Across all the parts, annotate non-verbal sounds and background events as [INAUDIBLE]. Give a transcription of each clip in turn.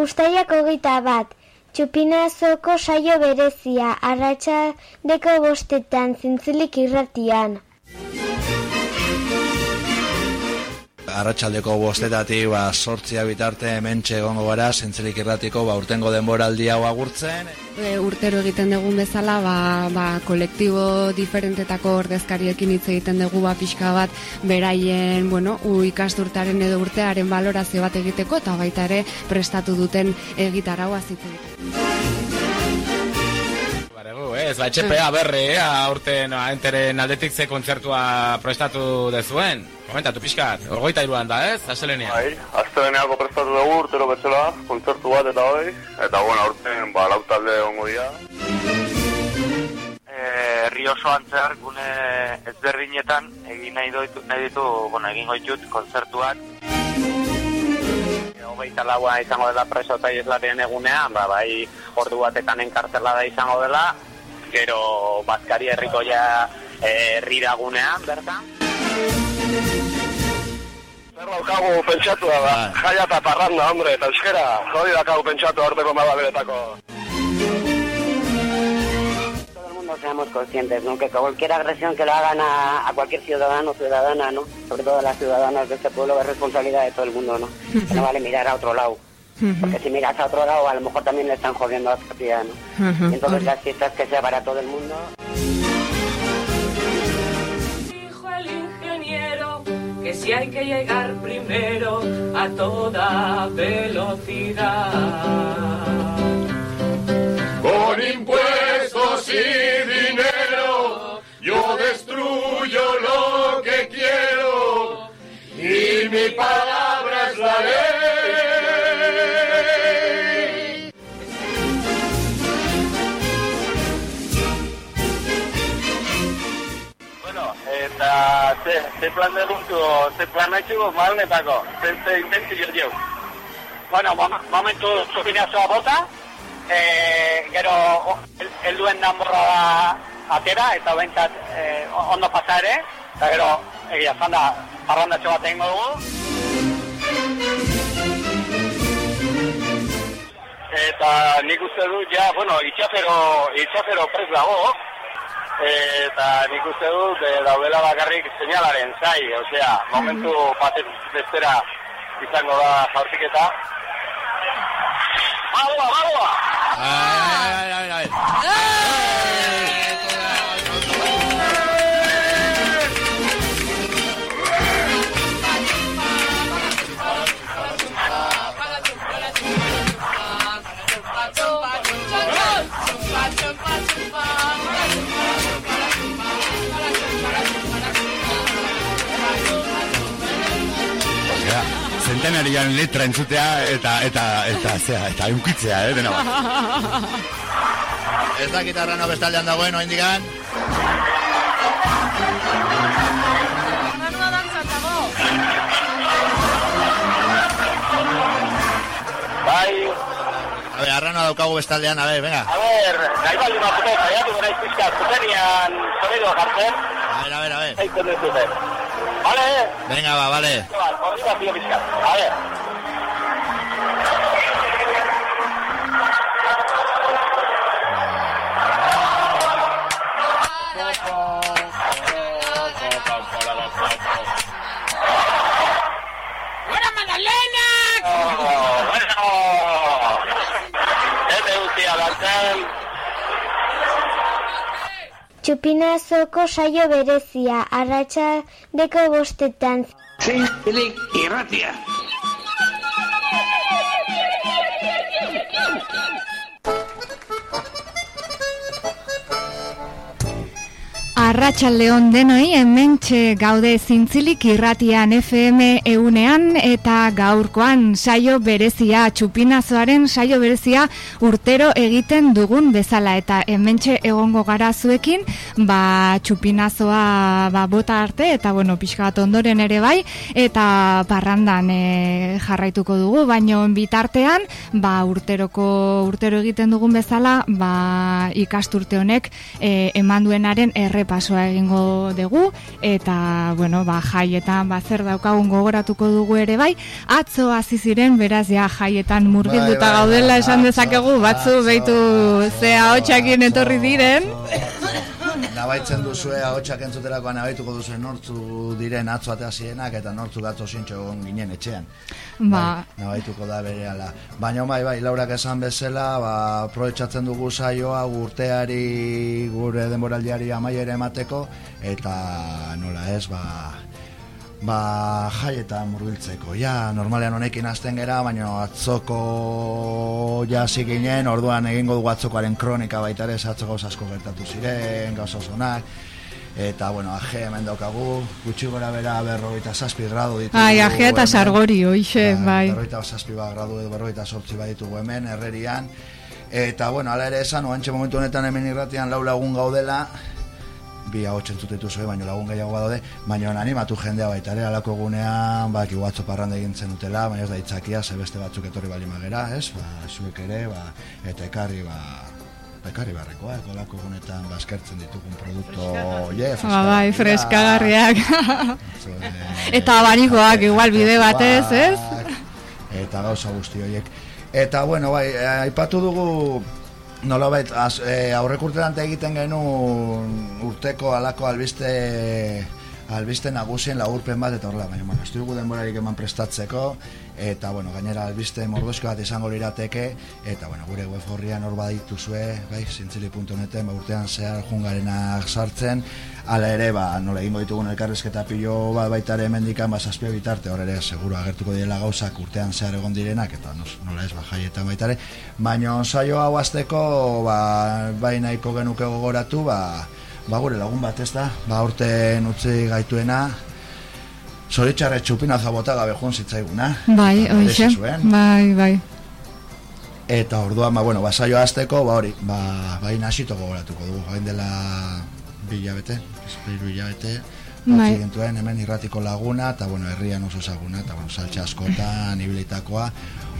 Ustaiak hogeita bat, txupinazoko saio berezia, arratsadeko bostetan, zintzilik irratian. Arratsaldeko bostetatik ba, sortzia bitarte hementxe egongo gara, zentzelik irratiko ba, urtengo denboraldi hau agurtzen. E, urtero egiten dugun bezala, ba, ba, kolektibo diferentetako ordezkariekin hitz egiten dugu ba, pixka bat beraien bueno, u ikasturtaren edo urtearen balorazio bat egiteko, eta baita ere prestatu duten egitarau azitzen. Ez, ba, etxepea berri, eh, aurten enteren aldetik ze kontzertua prestatu dezuen. Komentatu pixkat, orgoita iruan da, ez? Aselenia. Bai, asteleneako prestatu dugu urtero betxela, kontzertu bat eta hoi. Eta bueno, aurten, ba, lau talde ongo dira. Eh, Rio Soantzer gune ezberdinetan egin nahi ditu, nahi ditu, bueno, egin goitut kontzertuak. Hogeita laua izango dela preso eta izlarien egunean, ba, bai, ordu batetan enkartelada izango dela, gero Baskari herrikoia herriragunean, bertan. Daukagu pentsatu da, ba, jaia eta parranda, hombre, eta euskera, jodi daukagu pentsatu aurteko malaberetako. Todo el mundo seamos conscientes, ¿no? Que cualquier agresión que le hagan a, a cualquier ciudadano o ciudadana, ¿no? Sobre todo a las ciudadanas de este pueblo, es responsabilidad de todo el mundo, ¿no? Que no vale mirar a otro lado. Porque si miras a otro lado, a lo mejor también le están jodiendo a la sociedad, ¿no? Y entonces las fiestas que sea para todo el mundo. Que si hay que llegar primero a toda velocidad. Con impuestos y dinero yo destruyo lo que quiero y mi palabra es la ley. Ze, ze plan dugu, ze plan haitxugu malnetako, ze, ze intentzio dio. Bueno, mom- momentu zupinazoa bota, e, gero o- el- helduen danborra da atera, eta bentsat e, ondo pasa ere, eta gero egia zanda parrandatxo bat egingo dugu. Eta nik uste du, ja, bueno, itxafero, itxafero prez dago, eta nik uste dut e, daudela bakarrik seinalaren zai, osea, momentu batet bestera izango da jaurtiketa. Bagoa, bagoa! Ai, ai, ai, ai. Osea, Zentenarian letra entzutea eta eta eta zea, eta unkitzea, eh, dena bat. [LAUGHS] Ez dakit arrano bestaldean dagoen, oa indigan. Bai, A ver, arrano daukagu bestaldean, a ver, venga. a ber, nahi baldin bazute, saiatu gara izpizka, zutenian sonido jartzen, A ver, a ver, a ver. eitzen dut zuten. Vale, Venga, va, vale. A ver. ¡Buena Magdalena! Oh, bueno. Txupinazoko saio berezia, arratsadeko bostetan. Zintzilik irratia. Arratxaldeon denoi, hementxe gaude zintzilik irratian FM eunean eta gaurkoan saio berezia, txupinazoaren saio berezia urtero egiten dugun bezala. Eta hementxe egongo gara zuekin, ba txupinazoa ba, bota arte eta bueno, pixka bat ondoren ere bai eta parrandan e, jarraituko dugu, baino bitartean ba urteroko urtero egiten dugun bezala ba ikasturte honek e, eman duenaren errepasoa errepasoa egingo dugu, eta, bueno, ba, jaietan, ba, zer daukagun gogoratuko dugu ere bai, atzo hasi ziren beraz, ja, jaietan murgilduta Bai, bai, gaudela bai, esan dezakegu, batzu, atzo, behitu, zea hotxakin etorri diren. [LAUGHS] Nabaitzen duzue, ahotsak entzuterakoan nabaituko duzue nortzu diren atzo atea zirenak eta nortzu gatzo zintxo egon ginen etxean. Ba, Nabaituko da berehala. Baina bai, bai, laurak esan bezala, ba, aprobetxatzen dugu saioa urteari, gure denboraldiari amaiere emateko, eta nola ez, ba, ba, jaietan murgiltzeko. Ja, normalean honekin hasten gera, baina atzoko jasi ginen, orduan egingo dugu atzokoaren kronika baita ere, ze atzo gauza asko gertatu ziren, gauza zonak, eta, bueno, aje hemen daukagu, gutxi gora bera berrogeita zazpi gradu ditugu. ai, ajea eta sargori, hoxe, bai. Berrogeita zazpi bat gradu edo berrogeita sortzi bat ditugu hemen, herrerian, eta, bueno, ala ere esan, oantxe momentu honetan hemen irratian lau lagun gaudela, bi hau txentzutetu zuen, baino lagun gehiago badaude, baina animatu jendea baita ere, alako egunean, ba, kigu atzo parranda egin zen dutela, baina ez da itzakia, ze beste batzuk etorri bali magera, ez, ba, zuek ere, ba, eta ekarri, ba, ekarri barrekoa, alako egunetan baskertzen ditugun produktu, je, Ba, bai, freskagarriak. eta abanikoak, igual bide batez, ez? eta gauza guzti horiek. Eta, bueno, bai, eh, aipatu dugu nolabait az, e, aurrek urterante egiten genuen urteko alako albiste albiste nagusien laburpen bat eta horrela, baina bueno, ez dugu denborarik eman prestatzeko eta bueno, gainera albiste mordosko bat izango lirateke. Eta bueno, gure web horrian hor badituzue, bai, zintzili.neten, ba, urtean zehar jungarenak sartzen, Hala ere, ba, nola egingo ditugun elkarrezketa pilo bat baita ere mendikan, ba, zazpio bitarte, hor ere, seguro agertuko direla gauzak urtean zehar egon direnak, eta nos, nola ez, ba, jaietan baita ere. Baina saio hau azteko, ba, bai nahiko genuke gogoratu, ba, ba, gure lagun bat ez da, ba, urten utzi gaituena, zoritxarre txupina zabota gabe joan zitzaiguna. Bai, Ba, hoxe, zuen. bai, bai. Eta orduan, ba, bueno, basaio azteko, ba, hori, ba, bain hasito gogoratuko dugu, bain dela bi hilabete, hiru hilabete, Bai. Batzi gintuen hemen irratiko laguna, eta bueno, herrian oso ezaguna, eta bueno, saltxe askotan, ibilitakoa,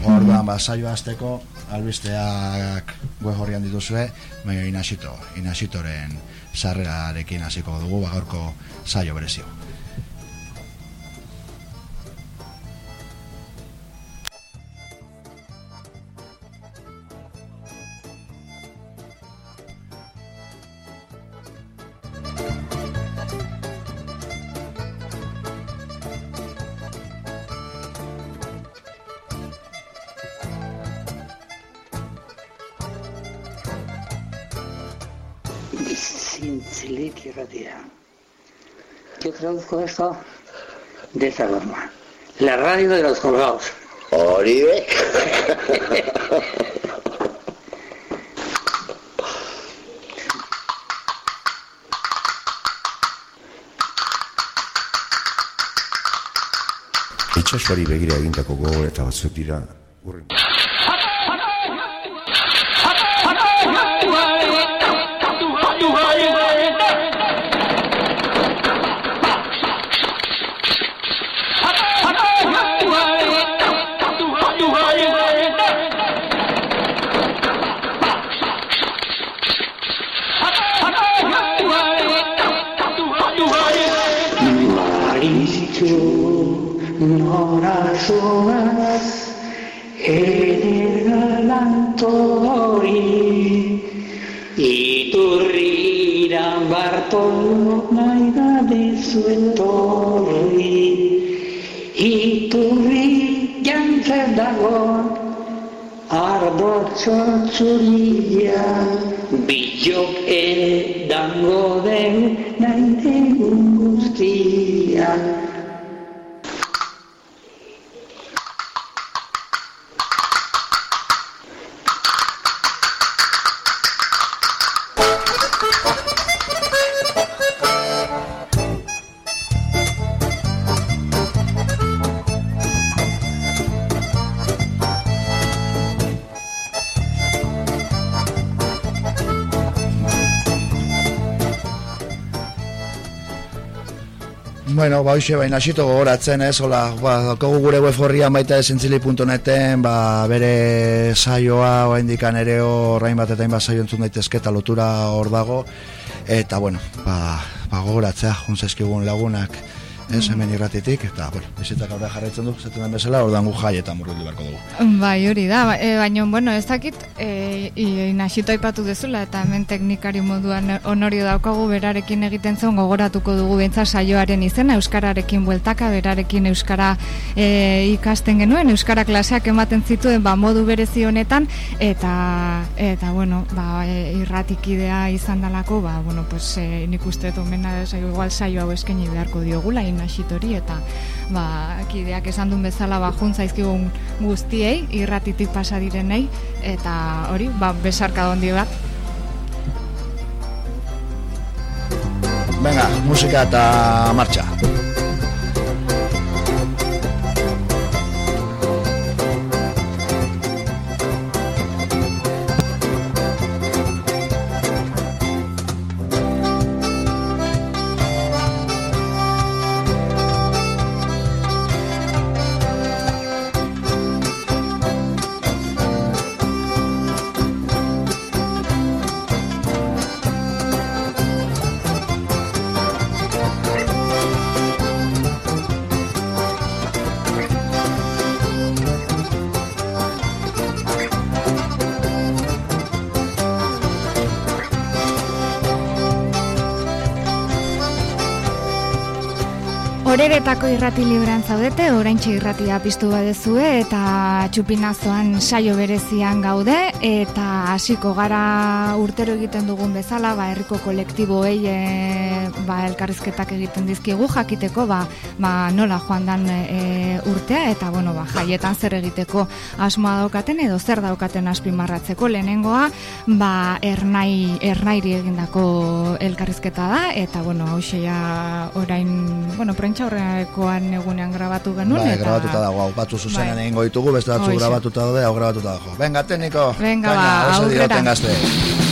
orduan, ba, saio azteko, albisteak web horrian dituzue, baina inasito, inasitoren sarrerarekin hasiko dugu, ba, gaurko saio berezio. Yo traduzco esto de esta forma. La radio de los colgados. Oribe. Itxasuari begira egintako gogor eta batzuk dira urren. Dezuetorri Iturri jantzer dago ardo txotxuria. Bilok edango den nahi degun guztia ba, hoxe, baina hasito gogoratzen, ez, hola, ba, daukagu gure web horrian baita esentzili.neten, ba, bere saioa, oa indikan ere orain bat eta hainbat saio entzun daitezke eta lotura hor dago, eta bueno, ba, ba gogoratzea, juntzaizkigun lagunak, ez hemen irratitik, eta, bueno, bizitak aurre jarraitzen du, zaten den bezala, ordan gu jai eta murguldu beharko dugu. Bai, hori da, e, baina, bueno, ez dakit, e, inasito aipatu dezula, eta hemen teknikari moduan onorio daukagu berarekin egiten zen gogoratuko dugu bentsa saioaren izena, Euskararekin bueltaka, berarekin Euskara e, ikasten genuen, Euskara klaseak ematen zituen, ba, modu berezi honetan, eta, eta bueno, ba, e, irratikidea izan dalako, ba, bueno, pues, e, nik uste tomena, igual saio hau eskaini beharko diogula, inaxitori, eta, ba, kideak esan duen bezala, ba, juntzaizkigun guztiei, irratitik pasa direnei, eta hori, ba, besarka dondi bat. Venga, musika eta martxa. Horeretako irrati librean zaudete, oraintxe irratia piztu badezue eta txupinazoan saio berezian gaude eta hasiko gara urtero egiten dugun bezala, ba herriko kolektiboei e, ba elkarrizketak egiten dizkigu jakiteko, ba, ba nola joan dan e, urtea eta bueno, ba jaietan zer egiteko asmoa daukaten edo zer daukaten azpimarratzeko. Lehenengoa, ba ernai ernairi egindako elkarrizketa da eta bueno, hauxe ja orain, bueno, prentxaurrekoan egunean grabatu genuen. Bai, eta... grabatuta dago, hau batzu zuzenan Bai. egingo ditugu, beste batzu grabatuta daude, hau grabatuta dago. Venga, tekniko! Venga, Kaina, ba, aurrera.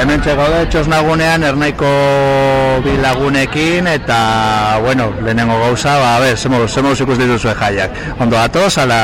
Hemen gaude txosnagunean ernaiko bilagunekin eta, bueno, lehenengo gauza, ba, a ber, zemo, zemo ikus dituzue jaiak. Ondo atoz, ala...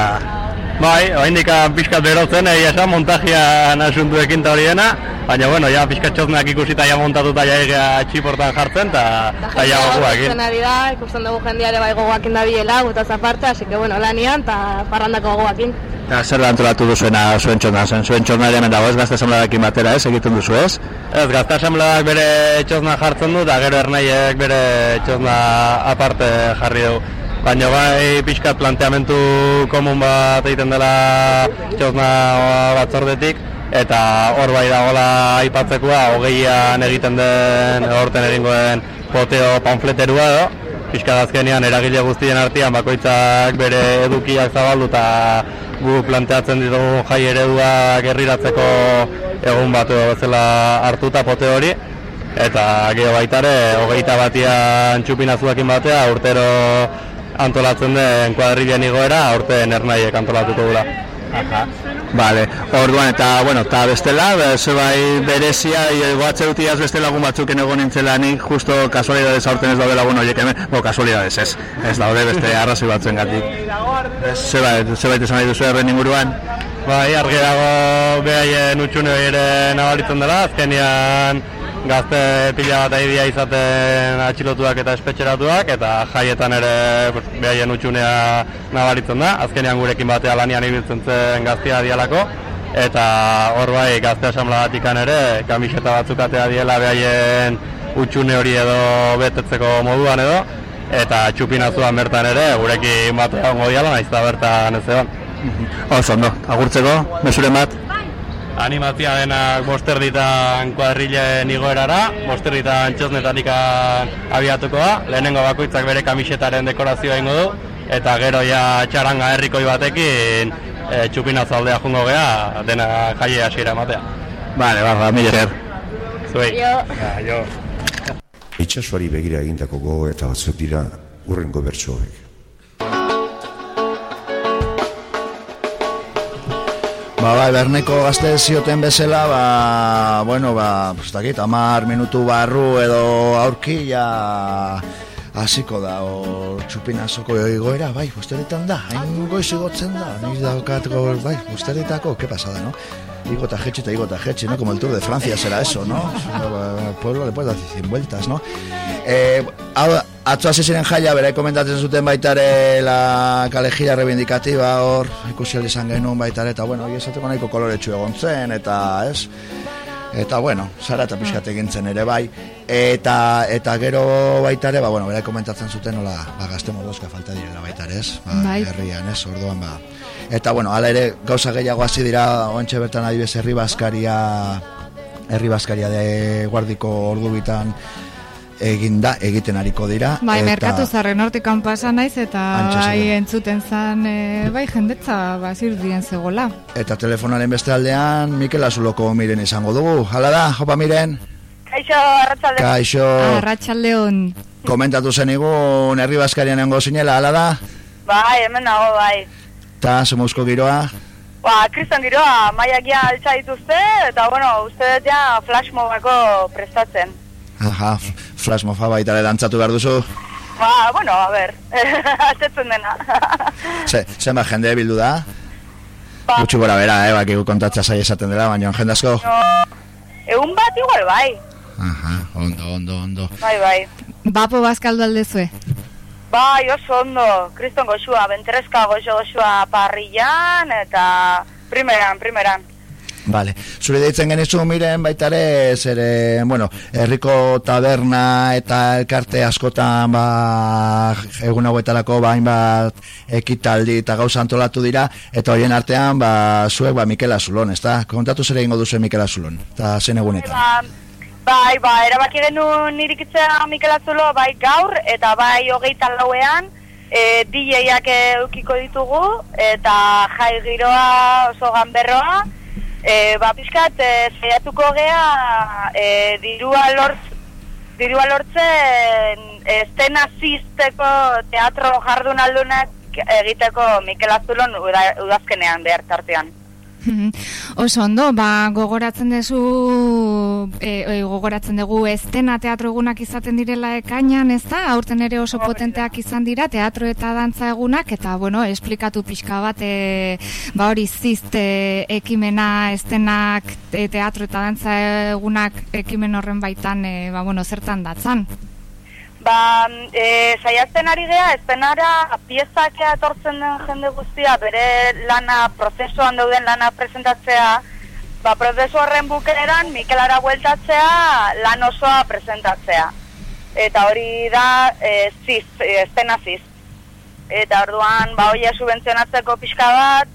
Bai, oraindik pixkat berotzen, egia esan, montajian asuntuekin eta hori dena, baina, bueno, ja pixkat txosnak ikusita ja montatuta ja egia txiportan jartzen, eta ja goguakin. Ikusten ari da, ikusten dugu jendiare bai gogoakin da biela, gutaz aparte, así que bueno, lanian, eta parrandako gogoakin. Eta zer da antolatu duzuena zuen txorna zen, zuen txornari hemen dago ez, gazte asambladakin batera ez, egiten duzu ez? Ez, gazta asambleak bere txosna jartzen du, eta gero ernaiek bere txosna aparte jarri du. Baina bai pixkat planteamentu komun bat egiten dela txosna batzordetik, eta hor bai dagoela aipatzekoa, hogeian egiten den, horten egingoen poteo panfleterua edo, pixkat azkenean eragile guztien artean bakoitzak bere edukiak zabaldu eta gu planteatzen ditugu jai ereduak herriratzeko egun bat bezala hartuta pote hori eta gero baita ere hogeita batian txupinazuekin batea urtero antolatzen den kuadrilen igoera aurten ernaiek antolatuko dula. Aha. Vale, orduan eta, bueno, eta bestela, be- ze bai berezia, goatze utiaz beste lagun batzuken egon nintzela nik, justo kasualidades aurten ez daude lagun horiek hemen, bo, kasualidades ez, ez daude beste arrazoi batzuen gatik. Ze bai, ze bai esan nahi duzu erren inguruan? Bai, argi dago behaien utxune ere nabaritzen dela, azkenian gazte pila bat aidia izaten atxilotuak eta espetxeratuak, eta jaietan ere behaien utxunea nabaritzen da, azkenean gurekin batea lanian ibiltzen zen gaztia dialako, eta hor bai gazte asamblagatikan ere kamiseta batzuk atea diela behaien utxune hori edo betetzeko moduan edo, eta txupinazuan bertan ere gurekin batea ongo diala, naiz eta bertan ez egon. Oso ondo, agurtzeko, mesuren bat? Animazia denak bosterditan kuadrilen igoerara, bosterditan txosnetatik abiatuko da, lehenengo bakoitzak bere kamisetaren dekorazioa ingo du, eta gero ja txaranga herrikoi batekin e, txupinazo aldea jungo gea, dena jaie hasiera ematea. Vale, ba, ba, mila esker. Zuei. Itxasuari begira egindako gogo eta batzuk dira urrengo bertsoek. Ba, bai, berneko gazte zioten bezala, ba, bueno, ba, pues, dakit, amar minutu barru edo aurki, ja, hasiko da, o, txupinazoko egoera, bai, usteretan da, hain goiz igotzen da, nik daukat, bai, usteretako, ke pasada, no? Igo eta jetxe eta igo eta jetxe, no? Como el Tour de Francia será eso, no? Al pueblo le puedes dar 100 vueltas, no? Eh, hau, atzo hasi ziren jaia, bere komentatzen zuten baitare la kalejira reivindikativa hor, ikusi aldi izan genuen baitare, eta bueno, hori esateko nahiko koloretsu egon zen, eta ez, eta bueno, zara eta pixkat egin zen ere bai, eta eta gero baitare, ba, bueno, bere komentatzen zuten, hola, ba, gazte modozka falta direla baitare, ez, ba, Bai. herrian, ez, orduan, ba, eta bueno, hala ere, gauza gehiago hasi dira, oantxe bertan adibez herri baskaria, herri baskaria de guardiko ordu bitan, egin da, egiten ariko dira. Bai, eta- merkatu zarren hortikan pasa naiz eta bai entzuten zan, e, bai jendetza bazir dien zegola. Eta telefonaren beste aldean, Mikel Azuloko miren izango dugu. Hala da, jopa miren, Kaixo, arratzalde. kaixo, Arratxaldeon. komentatu zen igun, herri baskarian nengo zinela, hala da? Bai, hemen nago, bai. Eta, zemuzko giroa, Ba, kriston giroa, maiak ja altza dituzte, eta, bueno, uste dut ja flashmobako prestatzen. aha, flashmofa baita ere dantzatu behar duzu. Ba, bueno, a ber, [LAUGHS] atetzen dena. [LAUGHS] Ze, zenba jende bildu da? Ba. Gutxi gora bera, eh, bakigu kontatza zai esaten dela, baina jende asko. no, egun bat igual, bai. Aha, ondo, ondo, ondo. Bai, bai. Bapo bazkaldu aldezue. Bai, oso ondo, kriston goxua, bentereska goxo goxua parrillan, eta primeran, primeran. Vale. Zure deitzen genizu miren baita ere, zere, bueno, herriko taberna eta elkarte askotan ba, egun hauetarako bain bat ekitaldi eta gauza antolatu dira, eta horien artean ba, zuek ba, Mikel Azulon, ezta? Kontatu zer egingo duzu Mikel Azulon, eta zen egunetan. Ba, bai, ba, erabaki genuen nirikitzea Mikel Azulo, bai gaur, eta bai hogeita lauean, e, DJ-ak eukiko ditugu, eta jai giroa oso ganberroa, e, ba, pixkat, e, zeiatuko gea, e, dirua lortz, dirua lortzen estena zizteko teatro jardun aldunak egiteko Mikel Azulon uda, udazkenean behar tartean. Mhm. Oso ondo, ba, gogoratzen duzu, e, e, gogoratzen dugu estena teatro egunak izaten direla ekainan, ez da? Aurten ere oso potenteak izan dira, teatro eta dantza egunak, eta, bueno, esplikatu pixka bat, e, ba hori zizte ekimena, estenak, e, teatro eta dantza egunak ekimen horren baitan, e, ba, bueno, zertan datzan. Ba, e, saiatzen ari gea, estenara piezak etortzen den jende guztia, bere lana, prozesuan dauden lana presentatzea, ba, prozesu horren bukeran, Mikelara bueltatzea, lan osoa presentatzea. Eta hori da, e, ziz, e, estena ziz. Eta orduan, ba, hoia subentzionatzeko pixka bat,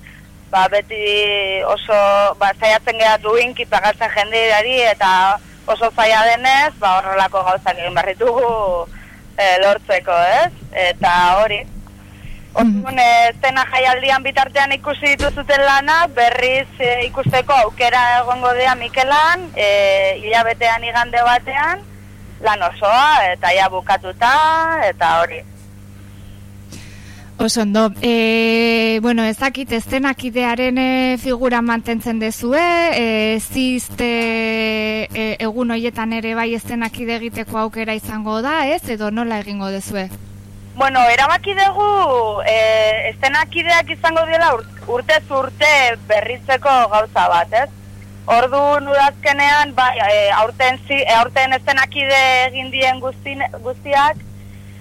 ba, beti oso, ba, saiatzen geha duinki pagatzen jendeari, eta oso zaila denez, ba, horrelako gauzak egin barritugu e, lortzeko, ez? Eta hori. Orduan, e, zena jaialdian bitartean ikusi dituzuten lana, berriz e, ikusteko aukera egongo dea Mikelan, e, hilabetean igande batean, lan osoa, eta ja bukatuta, eta hori. Oso ondo, e, bueno, ezakit estenak idearen e, figura mantentzen dezue, e, zizte e, egun hoietan ere bai estenak ide egiteko aukera izango da, ez, edo nola egingo dezue? Bueno, erabaki dugu, e, estenakideak izango dela urte berritzeko gauza bat, ez? Ordu udazkenean, bai, e, aurten, zi, e, aurten estenakide egin dien guztiak,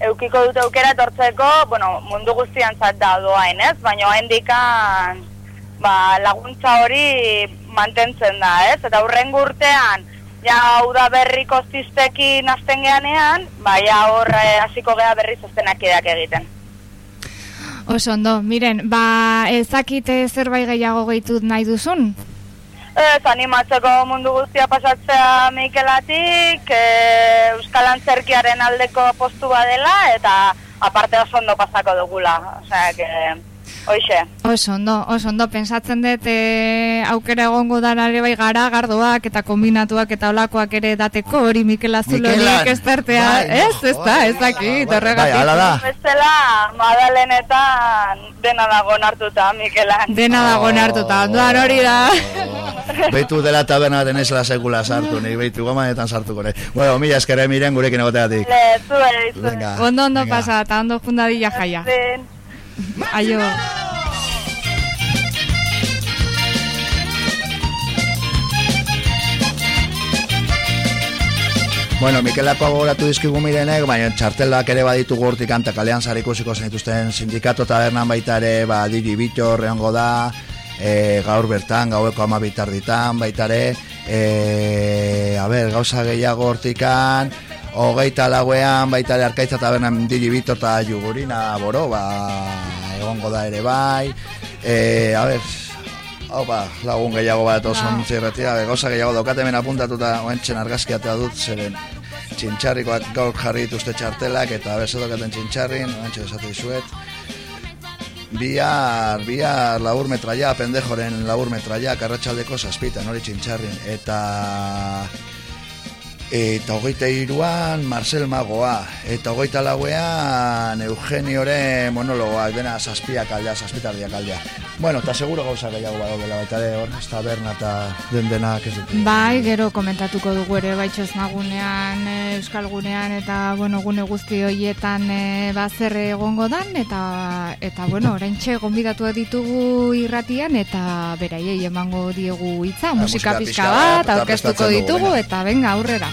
eukiko dute aukera etortzeko, bueno, mundu guztian zat da doain, ez? Baina hendikan ba, laguntza hori mantentzen da, ez? Eta hurrengo urtean, ja uda berriko ziztekin azten geanean, ba, ja hor eh, hasiko gea berriz estenakideak egiten. Oso ondo, miren, ba, ezakite zerbait gehiago gehitut nahi duzun? Ez, animatzeko mundu guztia pasatzea Mikelatik, e, Euskal Antzerkiaren aldeko postu badela, eta aparte oso ondo pasako dugula. Osea, que, Hoxe. Oso ondo, oso ondo, pensatzen dut e, aukera egongo dara ere bai gara, gardoak eta kombinatuak eta olakoak ere dateko hori Mikel Mikelan. ez tartea. Bai, ez, ez da, ez dakit, horregatik. Bai, hala da. Bestela, Madalenetan dena dago nartuta, Mikelan. Dena dago hartuta, ondoan hori da. Beitu dela taberna baten ezela sekula sartu, nik beitu gomanetan sartuko ne. Bueno, mila eskere miren gurekin egoteatik. Le, zuei. Venga. Ondo ondo pasa, eta ondo fundadilla jaia. Aio. Bueno, Mikelako agoratu dizkigu mirenek, baina txartelak ere baditu gortik anta kalean sar ikusiko zenituzten sindikato tabernan baita ere, ba, Diri Bitor egongo da, e, gaur bertan, gaueko ama bitarditan, baita ere, e, a ber, gauza gehiago hortikan, hogeita lauean, baita ere arkaitza tabernan Diri Bitor eta Jugurina boro, ba, egongo da ere bai, e, a ber, Opa, lagun gehiago bat oso Ah. zirretia, gauza gehiago daukat hemen apuntatuta oentzen argazkiatea dut, zeren txintxarrikoak gaur jarri dituzte txartelak, eta berze daukaten txintxarrin, oentxe esatu dizuet. Bihar, bihar labur metraia, pendejoren labur metraia, karratxaldeko zazpitan, hori txintxarrin, eta... Eta hogeita iruan Marcel Magoa. Eta hogeita lauean Eugenioren monologoak Dena zazpiak aldea, zazpitardiak aldea. Bueno, eta seguro gauza gehiago badaudela Baita ere hor, ez taberna eta den denak ez dut Bai, gero komentatuko dugu ere baitxoz nagunean, e, euskal gunean eta bueno, gune guzti horietan e, bazer egongo dan eta eta bueno, oraintxe gonbidatuak ditugu irratian eta beraiei emango diegu hitza, Ba, musika musika pixka bat, aurkeztuko ditugu eta venga aurrera.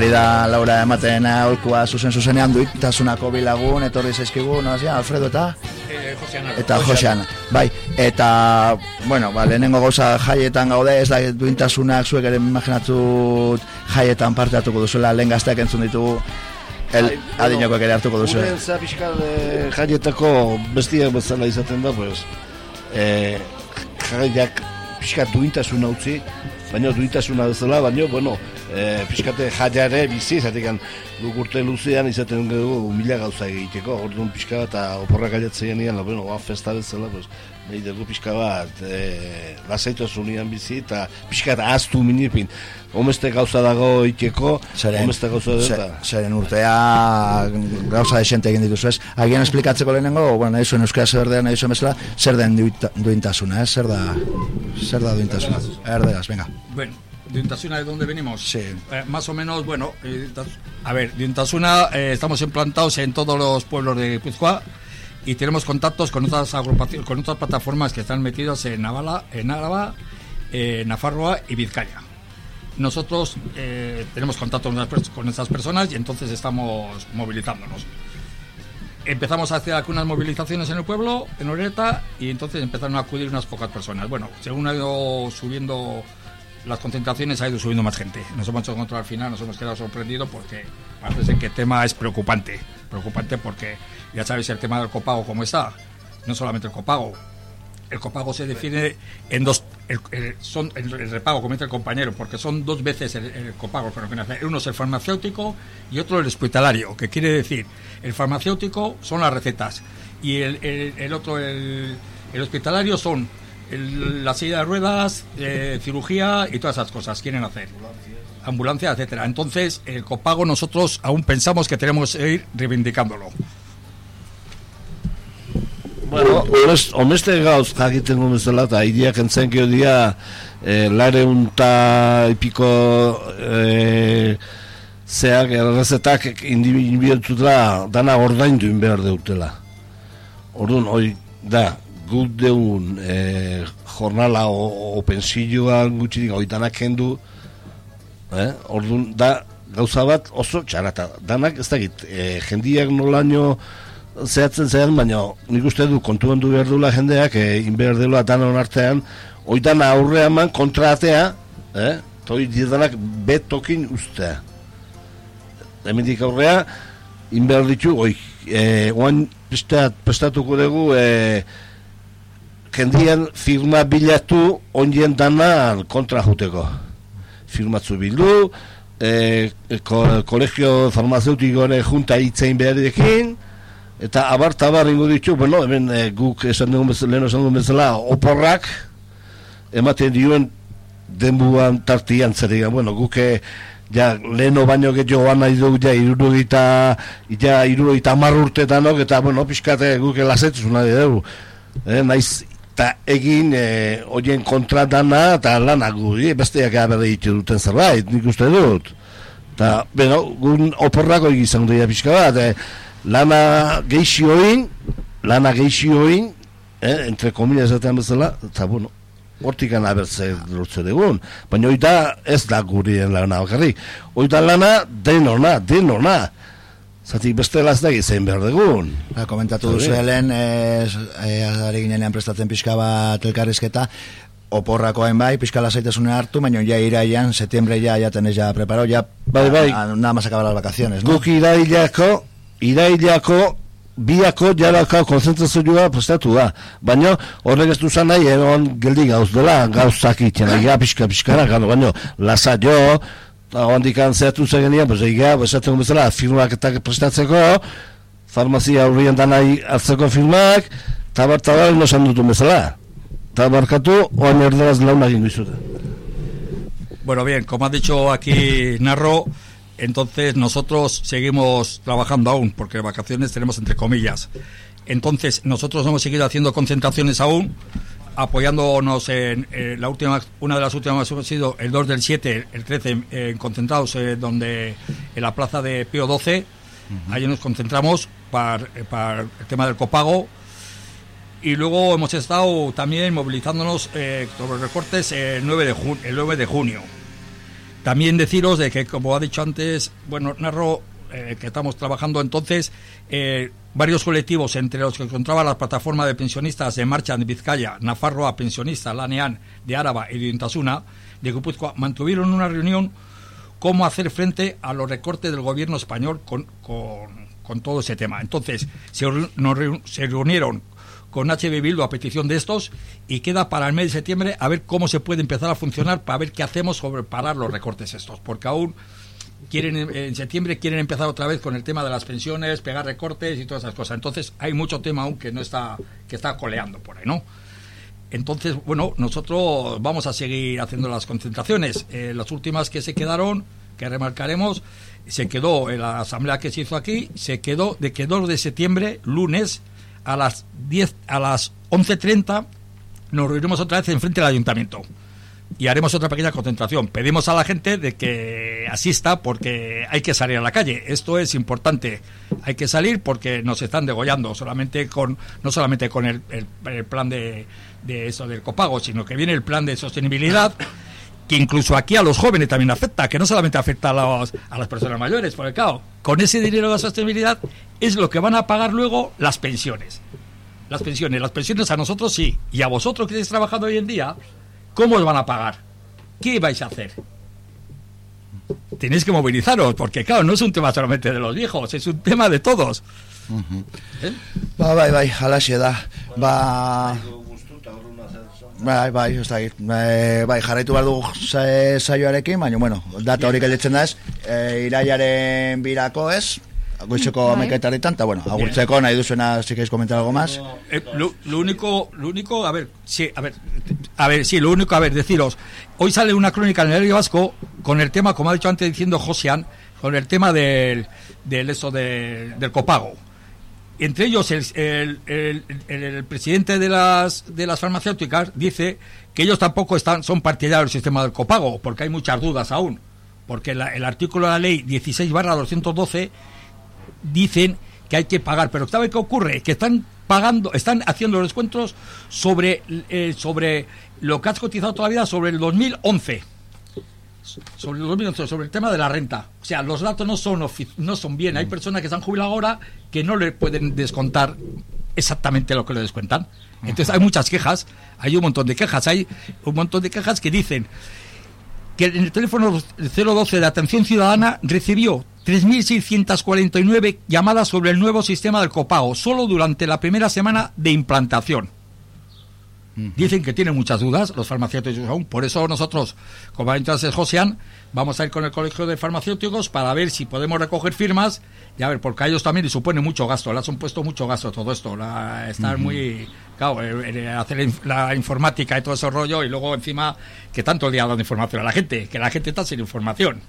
Ari da Laura ematen aholkua zuzen zuzenean duitasunako bilagun, etorri zaizkigu, no, zia, Alfredo eta? Eta Josean, bai, eta, bueno, ba, lehenengo gauza jaietan gaude, ez da duintasunak zuek ere imaginatzut jaietan parte hartuko duzuela, lehen gazteak entzun ditugu, el, bueno, adinekoak ere hartuko duzu. Gure za pixkal e, jaietako bestiak bezala izaten da, pues, e, jaiak pixkat duintasuna utzi, baina duintasuna bezala, baina, bueno, e, pixkate jaiare bizi, zatik guk urte luzean izaten dugu mila gauza egiteko, orduan pixka bat, oporrak aiatzen la, bueno, ba, festa bezala, pues, nahi dugu pixka bat, e, lasaitosunian bizi, eta pixka bat ahaztu minipin, Homeste gauza dago iteko, Zeren, homeste gauza ze- da. zeren urtea gauza desente egin dituzu ez. Agian esplikatzeko lehenengo, bueno, nahi zuen euskara zer nahi zuen bezala, zer den duintasuna, ez? Zer da, zer da duintasuna? Erderaz, venga. Bueno, Diuntasuna, ¿de dónde venimos? Sí. Eh, más o menos, bueno, eh, a ver, Diuntasuna, eh, estamos implantados en todos los pueblos de Guipúzcoa, y tenemos contactos con otras agrupaciones, con otras plataformas que están metidas en Navala, en Álava, Nafarroa y Vizcaya. Nosotros eh, tenemos contacto con estas personas y entonces estamos movilizándonos. Empezamos a hacer algunas movilizaciones en el pueblo, en Oreta, y entonces empezaron a acudir unas pocas personas. Bueno, según ha ido subiendo las concentraciones, ha ido subiendo más gente. Nos hemos encontrado al final, nos hemos quedado sorprendidos porque parece ser que el tema es preocupante. Preocupante porque ya sabéis el tema del copago cómo está. No solamente el copago. El copago se define en dos. el- el- son el, el repago, comenta el compañero, porque son dos veces el, el copago. Pero. Uno es el farmacéutico y otro el hospitalario, que quiere decir, el farmacéutico son las recetas y el, otro, el hospitalario, son el- la silla de ruedas, eh, cirugía y todas esas cosas quieren hacer. Ambulancia, etcétera. Entonces, el copago nosotros aún pensamos que tenemos que ir reivindicándolo. Bueno, honest, honeste gauz jakiten guen bezala, eta hiriak entzen gio dia e, lare unta ipiko e, zeak, errezetak indibiduetutela dana ordaindu in behar deutela. Orduan, hoi, da, gut deun e, jornala o, o pensioa gutxirik hoi danak kendu, eh? orduan, da, gauza bat oso txarata. Danak, ez dakit, e, jendiak nolaino zehatzen zehan, baina nik uste du kontuan du behar dula jendeak, e, inbehar dela danon artean, oitan aurre eman kontratea, eh? toi didanak betokin ustea. Hemendik aurrea, inbehar ditu, oi, e, oan pestat, prestatuko dugu, e, jendian firma bilatu onien dana kontra juteko. Firmatzu bildu, e, ko, kolegio farmazeutikoen junta hitzein beharekin, eta abar tabar ingo ditu, bueno, hemen e, guk esan dugun bezala, lehen esan dugun bezala, oporrak, ematen dioen denbuan tartian zer egan, bueno, guk eh, ja leheno baino gehiago joan nahi dugu ja irurogita ja irurogita hamar urtetanok eta bueno, pixkate guk lasetzu nahi dugu eh, naiz eta egin eh, oien kontra dana eta lanak guri besteak aberde ditu duten zerbait, nik uste dut eta, bueno, gun oporrako egizan dira pixka bat eh, lana geixioin lana geixioin eh, entre comillas esaten bezala eta bueno, hortikan abertze lortze dugun. Baina da ez da gurien lana bakarrik. Hoi da lana denona, denona. Zati bestela ez da gizein behar dugun. Ba, komentatu duzu helen, e, ari ginenean prestatzen pixka bat elkarrizketa, oporrakoen bai, pixka lasaitasunen hartu, baina ja iraian, septiembre ya, ya tenés ya preparado, ya Bai, bai. a- nada más acabar las vacaciones, ¿no? Guk irailako, irailako, biako jarako konzentrazioa prestatu da. Baina horrek ez du zan nahi, egon geldi gauz dela, gauzak itxena, ja pixka gano, baina lasa jo, eta hondik antzeatu zegenian, pues egia, esaten bezala, firmak eta prestatzeko, farmazia aurrian danai hartzeko firmak, tabar tabar no esan dutu bezala. Tabarkatu, oan erderaz launa egin dizute. Bueno, bien, como ha dicho aquí Narro, entonces nosotros seguimos trabajando aún, porque vacaciones tenemos entre comillas. Entonces, nosotros hemos seguido haciendo concentraciones aún, apoyándonos en eh, la última, una de las últimas ha sido el 2 del 7, el 13, en concentrados eh, donde en la plaza de Pío 12, allí nos concentramos para, eh, para el tema del copago, y luego hemos estado también movilizándonos eh, sobre recortes el 9 de, jun- el 9 de junio. También deciros de que, como ha dicho antes, bueno, Narro, eh, que estamos trabajando entonces, eh, varios colectivos, entre los que encontraba la plataforma de pensionistas de Marcha de Vizcaya, Nafarroa Pensionista, Lanean, de Áraba y de Intasuna, de Guipúzcoa, mantuvieron una reunión cómo hacer frente a los recortes del gobierno español con, con, todo ese tema. Entonces, se, nos se reunieron con HB Bildu a petición de estos y queda para el mes de septiembre a ver cómo se puede empezar a funcionar para ver qué hacemos sobre parar los recortes estos, porque aún quieren en septiembre quieren empezar otra vez con el tema de las pensiones, pegar recortes y todas esas cosas. Entonces, hay mucho tema aún que no está que está coleando por ahí, ¿no? Entonces, bueno, nosotros vamos a seguir haciendo las concentraciones. Eh, las últimas que se quedaron, que remarcaremos, se quedó en la asamblea que se hizo aquí, se quedó de que 2 de septiembre, lunes, a las 10, a las 11.30, nos reunimos otra vez enfrente del ayuntamiento. Y haremos otra pequeña concentración. Pedimos a la gente de que asista porque hay que salir a la calle. Esto es importante. Hay que salir porque nos están degollando, solamente con, no solamente con el, plan de, eso del copago, sino que viene el plan de sostenibilidad que incluso aquí a los jóvenes también afecta, que no solamente afecta a las personas mayores, porque claro, con ese dinero de la sostenibilidad es lo que van a pagar luego las pensiones. Las pensiones, las pensiones a nosotros sí, y a vosotros que estáis trabajando hoy en día, ¿cómo os van a pagar? ¿Qué vais a hacer? Tenéis que movilizaros, porque claro, no es un tema solamente de los viejos, es un tema de todos. ¿Eh? Ba, bai, bai, alaxe da. Ba... Bai, bai, ez dakit. Bai, bai, jarraitu behar dugu sa- saioarekin, baina, bueno, data hori gelditzen da ez, e, iraiaren birako ez, goizeko Bai. ameketaritan, eta, bueno, agurtzeko nahi duzuena, si queréis comentar algo más. Eh, lo, lo único, lo único, a ver, sí, a ver, a ver, sí, lo único, a ver, deciros, hoy sale una crónica en el diario vasco con el tema, como ha dicho antes diciendo Josian, con el tema del, del eso de- del copago. Entre ellos, el, el- el- el- el presidente de las, de las farmacéuticas dice que ellos tampoco están, son partidarios del sistema del copago, porque hay muchas dudas aún. Porque la- el artículo de la ley 16 barra 212 dicen que hay que pagar, pero ¿sabe qué ocurre? Que están pagando, están haciendo los descuentos sobre, eh, sobre lo que has cotizado toda la vida sobre el 2011. Sobre el 2011, sobre el tema de la renta. O sea, los datos no son, no son bien. Hay personas que se han jubilado ahora que no le pueden descontar exactamente lo que le descuentan. Entonces hay muchas quejas, hay un montón de quejas, hay un montón de quejas que dicen que en el teléfono 012 de atención ciudadana recibió 3.649 llamadas sobre el nuevo sistema del copago, solo durante la primera semana de implantación. Dicen que tienen muchas dudas los farmacéuticos aún, por eso nosotros, como ha dicho antes Josian, vamos a ir con el Colegio de Farmacéuticos para ver si podemos recoger firmas y a ver, porque a ellos también les supone mucho gasto, les han puesto mucho gasto todo esto, la, estar muy, claro, eh, eh, hacer la inf- la informática y todo ese rollo y luego encima que tanto el día dando información a la gente, que la gente está sin información.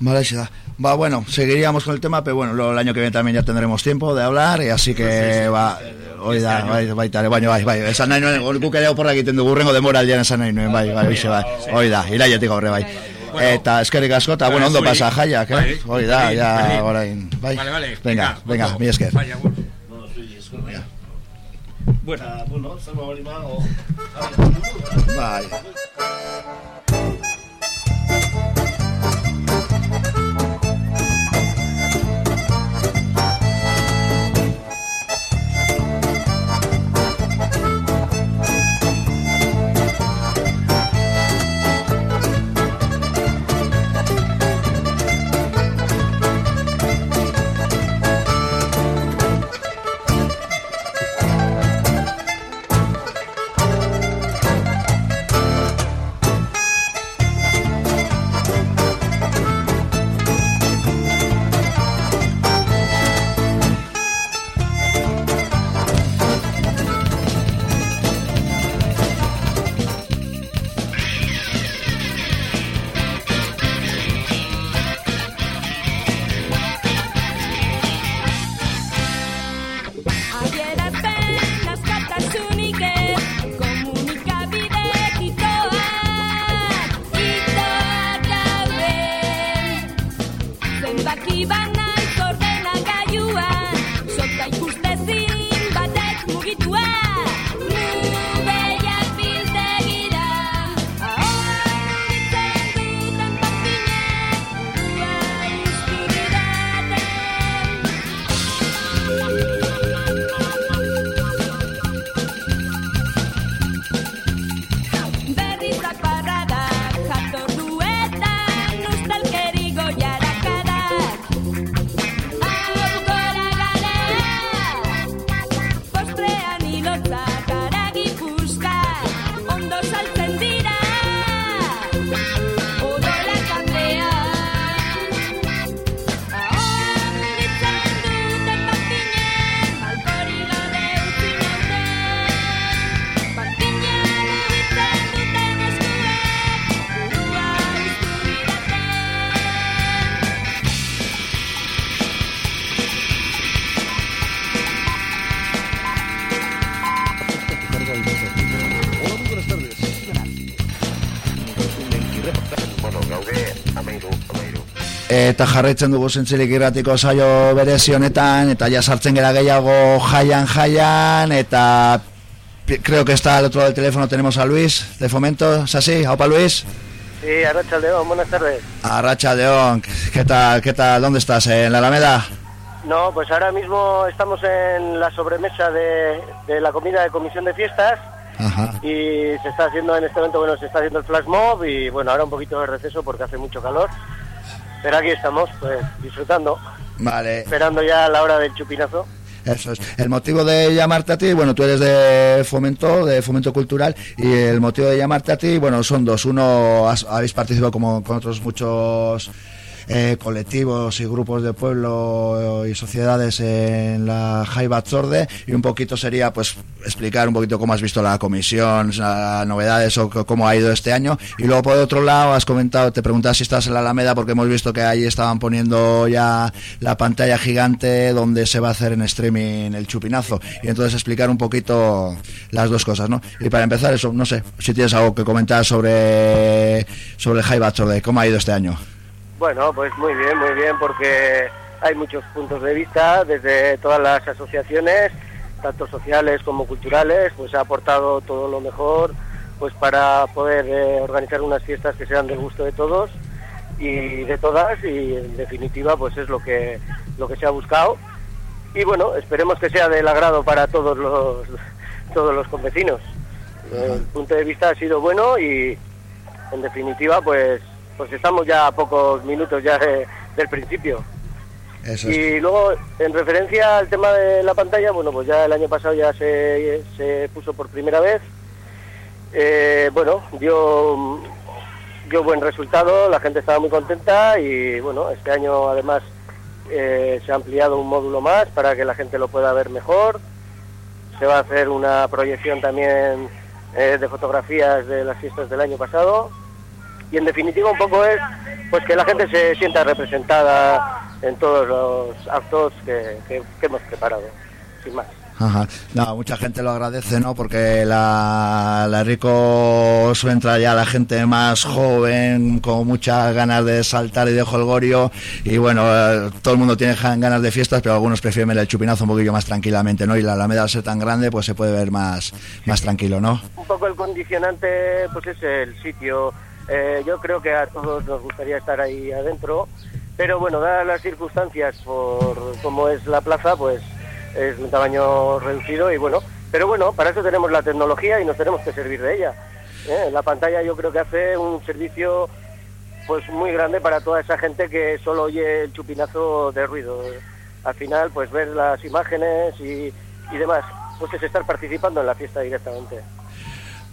Malaxe da. Va, bueno, seguiríamos con el tema, pero bueno, luego el año que viene también ya tendremos tiempo de hablar, y así que, va, hoi da, bai, baita ere, baina, bai, bai, esan nahi nuen, guk ere oporra egiten dugu, urrengo demora aldean esan nahi nuen, bai, bai, hoxe, bai, hoi da, irailetik aurre, bai. Eta eskerrik asko, eta, bueno, ondo pasa jaiak, eh? Bai, Hoi da, ja, berdin. orain, bai. Vale, vale. Venga, venga, mi esker. Vaya, bueno. Bueno, bueno, zer hori ma, o... Bai. Eta jarraitzen dugu zintzilik irratiko saio berezi honetan, eta ja sartzen gera gehiago jaian jaian, eta creo que está al otro lado del teléfono tenemos a Luis de Fomento, ¿es así? ¿Aupa Luis? Sí, Arrachaldeón, buenas tardes. Arracha León, ¿qué tal, qué tal, dónde estás? ¿En la Alameda? No, pues ahora mismo estamos en la sobremesa de, de la comida de comisión de fiestas Ajá. y se está haciendo en este momento, bueno, se está haciendo el flash mob y bueno, ahora un poquito de receso porque hace mucho calor. Pero aquí estamos, pues disfrutando, Vale, esperando ya la hora del chupinazo. Eso es. El motivo de llamarte a ti, bueno, tú eres de Fomento, de Fomento Cultural, y el motivo de llamarte a ti, bueno, son dos. Uno, has- habéis participado como con otros muchos eh, colectivos y grupos de pueblo y sociedades en la Jaiba Tzorde, y un poquito sería, pues, explicar un poquito cómo has visto la comisión, las novedades o cómo ha ido este año. Y luego, por otro lado, has comentado, te preguntas si estás en la Alameda, porque hemos visto que ahí estaban poniendo ya la pantalla gigante donde se va a hacer en streaming el chupinazo. Y entonces explicar un poquito las dos cosas, ¿no? Y para empezar, eso, no sé, si tienes algo que comentar sobre, sobre el High de cómo ha ido este año. Bueno, pues muy bien, muy bien, porque hay muchos puntos de vista desde todas las asociaciones, tanto sociales como culturales, pues ha aportado todo lo mejor pues para poder eh, organizar unas fiestas que sean del gusto de todos y de todas y en definitiva pues es lo que lo que se ha buscado. Y bueno esperemos que sea del agrado para todos los todos los convecinos. El punto de vista ha sido bueno y en definitiva pues pues estamos ya a pocos minutos ya de- del principio. Eso es. y luego en referencia al tema de la pantalla bueno pues ya el año pasado ya se, se puso por primera vez. Eh, bueno dio dio buen resultado la gente estaba muy contenta y bueno este año además eh, se ha ampliado un módulo más para que la gente lo pueda ver mejor. Se va a hacer una proyección también eh, de fotografías de las fiestas del año pasado y en definitiva un poco es pues que la gente se sienta representada en todos los actos que, que- que hemos preparado sin más Ajá. No, mucha gente lo agradece, ¿no? Porque la, la Rico entrar ya la gente más joven, con muchas ganas de saltar y de holgorio. Y bueno, eh, todo el mundo tiene ganas de fiestas, pero algunos prefieren el chupinazo un poquillo más tranquilamente, ¿no? Y la Alameda al ser tan grande, pues se puede ver más, más tranquilo, ¿no? un poco el condicionante pues es el sitio Eh, yo creo que a todos nos gustaría estar ahí adentro pero bueno dadas las circunstancias por cómo es la plaza pues es un tamaño reducido y bueno pero bueno para eso tenemos la tecnología y nos tenemos que servir de ella. ¿eh? la pantalla yo creo que hace un servicio pues muy grande para toda esa gente que solo oye el chupinazo de ruido. Al final pues ver las imágenes y, y demás. Pues es estar participando en la fiesta directamente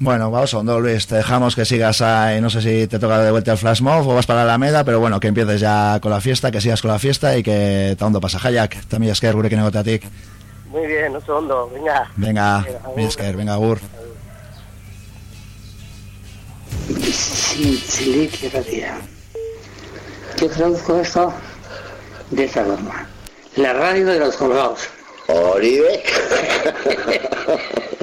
Bueno, vamos a hondo, Luis. Te dejamos que sigas ahí. No sé si te toca de vuelta el flash mob o vas para la Alameda, pero bueno, que empieces ya con la fiesta, que sigas con la fiesta y que ondo pasa. Hayak, también esker, gurekin egotatik. Muy bien, oso ondo, venga. Venga, esker, venga, agur. Zintzilik irratia. Yo traduzco esto de esta forma. La radio de los colgados. Oribe. [LAUGHS]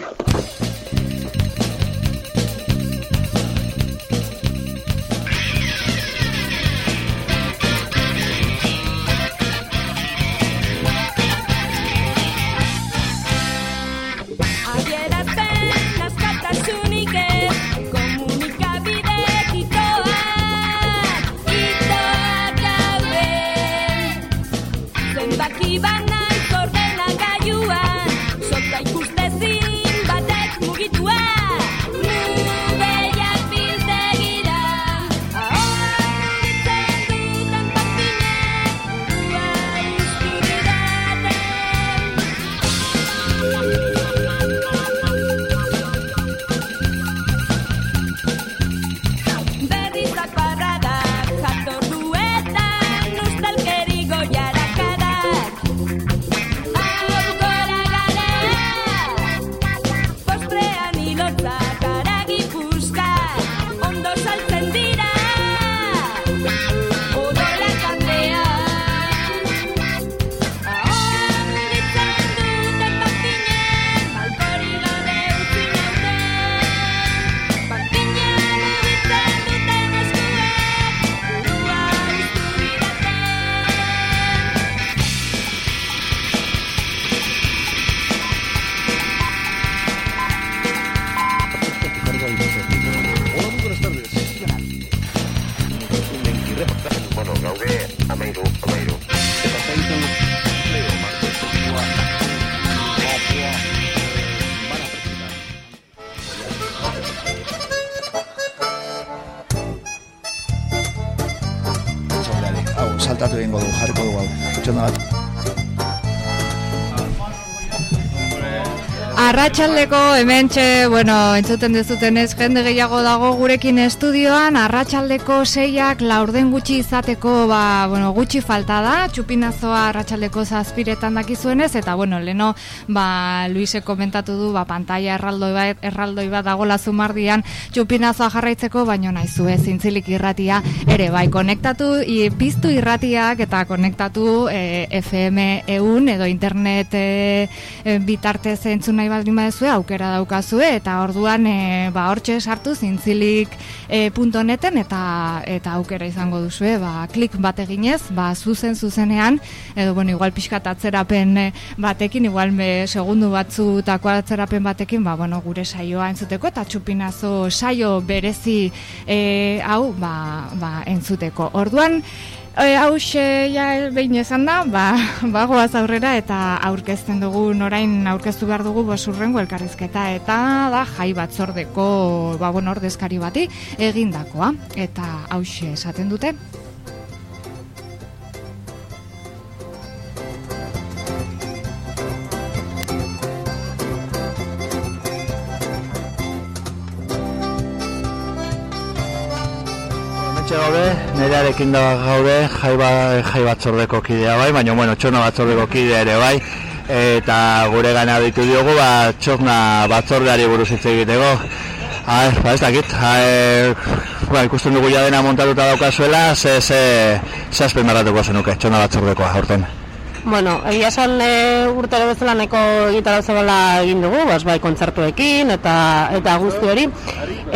Arratxaldeko hementxe, bueno, entzuten dezutenez jende gehiago dago gurekin estudioan, arratsaldeko seiak laurden gutxi izateko, ba, bueno, gutxi falta da, txupinazoa arratsaldeko zazpiretan dakizuenez, eta bueno, leno, ba, Luise komentatu du, ba, pantalla erraldoi bat, erraldoi bat dagola zumardian, txupinazoa jarraitzeko, baino naizue zintzilik irratia, ere, bai, konektatu, i, piztu irratiak eta konektatu e, FM eun edo internet e, e, bitartez entzun nahi baldin baduzue aukera daukazue eta orduan e, ba hortxe sartu zintzilik e, punto neten eta eta aukera izango duzue. Ba klik bat eginez ba zuzen zuzenean edo bueno igual pixkat atzerapen e, batekin igual me segundu batzutako atzerapen batekin ba bueno gure saioa entzuteko eta txupinazo saio berezi e, hau ba, ba entzuteko. Orduan E, hause ja behin esan da, ba, [LAUGHS] ba goaz aurrera eta aurkezten dugu orain aurkeztu behar dugu basurrengo elkarrizketa eta da jai batzordeko ba, bueno, ordezkari bati egindakoa eta hause esaten dute. Nerearekin da gaude, jai, ba, jai batzordeko kidea bai, baina bueno, txona batzordeko kidea ere bai, eta gure gana ditu diogu, ba, txosna batzordeari buruz hitz egiteko. A ver, ba, ez dakit, a ver, ba, ikusten dugu ja dena montatuta daukazuela, ze, ze, ze azpimarratuko zenuke, txona batzordekoa, aurten. Bueno, egia esan e, urtero bezala neko gitarra zabala egin dugu, bas, bai kontzertuekin eta eta guzti hori.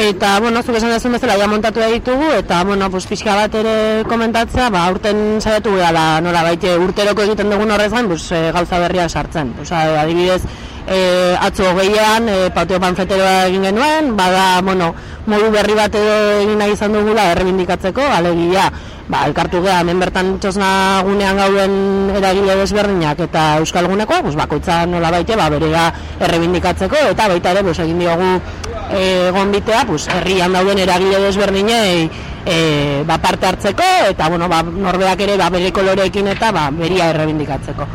Eta, bueno, zuk esan dezun bezala ja montatu ditugu eta, bueno, pues, pixka bat ere komentatzea, ba, urten saiatu gara nola baite urteroko egiten dugun horrez gain, pues, e, gauza berriak sartzen. Osa, adibidez, e, atzo hogeian, e, patio panfeteroa egin genuen, bada, bueno, modu berri bat edo egin nahi izan dugula errebindikatzeko, alegia, ba, elkartu geha, hemen bertan txosna gunean gauden eragile desberdinak eta euskal gunekoa, pues, bakoitza nola baite, ba, berea errebindikatzeko, eta baita ere, pues, egin diogu gonbitea, pues, herrian dauden eragile desberdinei e, ba, parte hartzeko, eta bueno, ba, norbeak ere ba, bere koloreekin eta ba, beria errebindikatzeko.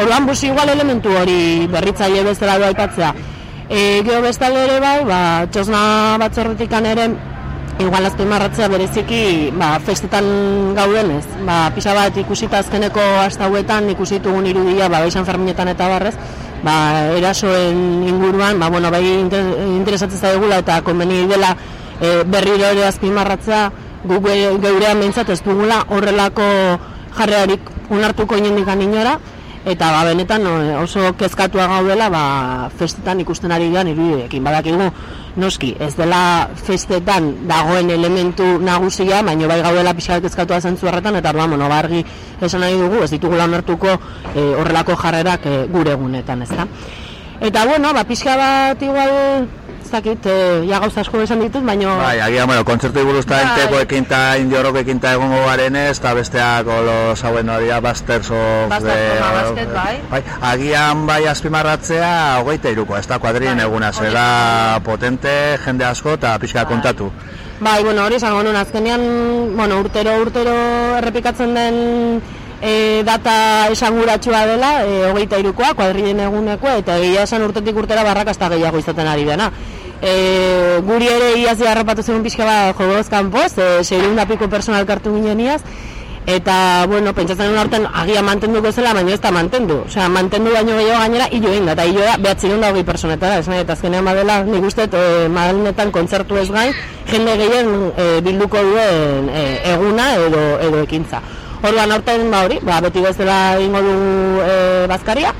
Orduan, bus igual elementu hori berritzaile bezala du aipatzea. E, gero bestalde ere bai, ba, txosna batzorretikan ere, igual azpimarratzea bereziki ba, festetan gaudenez. Ba, pisa bat ikusita azkeneko hauetan ikusi ditugun irudia, ba, San Ferminetan eta barrez, ba, erasoen inguruan, ba, bueno, bai inter, interesatzen zaigula eta konbeni dela e, berriro ere azpimarratzea gu ge- geurean behintzat ez dugula horrelako jarrearik unartuko inondik inora, eta ba, benetan oso kezkatua gaudela ba, festetan ikusten ari gehan irudiekin. Badakigu, noski, ez dela festetan dagoen elementu nagusia, baino bai gaudela pixka bat kezkatua zentzu horretan, eta ba, bueno, bargi esan nahi dugu, ez ditugula onartuko e, horrelako jarrerak e, gure egunetan, ezta? Eta bueno, ba, pixka bat igual, ez dakit, e, ja gauza asko esan ditut, baino... Bai, agian, bueno, kontzertu buruz eta Bai. entekoekin eta indiorokekin eta egongo garenez, eta besteak los hauen noria Busters of a basket, bai. bai. Agian bai azpimarratzea, hogeita iruko, ez da kuadrin Bai, eguna, hori zera potente, jende asko eta pixka kontatu. Bai, bueno, hori esango nuen, azkenean, bueno, urtero, urtero errepikatzen den e, data esanguratsua dela, e, hogeita irukoa, kuadrilen egunekoa, eta egia esan urtetik urtera barrakasta gehiago izaten ari dena. E, guri ere iaz harrapatu zegoen pixka bat jogoz kanpoz, e, seireun da piko personal kartu ginen iaz, eta, bueno, pentsatzen nuen aurten agia mantenduko zela, baina ez da mantendu. Osea, mantendu baino gehiago gainera, hilo egin da, eta hilo da, behatzireun da hogei personetara, esan nahi, eta azkenean badela, nik uste, e, madalenetan kontzertu ez gain, jende gehien e, bilduko duen e, eguna edo, edo ekintza. Orduan aurten ba hori, ba, beti bezala egingo dugu e, bazkaria,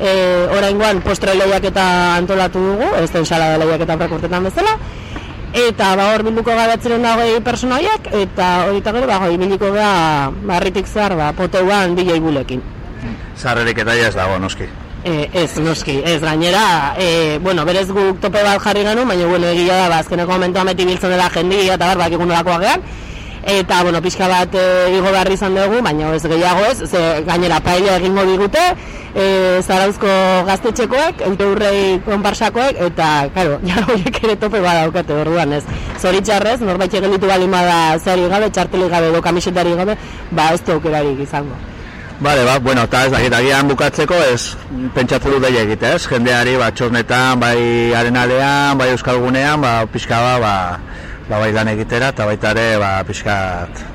e, oraingoan postre lehiak eta antolatu dugu, ez den sala lehiak eta prekurtetan bezala, eta ba hor bilduko gara betzeren da hogei persona horiek, eta hori gero ba hori bilduko gara barritik zehar ba, poteuan DJ bulekin. Zarrerik eta ez dago, noski. E, ez, noski, ez gainera, e, bueno, berez guk tope bat jarri genuen, baina bueno, egia da, ba, azkeneko momentuan beti biltzen dela jendia eta bar, bakik dakoa gehan, eta bueno, pixka bat e, igo behar izan dugu, baina ez gehiago ez, ze gainera paella egingo digute, e, zarauzko gaztetxekoek, eurrei konparsakoek, eta, karo, [LAUGHS] ja horiek ere tope badaukate orduan ez. Zoritxarrez, norbait egin ditu balin bada zeri gabe, txarteli gabe, edo kamisetari gabe, ba ez du aukerarik izango. Bale, ba, bueno, eta ez dakit, agian bukatzeko ez pentsatzen dut daia egite, ez? Jendeari, ba, txosnetan, bai arenalean, bai euskalgunean, ba, pixka ba, ba, ba, bai lan egitera, eta baita ere, ba, pixka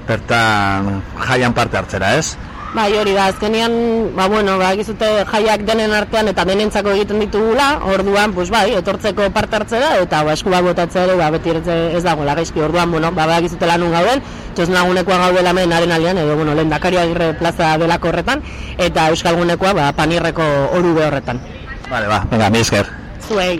bertan jaian parte hartzera, ez? Bai, hori da, azkenean, ba, bueno, ba, gizute jaiak denen artean eta denentzako egiten ditugula, orduan, pues, bai, etortzeko parte hartzera, eta ba, esku botatzea ere, ba, beti ez, ez dagoela gaizki, orduan, bueno, ba, ba, gizute lanun gauden, txosnagunekoa gaudela hemen haren alian, edo, bueno, lehen Dakario Agirre plaza delako horretan, eta Euskalgunekoa, ba, panirreko orube horretan. Bale, ba, venga, mi esker. Zuei.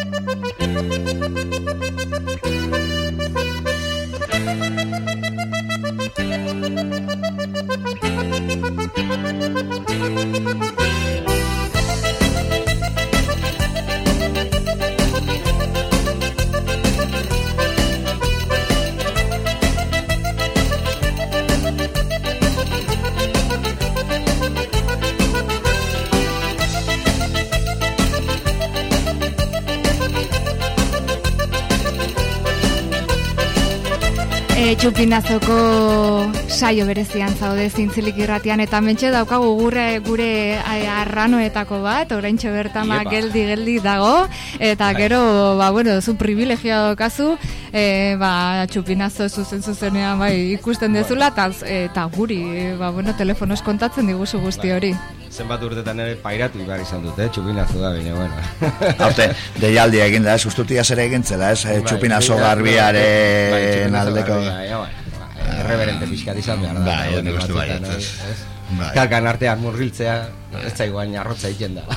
E, txupinazoko saio berezian zaude zintzilik irratian eta mentxe daukagu gure gure arranoetako bat, oraintxe bertan ba, Iepa. geldi geldi dago eta gero ba bueno, zu privilegia daukazu e, ba, txupinazo zuzen zuzenean bai ikusten dezula eta eta guri e, ba, bueno, telefonoz kontatzen diguzu guzti hori. Zenbat urtetan ere pairatu behar izan dute, txupinazo da, baina, bueno. Haute, deialdia egin da, ez, ustutia zer egin zela, ez, eh, Bai, txupinazo bai, garbiaren bai, txupinazo aldeko... garbia, ja, bai, bai, Erreberente pixkat izan behar da. Bai, nik uste batzuetan, baietz, ez? Bai. Kalkan artean murgiltzea, ez zaigoan arrotza egiten da.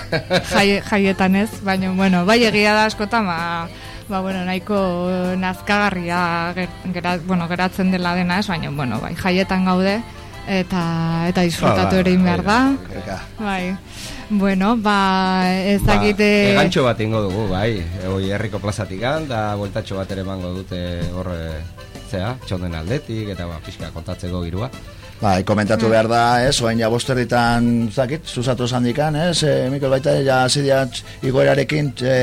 Jai, jaietan ez, baina, bueno, bai egia da askotan, ba, ba, bueno, nahiko nazkagarria ger, gera, bueno, geratzen dela dena ez, baina, bueno, bai, jaietan gaude, eta eta disfrutatu Ba, ere behar da. Kreka. Bai. Bueno, ba, ez dakite... Ba, egantxo bat ingo dugu, bai. Hoi herriko plazatikan, da bueltatxo bat ere emango dute horre, zea, txonden aldetik, eta ba, pixka kontatzeko girua. Bai, komentatu behar da, ez, oain ja bosterritan, zakit, zuzatu zandikan, ez, e, Mikel baita, ja zidia igoerarekin, e,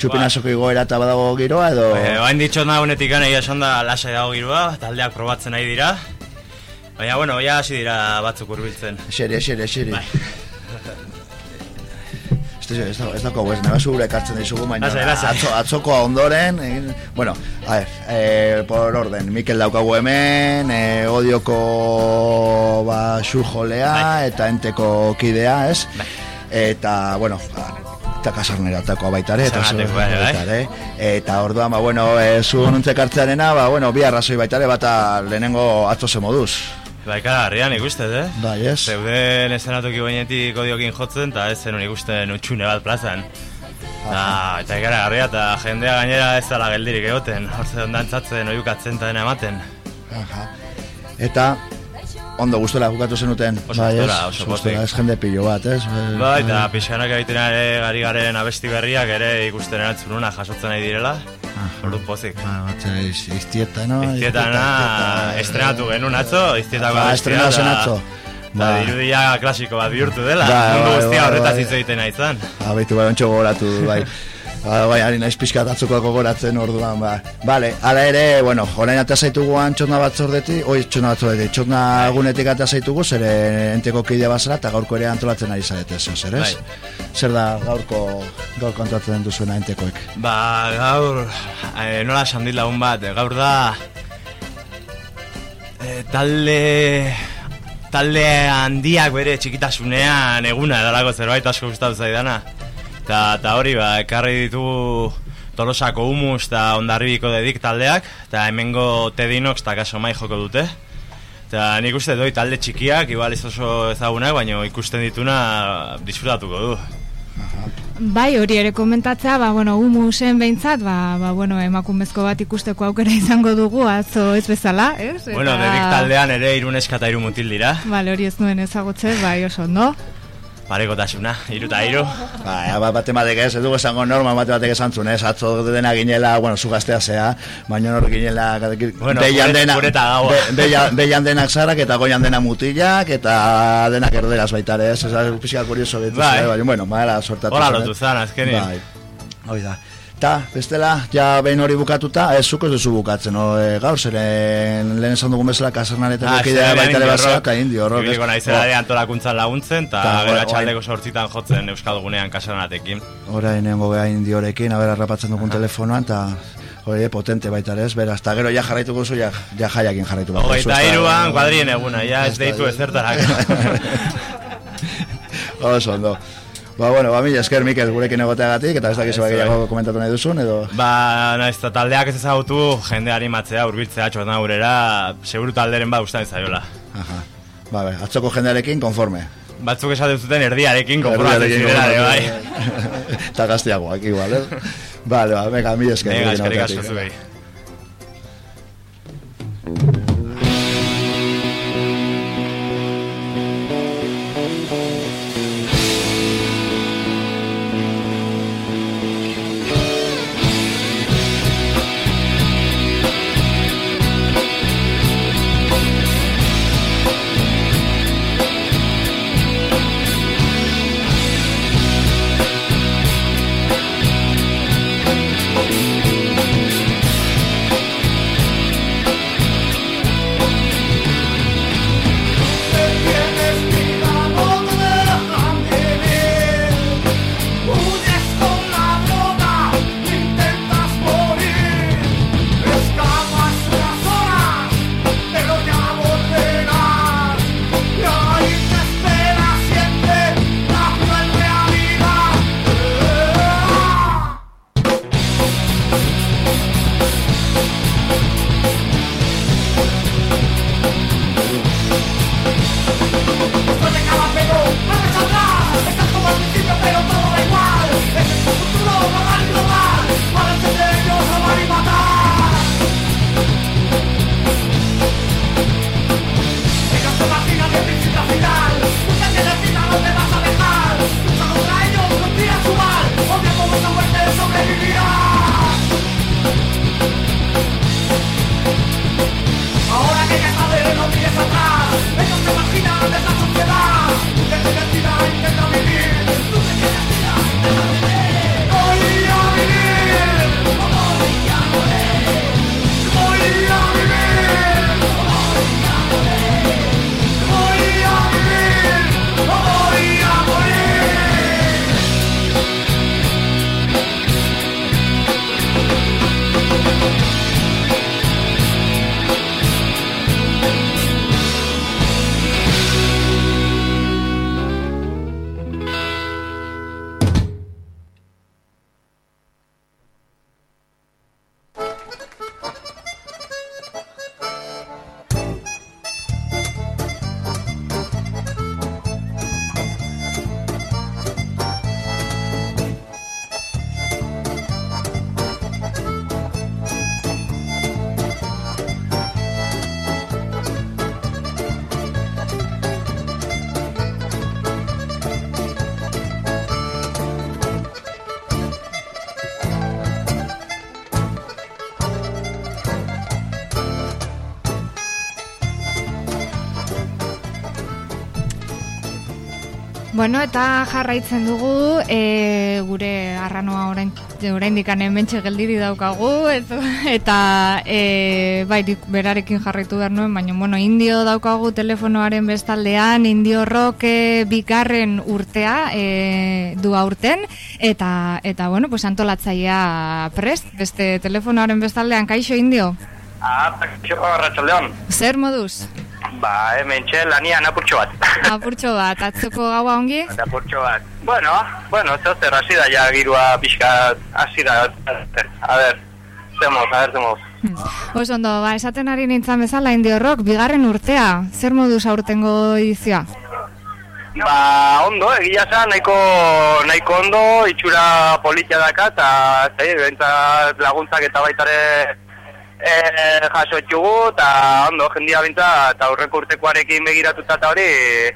txupinazoko igoera eta badago giroa, edo... Eh, Bain ditxot nagonetik gana esan da lasai dago girua, taldeak probatzen nahi dira. Baina, bueno, ja hasi dira batzuk hurbiltzen. Eseri, eseri, eseri. Ez, ez, ez dako, ez neba zure ekartzen dizugu, baina atzo, atzokoa ondoren, egin, bueno, a ver, eh, por orden, Mikel daukagu hemen, eh, odioko ba, xurjolea eta enteko kidea, ez? Eta, bueno, ba, eta kasarneratako baita ere, eta Kasarnerateko, zu- bai, bai. baita ere. Eta orduan, ba, bueno, e, zu ba, bueno, bi arrazoi baita ere, bata lehenengo atzo moduz. Bai, ikaragarrian ikustez, eh? Bai, ez? Zeuden esenatoki bainetik odiokin jotzen, eta ez zenun ikusten utxune bat plazan. Da, eta ikaragarria, eta jendea gainera ez dala geldirik egoten, horze ondantzatzen, oiukatzen eta dena ematen. Aha. Eta ondo gustora jokatu zenuten. Oso bai, gustora, oso gustora, ez jende pilo bat, ez? Bai, eta pixkanak egiten ere gari garen abesti berriak ere ikusten erantzununa jasotzen nahi direla. Ordu pozik. Ba? Iztietana Iztieta, estrenatu genuen atzo, iztietako Ah, abestia estrenatu zen atzo. Ba. dirudia klasiko bat bihurtu dela. Bai, Mundu bai, guztia bai, horretaz bai. hitz egiten nahi zan. Ah, baitu, bai, ontsa gogoratu, bai. [LAUGHS] Ba, bai, ari naiz pixka atzukoa gogoratzen orduan, ba. Vale, ala ere, bueno, orain ata zaituguan txotna batzordetik, oi, txotna batzordetik, txotna egunetik ata zaitugu, zer enteko kidea bazara, eta gaurko ere antolatzen ari zarete, zer, zer, ez? Bai. Zer da gaurko, gaurko antolatzen duzuena entekoek? Ba, gaur, eh, nola esan dit lagun bat, eh, gaur da eh, talde talde handiak bere txikitasunean eguna edalako zerbait asko gustatu zaidana. Ta, ta hori, ba, ekarri ditugu Tolosako humus eta ondarribiko dedik taldeak, eta hemengo Tedinox eta Kasomai joko dute. Eta nik uste doi talde txikiak, igual ez oso ezagunak, baina ikusten dituna disfrutatuko du. Bai, hori ere komentatzea, ba, bueno, humusen behintzat, ba, ba, bueno, emakumezko bat ikusteko aukera izango dugu, atzo ez bezala, ez? Bueno, dedik taldean ere irun eska eta iru mutil dira. Bale, hori ez nuen ezagutze, bai, oso ondo. Parekotasuna, iru eta iru. Ba, ja, bat bate batek ez, ez dugu esango norma bate batek esan zuen, ez, atzo dena ginela, bueno, zu gaztea zea, baina hor ginela, Bueno, gure- dena, be- behian- behian denak zarak eta goian dena mutilak, eta denak erderaz baita ez, ez, pixka kurioso betu, Bai. baina, bueno, bala, sortatu. Hola lotu zan, azkenin. Bai, hoi da. Ta, bestela, ja behin hori bukatuta, ez zuko ez duzu bukatzen, no, e, gaur, zeren lehen esan dugun bezala kasernareten Ah, kidea zeren baita rock. eta indio rock. Ibiliko ez? naizela Ba, ere antolakuntzan laguntzen, eta Ta, gero atxaldeko sortzitan jotzen Euskal Gunean kasanatekin. Orain nengo geha indiorekin, haber harrapatzen dugun telefonoan, eta hori eh, potente baita ere ez, beraz, eta gero ja jarraituko zu, ja, ja jaiakin jarraitu Hogeita ez da- iruan kuadrien eguna, ja ez deitu ezertarako. [LAUGHS] Oso ondo. Ba, bueno, ba, mila esker, Mikel, gurekin egoteagatik, eta ez dakizu Ez, gehiago bai. komentatu nahi duzun, edo... Ba, naiz, eta taldeak ez ezagutu, jende animatzea, urbiltzea, txorna gurera, seguru talderen ba gustan zaiola. Aha. Ba, be, atzoko jendearekin konforme. Batzuk esaten zuten erdiarekin konformatzen zirela, ere, bai. Eta gaztiagoak, igual, eh? Vale, ba, mega, mila esker. Venga, gurekin eskerrik egoteagatik. asko zuei. Jarraitzen dugu, e, gure arranoa orain oraindik hementxe geldiri daukagu, ez, eta e, bai, berarekin jarraitu behar nuen, baina, bueno, indio daukagu telefonoaren bestaldean, indio roke bigarren urtea e, du aurten, eta, eta bueno, pues antolatzaia prest, beste telefonoaren bestaldean, kaixo indio, Ah, kaixo, arratsaldeon. zer moduz? Ba, hemen txe, lanian apurtxo bat. Apurtxo bat, atzoko gaua ongi? apurtxo bat. Bueno, bueno, zeo zer, hasi da ja girua pixka, hasi da. A ver, zemoz, a ver, zemoz. Oso ondo, ba, esaten ari nintzen bezala indio rock, bigarren urtea, zer moduz aurtengo edizioa? Ba, ondo, egia esan, nahiko, nahiko ondo, itxura politia daka, eta zei, bentsat laguntzak eta baitare e, jaso eta ondo, jendia bintza, eta aurreko urtekoarekin begiratuta eta hori,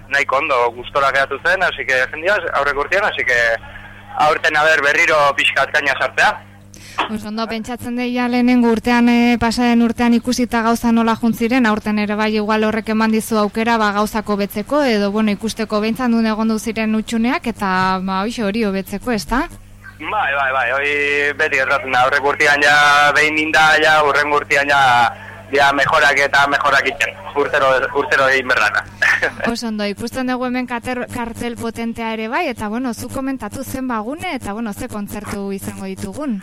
nahiko ondo, gustora geratu zen, hasi que jendia aurreko urtean, hasi que aurten haber berriro pixkat kaina sartzea. Ondo, pentsatzen deia lehenengo urtean, e, pasaren urtean ikusita gauza nola juntziren, aurten ere bai igual horrek eman dizu aukera ba, gauzako betzeko, edo bueno, ikusteko behintzan duen egon ziren utxuneak, eta ba, hori hobetzeko, ez da? Bai, bai, bai, hori beti erratzen da, aurreko urtean ja behin inda, ja, urrengo urtean ja, ja mejorak eta mejorak iten, urtero, urtero egin berrana. [LAUGHS] Oso ondo, ikusten dugu hemen kater, kartel potentea ere bai, eta bueno, zu komentatu zen bagune, eta bueno, ze kontzertu izango ditugun.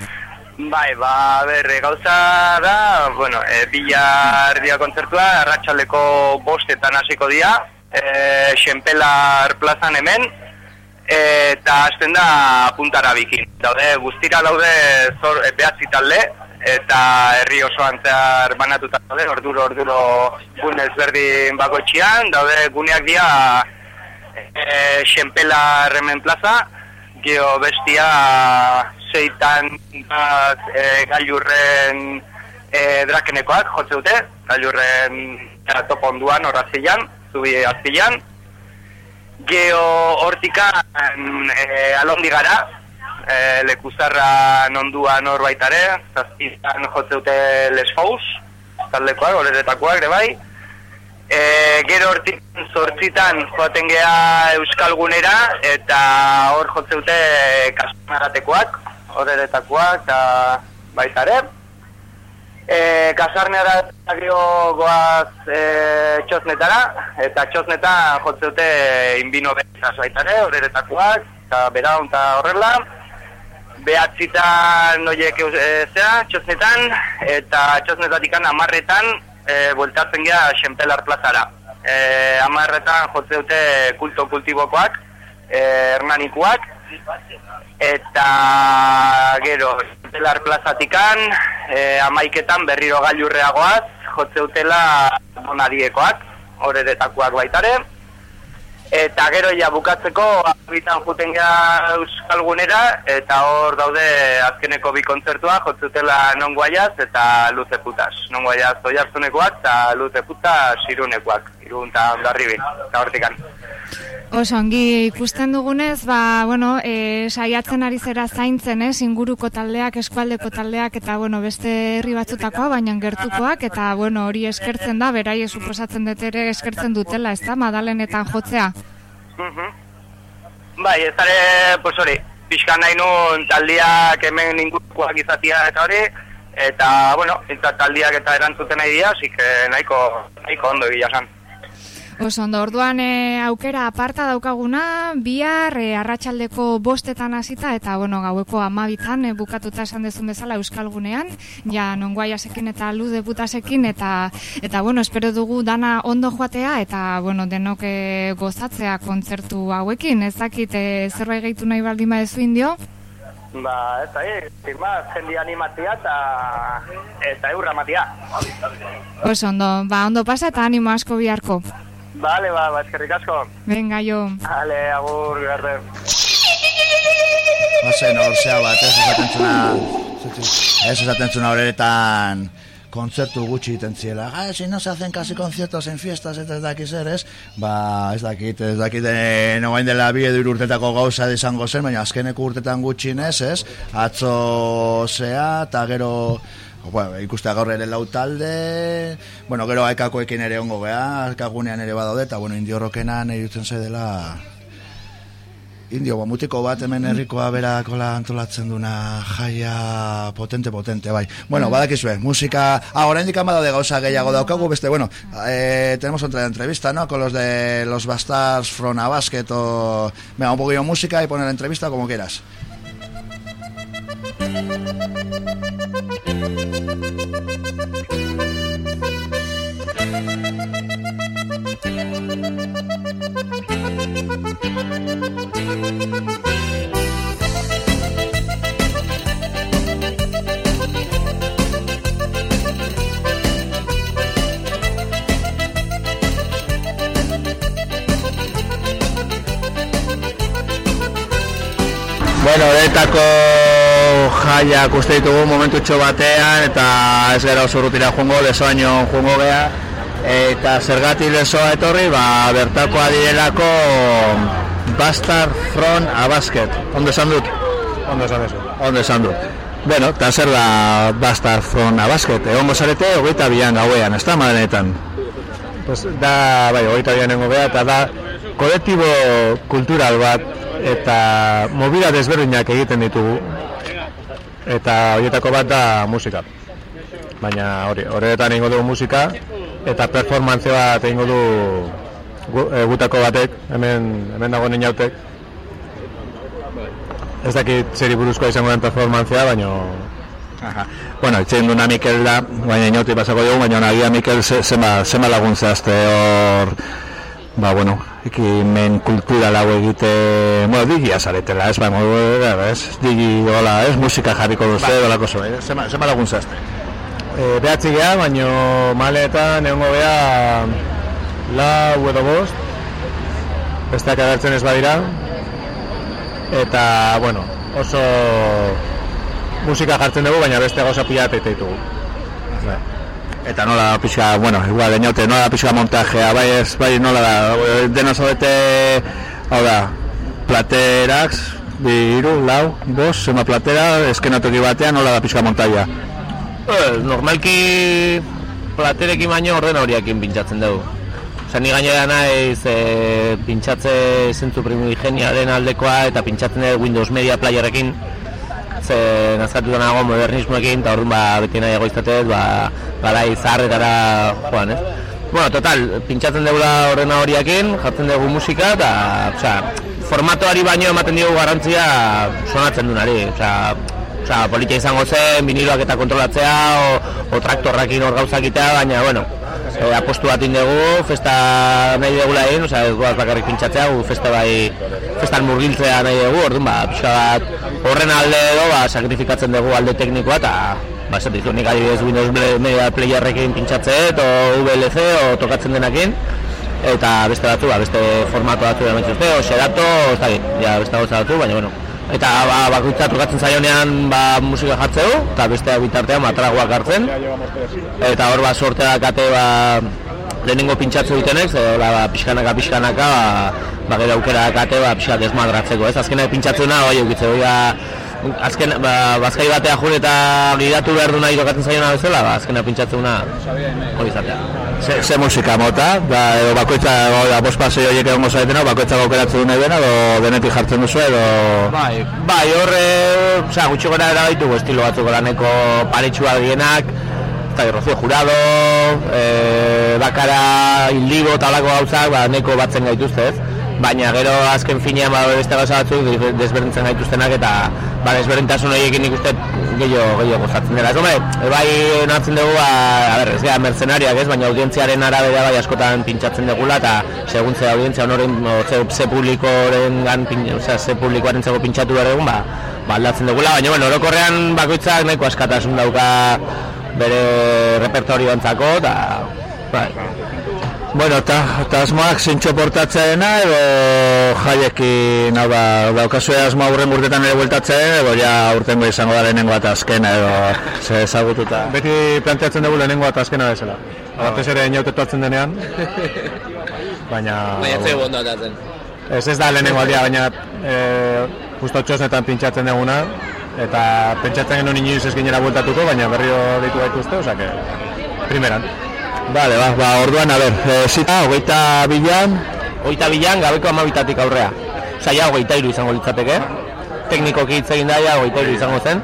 Bai, ba, ber, gauza da, bueno, e, bilar dia kontzertua, arratsaldeko bostetan hasiko dia, e, Xenpelar plazan hemen, eta hasten da puntara bikin. Daude, guztira daude zor, e, behatzi talde, eta herri osoan zehar banatuta daude, orduro, orduro gune ezberdin bako etxian, daude guneak dia e, Xenpelar hemen plaza, geo bestia zeitan bat e, gailurren e, drakenekoak jotze dute, gailurren ja, topo onduan horrazilan, zubi azpilan. Geo hortika e, alondi gara, e, lekuzarra nonduan hor baitare, zazpizan jotze dute lesfous, taldekoak, horretakoak ere bai. E, gero hortik zortzitan joaten gea Euskalgunera eta hor jotze dute kasarnaratekoak, horretakoak eta baita ere. E, kasarnara gero goaz e, txosnetara eta txosnetan jotze dute inbino bezaz baita ere, horretakoak eta beraun eta horrela. Behatzitan noiek e, zea, txosnetan, eta txosnetatikan amarretan e, bueltatzen gea Xenpelar plazara. E, amarretan jotze dute kulto kultibokoak, e, hernanikoak, eta gero Xenpelar plazatikan, e, amaiketan berriro gailurreagoaz, jotze dutela bonadiekoak, horretakoak baitare. Eta gero ja bukatzeko abitan juten gea Euskalgunera eta hor daude azkeneko bi kontzertua jotzutela nongoaiaz eta luze putas. Nongoaiaz oiartzunekoak eta luze putas irunekoak, irun eta ondarribi, eta hortikan. Oso, ongi ikusten dugunez, ba, bueno, e, saiatzen ari zera zaintzen, ez, inguruko taldeak, eskualdeko taldeak, eta, bueno, beste herri batzutakoa, baina gertukoak, eta, bueno, hori eskertzen da, berai suposatzen dut ere eskertzen dutela, ez da, madalenetan jotzea. Mhm. Bai, ez dara, pues hori, pixkan nahi nun taldiak hemen ingurukoak izatia eta hori, eta, bueno, eta taldiak eta erantzuten nahi dira, que nahiko, nahiko ondo egia. Oso ondo, orduan e, aukera aparta daukaguna, bihar e, arratsaldeko bostetan hasita eta bueno, gaueko amabitan e, bukatuta esan dezun bezala Euskalgunean, ja nongoaiasekin eta lude putasekin eta eta bueno, espero dugu dana ondo joatea eta bueno, denok e, gozatzea kontzertu hauekin, ez dakit e, zerbait gehitu nahi baldin badezu indio? Ba, ez da, sin más, jendi animatia eta, eta eurra matia. Oso ondo, ba ondo pasa eta animo asko biharko. Vale, ba, ba, eskerrik asko. Venga, jo. Vale, agur, garte. Bazen, hor zea bat, ez esaten zuna, ez esaten zuna horretan kontzertu gutxi egiten ziela. Ah, si no se hacen casi conciertos en fiestas, eta ez dakiz ere, ez? Ba, ez dakit, ez dakit, e, nogain dela bi edo hiru urtetako gauza izango zen, baina azkeneko urtetan gutxinez, ez? Atzo zea, eta gero bueno, ikustea gaur ere lau talde, bueno, gero aekakoekin ere ongo gea, aekagunean ere badaude, eta bueno, indio rokenan irutzen ze dela indio, ba, mutiko bat hemen herrikoa berakola antolatzen duna jaia potente, potente, bai. Bueno, badakizue, musika, ah, ahora indican badaude gauza gehiago daukagu, beste, bueno, eh, tenemos otra entrevista, ¿no? Con los de los Bastards from a Basket o... Venga, un poquillo de música y poner la entrevista como quieras. Jaiak uste ditugu momentutxo batean eta ez gara oso rutira joango, lesoaino joango gea eta zergatik lesoa etorri, ba, bertakoa direlako Bastard from a Basket. Ondo esan dut? Ondo esan duzu. Ondo esan dut. Bueno, eta zer da Bastard from a Basket? Egongo zarete, hogeita bian gauean, ez da madenetan? Pues, da, bai, hogeita bian nengo beha, eta da kolektibo kultural bat eta movida desberdinak egiten ditugu eta horietako bat da musika. Baina hori, horretan egingo dugu musika eta performance bat egingo du gu, e, gutako batek hemen, hemen dago ninautek ez dakit zeri buruzkoa izango den performantzea, baina Bueno, itxein duna Mikel da, baina inauti pasako dugu, baina nagia Mikel ze- zema, zema lagun zehazte hor, ba, bueno, ekimen kultura lau egite, bueno, digia zaretela, ez, baina, ez, digi, hola, ez, musika jarriko duzu, Bai. holako zo, eh? zema, zema lagun zehazte. e, behatzi geha, baina maletan egongo beha lau edo bost besteak agertzen ez badira eta, bueno, oso musika jartzen dugu, baina beste gauza pila eta ditugu. Eta nola pixka, bueno, igual, enote, nola pixka montajea, bai ez, bai nola da, eh, dena zaudete, hau da, platerak, bi, iru, lau, bos, zema platera, eskenatoki batean, nola da pixka montaia. Eh, normalki platerekin baino orden horiakin pintxatzen dugu. Osa, ni gainera naiz e, pintxatze zentzu primigeniaren aldekoa eta pintxatzen dugu Windows Media Playerrekin ze nazkatuta nago modernismoekin eta orduan ba, beti nahi egoiztatez ba, garai zaharretara joan, ez? Bueno, total, pintxatzen dugula ordena horiakin, jartzen dugu musika eta, osea, formatoari baino ematen diogu garrantzia sonatzen dunari, osea, osea, politia izango zen, viniloak eta kontrolatzea, o, o traktorrakin hor gauzak itea, baina, bueno, e, apostu bat dugu, festa nahi dugula egin, osea, ez guaz bakarrik pintxatzea, gu festa bai, festan murgiltzea nahi dugu, orduan, ba, pixka bat, horren alde edo, ba, sakrifikatzen dugu alde teknikoa, eta, ba, ez ditu, nik adibidez Windows Media Playerrekin pintxatzeet, o VLC, o tokatzen denakin, eta beste batzu, ba, beste formato batzu da mentzuzte, o xerato, ez da, ja, beste gauza batzu, baina, bueno, eta ba, bakoitza trukatzen zaionean ba, musika jartzeu, eta beste bitartean matragoak hartzen, eta hor ba, sortea kate ba, lehenengo pintxatzu dutenek, ze, hola, ba, pixkanaka, pixkanaka, ba, ba, gero aukera kate, ba, pixka desmadratzeko, ez? Azkenak pintxatzuna, bai, eukitze, hori da, azken, ba, bazkai batea jun eta gidatu behar du nahi tokatzen zaiona bezala, ba, azkenak pintxatzuna, hori izatea. Ze, ze musika mota, da, edo bakoitza, da, bost pasei horiek egongo zaretena, bakoitza gaukeratzen du nahi dena, edo denetik jartzen duzu, edo... Bai, bai, horre, osea, gutxi gora era baitugu estilo batzuk laneko paretsua dienak, eta Rocío Jurado, e, bakara, Ildigo eta holako gauzak, ba, neko batzen gaituzte, ez? Baina gero azken finean ba, beste gauza batzuk de- desberdintzen gaituztenak eta ba, desberdintasun horiekin nik uste gehiago, gehiago gozatzen dela. Ez, bai nartzen dugu, ba, a ber, ez gara mercenariak ez, baina audientziaren arabera bai askotan pintxatzen dugula eta segun ze audientzia honoren, o, ze, ze publikoren gan, pin, osea, ze publikoaren zego pintxatu behar egun, ba, ba, aldatzen dugula, baina bueno, orokorrean bakoitzak nahiko askatasun dauka bere repertorioantzako eta bai. Bueno, eta eta asmoak zintxo portatzeena, edo jaiekin, hau da, daukazu asmoa urren urtetan ere bueltatzen, edo ja urtengo izango da lehenengo eta azkena, edo ze ezagututa. Beti planteatzen dugu lehenengo eta azkena bezala. Batez ere inautetu hartzen denean, [LAUGHS] baina... Baina ze ondo atatzen. Ez ez da lehenengo aldia, baina e, justo txosnetan pintxatzen duguna, eta pentsatzen genuen inoiz ez ginera bueltatuko, baina berriro ditu gaituzte, osea primeran. Vale, ba, ba, orduan, a ber, e, zita, hogeita bilan, Hogeita bilan, gabeko amabitatik aurrea. Ja, hogeita iru izango litzateke. Teknikoki hitz egin da, ja, hogeita iru izango zen.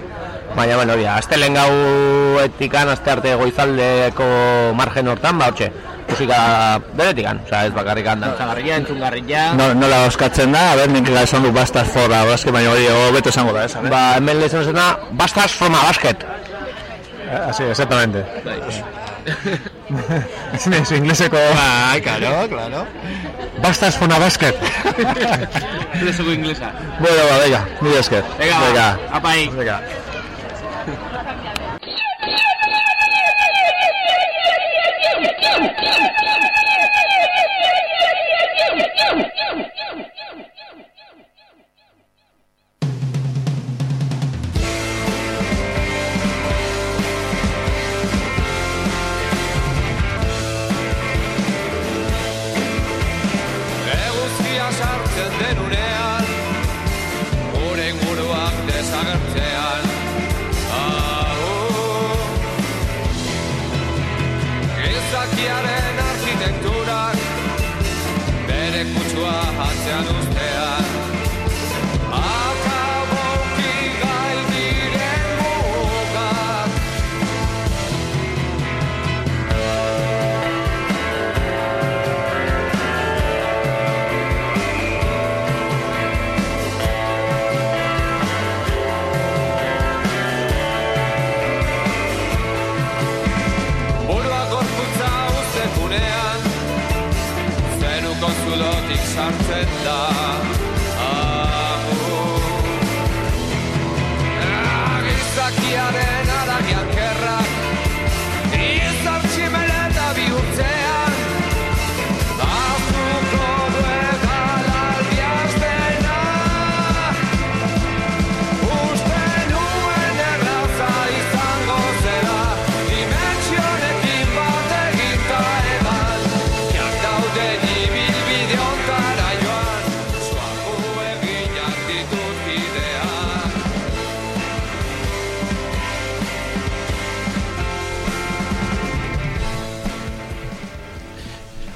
Baina, bueno, hori, aste lehen gauetikan, aste arte goizaldeko margen hortan, ba, hortxe, musika beretikan, osa, ez bakarrik dantzagarria, entzungarria. no, nola oskatzen da, a ber, nik esan du bastaz forra, baske, baina hori, hobeto esango da, esan, eh? Ba, hemen lehen zen da, Bastards from a Basket. Ah, sí, exactamente. Es [LAUGHS] su ingleseko... Bai, claro, claro. Bastas for a basket. Ingleseko [LAUGHS] inglesa. Bueno, ba, venga, mila esker. Venga, venga. apai. Venga.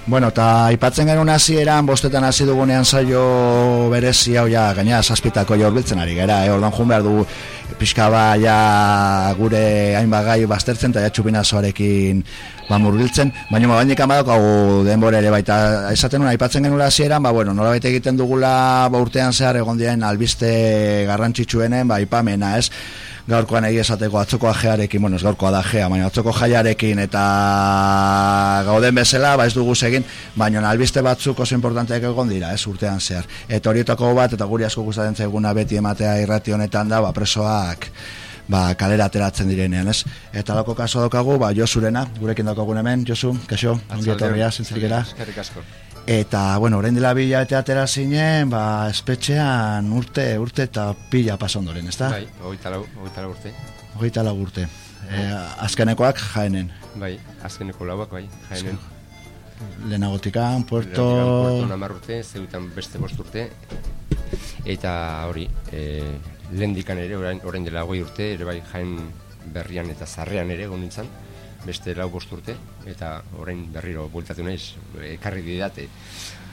Bueno, eta aipatzen genuen hasieran bostetan hasi dugunean saio berezi hau ja, gaina zazpitako ja urbiltzen ari gara, eh? ordan jun behar dugu pixka ba ja gure hainbat gai baztertzen eta ja txupinazoarekin ba murgiltzen, baina bainik amadok denbora ere baita esaten nuen aipatzen genuen hasieran, ba bueno, nolabait egiten dugula ba urtean zehar egon dien albiste garrantzitsuenen ba aipamena, ez? Gaurkoan egia esateko atzoko ajearekin, bueno, ez gaurkoa da ajea, baina atzoko jaiarekin eta gauden bezala, ba ez dugu egin, baina albiste batzuk oso importanteak egon dira, ez urtean zehar. Eta horietako bat, eta guri asko gustatzen zaiguna beti ematea irrati honetan da, ba presoak ba, kalera ateratzen direnean, ez? Eta lako kaso daukagu, ba, Josurena, gurekin daukagun hemen, Josu, kaixo, ongi etorria, zintzilikera. Eskerrik asko. Eta, bueno, orain dela bila eta atera zinen, ba, espetxean urte, urte eta pila pasondoren, ezta? Bai, hogeita lau, urte. Hogeita lau urte. E, azkenekoak jaenen. Bai, azkeneko lauak, bai, jaenen. Lehenagotikan, puerto... Lehenagotikan, puerto namar urte, zeutan beste bost urte. Eta hori, e, lehendikan ere, orain, orain dela hogei urte, ere bai jaen berrian eta zarrean ere egon nintzen, beste lau bost urte, eta orain berriro bueltatu naiz, ekarri didate.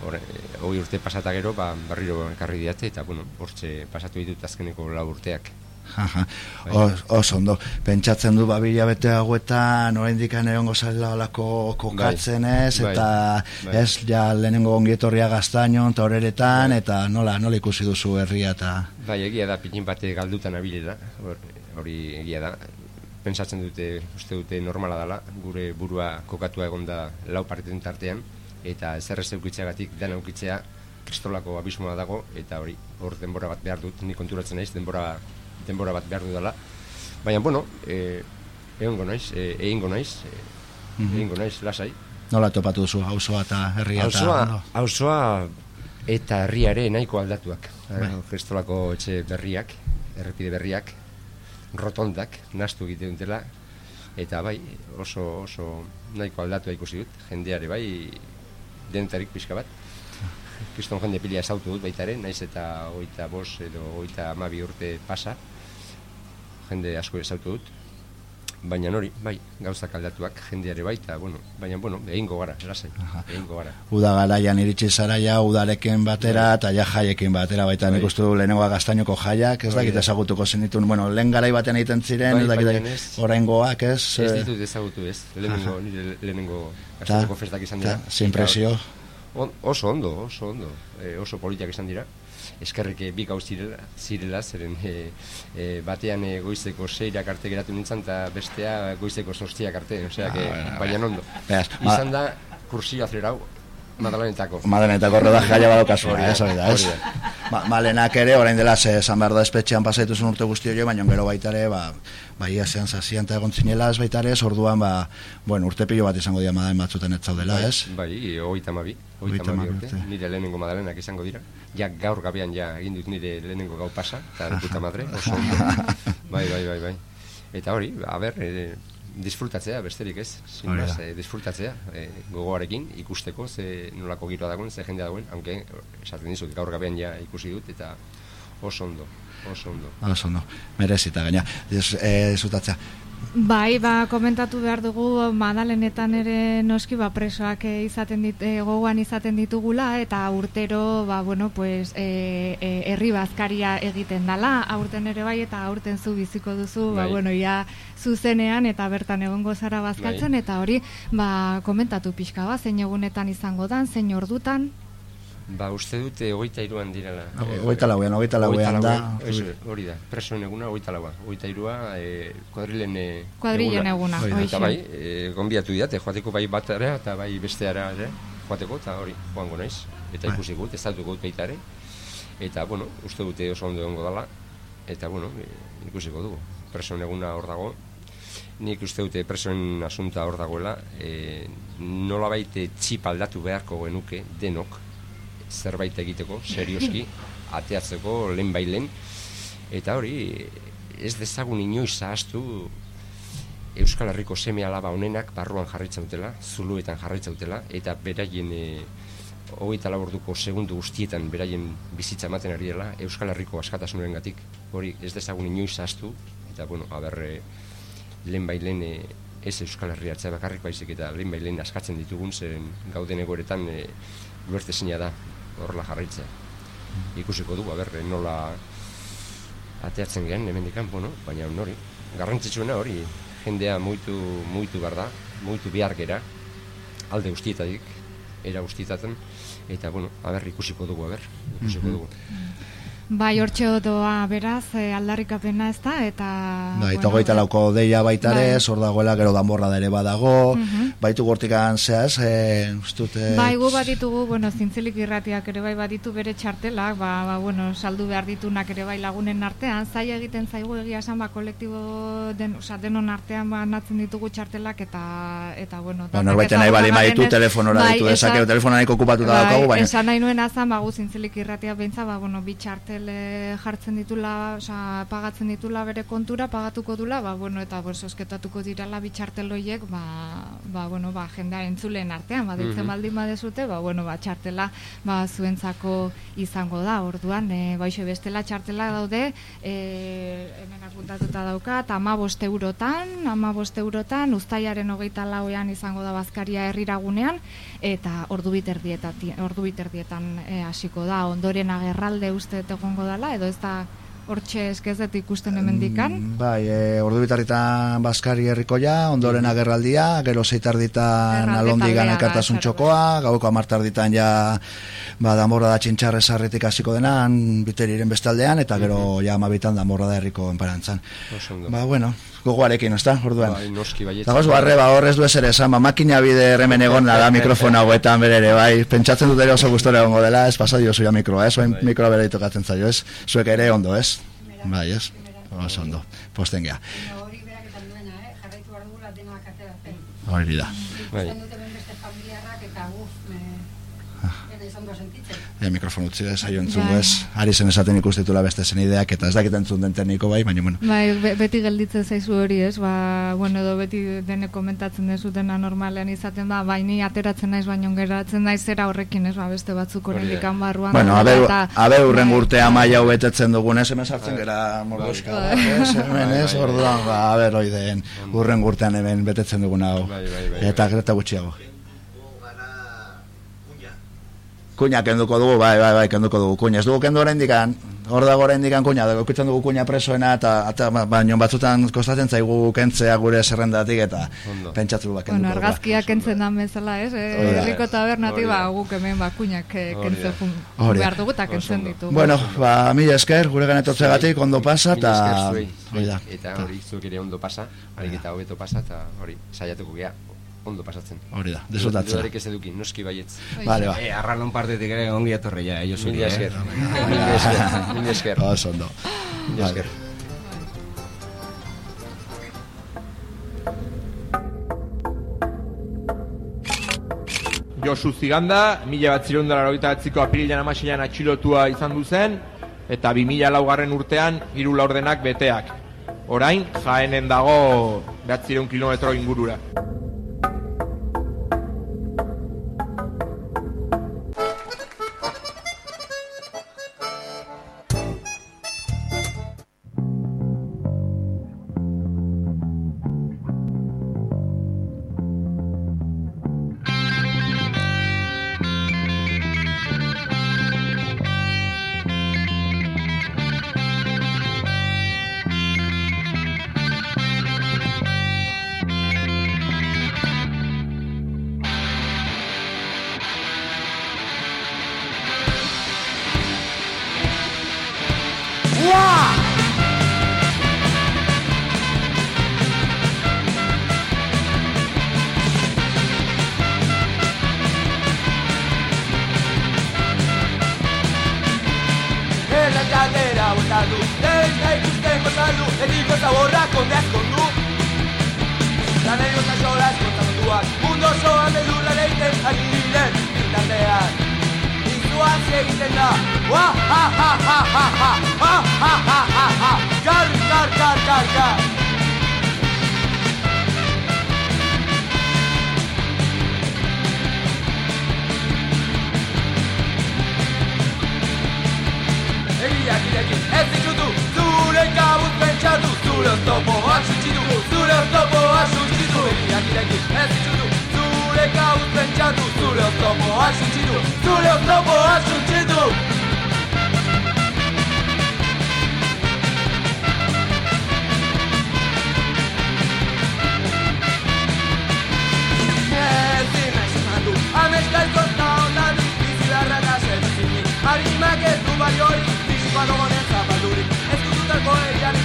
Hor, hogei urte pasata gero, ba, berriro ekarri didate, eta bueno, hortxe pasatu ditut azkeneko lau urteak. Jaja, Os, oso ondo, pentsatzen du babila bete hauetan oraindik egongo zela olako kokatzen ez, Bai, eta bai. ez, ja lehenengo ongietorria gaztainon eta horeretan, eta nola, nola ikusi duzu herria eta... Bai, egia da, pinin bate galdutan abilela, hor- hori egia da. Pentsatzen dute, uste dute normala dela, gure burua kokatua egonda lau partiten tartean, eta zer ez eukitzeagatik dana eukitzea kristolako abismoa dago, eta hori, hor denbora bat behar dut, ni konturatzen naiz, denbora, denbora bat behar dudala. Baina, bueno, e, egongo naiz, e, egingo naiz, e, Mhm. egingo naiz, lasai. Nola topatu duzu auzoa eta herria eta... Ondo? auzoa eta herriare nahiko aldatuak. Bai. Eh, Kristolako etxe berriak, errepide berriak, rotondak, nastu egiten dutela, eta bai, oso, oso nahiko aldatua ikusi dut, jendeare bai, denetarik pixka bat. Kriston jende pila ezautu dut baita ere, naiz eta oita bos edo oita amabi urte pasa, jende asko ezautu dut, baina hori, bai, gauzak aldatuak, jendeare bai, eta, bueno, baina, bueno, egingo gara, lasai, egingo gara. Uda garaian iritsi zara ja udarekin batera eta ja jaiekin batera baita nik uste du lehenengoa gaztainoko jaiak, ez Bai dakit da. ezagutuko zenitun, bueno, lehen garai baten egiten ziren, Bai, ez dakit oraingoak, ez? Ez eh, ditut ezagutu ez, lehenengo, nire lehenengo Ta- gazteko festak izan dira. ta, ze impresio? On, oso ondo, oso ondo, e, oso politiak izan dira. Eskerrik eh, bi gau zirela, zeren e, e, batean e, goizeko seirak arte geratu nintzen eta bestea goizeko sortziak arte, osea, Ah, baina ondo. Beraz, ma- izan da kursio acelerau Madalenetako. Madenetako rodaje Hori da, ez hori da, ez? Ma, malenak ere, orain dela, ze esan behar da espetxean pasaituzun urte guzti hori, baina gero baita ere, ba, ba ia zean zazian eta egon zinela ez baita ere, orduan, ba, bueno, urte pilo bat izango dira maden batzuten ez zaudela, ez? Bai, hogeita hamabi, Hogeita hamabi urte. Nire lehenengo madalenak izango dira. Ja gaur gabean ja egin dut nire lehenengo gau pasa, eta puta madre, oso [LAUGHS] bai, bai, bai, bai. Eta hori, a ber, e, disfrutatzea, besterik ez, da. e, disfrutatzea, e, gogoarekin, ikusteko, ze nolako giroa dagoen, ze jendea dagoen, aunque, esaten dizut, gaur gabean ja ikusi dut, eta oso ondo, oso ondo. Oso ondo, merezita gaina. Ez, e, zutatzea. Bai, ba, komentatu behar dugu Madalenetan ere noski ba, presoak izaten dit, eh, gogoan izaten ditugula eta urtero ba, bueno, pues, eh, eh, herri bazkaria egiten dala, aurten ere bai eta aurten zu biziko duzu, ba, Bai. bueno, ja zuzenean eta bertan egongo zara bazkaltzen Bai. eta hori ba, komentatu pixka ba, zein egunetan izango dan, zein ordutan, Ba, uste dute hogeita iruan direla. Ah, Eh, hogeita lauean, hogeita lauean da. hori da, presoen eguna hogeita laua. Hogeita irua, eh, kuadrilen eh, Kuadrilen eguna, da. hoixe. Eta bai, eh, gonbiatu diate, joateko bai batera eta bai besteara ere, joateko, eta hori, joango naiz. Eta Bai. ikusi gut, ez dut gut baita ere. Eta, bueno, uste dute oso ondo egongo dela. Eta, bueno, eh, ikusiko dugu. Presoen eguna hor dago. Nik uste dute presoen asunta hor dagoela. E, nola baite txip aldatu beharko genuke denok zerbait egiteko, serioski, [LAUGHS] ateatzeko lehen bailen. Eta hori, ez dezagun inoiz ahaztu Euskal Herriko seme alaba honenak barruan jarritza dutela, zuluetan jarritza dutela, eta beraien e, hogeita lau orduko segundu guztietan beraien bizitza ematen ari dela Euskal Herriko askatasunaren gatik. Hori ez dezagun inoiz ahaztu, eta bueno, aber e, lehen bailen e, ez Euskal Herria bakarrik baizik eta lehen bailen askatzen ditugun zeren gauden egoeretan e, luertezina da horrela jarraitzea. Ikusiko dugu, aber, nola ateatzen gehen hemendikan, bueno, baina hori, garrantzitsuena hori, jendea muitu, muitu behar da, muitu behar gera, alde guztietatik, era guztietaten, eta, bueno, aber, ikusiko dugu, aber, ikusiko Mhm. dugu. Bai hortxe doa beraz eh, aldarrikapena ez da, eta... Da, eta bueno, lauko deia baita ere, Bai. hor dagoela, gero danborra da ere badago, Mhm. baitu gortikan zehaz, e, ustute... Bai, gu baditugu, bueno, zintzilik irratiak ere bai baditu bere txartelak, ba, ba, bueno, saldu behar ditunak ere bai lagunen artean, zai egiten zaigu egia esan, ba, kolektibo den, oza, denon artean ba, natzen ditugu txartelak, eta, eta bueno, Ba, norbait nahi bali denez, telefonora bai, ditu dezake, esan- telefonan okupatuta bai, daukagu, baina... Esan nahi nuen azan, ba, gu zintzilik irratia beintza, ba, bueno, bi eh, jartzen ditula, oza, pagatzen ditula bere kontura, pagatuko dula, ba, bueno, eta pues, osketatuko dirala bi txartel horiek, ba, ba, bueno, ba, jendea entzulen artean, ba, deitzen Mhm. baldin badezute, ba, bueno, ba, txartela, ba, zuentzako izango da, orduan, e, ba, hoxe, bestela txartela daude, e, hemen apuntatuta daukat, ama boste eurotan, ama boste eurotan, uztailaren hogeita lauean izango da bazkaria herriragunean, eta ordu biterdietan, ordu biterdietan e, hasiko da, ondoren agerralde uste egongo dela, edo ez da hortxe eskezet ikusten hemendikan. Bai, e, ordu bitarritan Baskari herrikoia, ondoren agerraldia, gero zeitarditan alondigan elkartasun txokoa, gaueko amartarditan ja ba, damorra da txintxarre sarritik hasiko denan, biteriren bestaldean, eta gero ja amabitan damorra da herriko enparantzan. Ba, bueno, gogoarekin, ezta, orduan. Bai, noski baietz. Eta goz, barre, ba, horrez du ez ere esan, ba, makina bide hemen egon da mikrofona hauetan bere ere, bai, pentsatzen dut ere oso gustora egongo dela, ez pasa diozu ja mikroa, ez, bain mikroa bere tokatzen zaio, ez, zuek ere ondo, ez, bai, ez, oso ondo, posten gea, Hori berak esan duena, eh? jarraitu dugula denak ateratzen. hori da. Bai. Ikusten dute ben beste familiarrak eta uf, me... Ena izango Ja, mikrofon utzi ez, aio entzun ez, ari zen esaten ikustitula beste zen ideak, eta ez dakit entzun den tekniko bai, baina, bueno, Bai, be- beti gelditzen zaizu hori, ez? Ba, bueno, edo beti dene komentatzen dezutena normalean izaten da, bai ni ateratzen naiz baino geratzen naiz zera horrekin, ez? Ba, beste batzuk Hori da. oraindik barruan. Bueno, abe, eta- abe urren bai. urtea maila hau betetzen dugunez, hemen sartzen gara mordoska, Bai. bat, ez, hemen Bai, ez, bai, orduan, ba, a ber, oiden, urren urtean hemen betetzen duguna hau, Bai, bai, bai, eta greta gutxiago. Kuña kenduko dugu, bai, bai, bai, kenduko dugu, kuña, ez dugu kendu oraindikan, hor dago oraindikan kuña, dugu ikutzen dugu kuña presoena, eta, eta ba- baino batzutan kostatzen zaigu kentzea gure zerrendatik, eta Ondo. pentsatu du, ba, kenduko Bueno, dugu. argazkiak kentzen dan bezala, ez? Eh, herriko tabernatik, Hori ba, guk hemen bakuinak eh, Hori kentzen jun da. behar dugu eta kentzen ditugu. Bueno, ba, mila esker, gure ganetotzegatik, ondo pasa, eta... Eta hori, zuek ere ondo pasa, harik eta hobeto pasa, eta hori, saiatuko gea, ondo pasatzen. Hori da, disfrutatzen. Dudarik ez eduki, noski baietz. Vale, ba. Eh, arralon partetik ere ongi etorri ja, ello zuri, Mila eh? esker. Mila esker. Mila esker. Oso ondo. Mila esker. Josu Ziganda, mila bat zirundara ko apirilean amaseian atxilotua izan du zen, eta 2000 laugarren urtean hiru laurdenak beteak. Orain, jaenen dago bat zireun kilometro ingurura. Egiten da Ua, ha, ha, ha, ha, ha Ha, ha, ha, ha, ha Gar, gar, gar, gar, gar Egiak ireki ez ditutu Zure kabuz pentsatu Zure oztopoak suntxitu Zure oztopoak suntxitu Egiak ireki ez ditutu Zure kabuz pentsatu Zure oztopoak suntxitu Zure naiz esnatu Ameska izkorta ondan Bizi beharra eta seduzinik Arimak ez du baliorik Fisikoa dogonen zapaldurik Ez dututako egian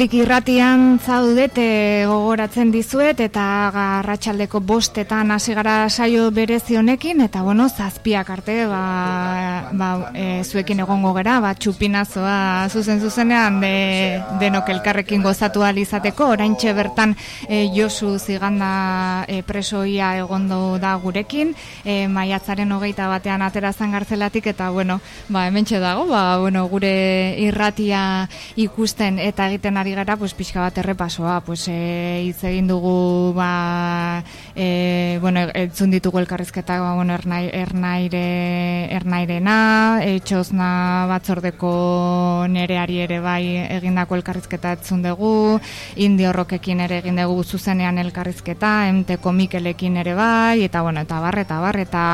Zintzilik irratian zaudete gogoratzen dizuet eta garratxaldeko bostetan hasi gara saio berezi honekin eta bueno, zazpiak arte ba, ba, e, zuekin egongo gera, ba, txupinazoa zuzen zuzenean de, denok elkarrekin gozatu izateko, oraintxe bertan e, Josu ziganda e, presoia egondo da gurekin, e, maiatzaren hogeita batean aterazan gartzelatik eta bueno, ba, hementxe dago, ba, bueno, gure irratia ikusten eta egiten ari gara, pues pixka bat errepasoa, pues eh, hitz egin dugu ba e, bueno, entzun ditugu elkarrizketa ba, bueno, ernai, ernaire, ernairena, etxozna batzordeko nereari ere bai egindako elkarrizketa entzun dugu, indi horrokekin ere egin dugu zuzenean elkarrizketa, emteko Mikelekin ere bai, eta bueno, eta bar, eta bar, eta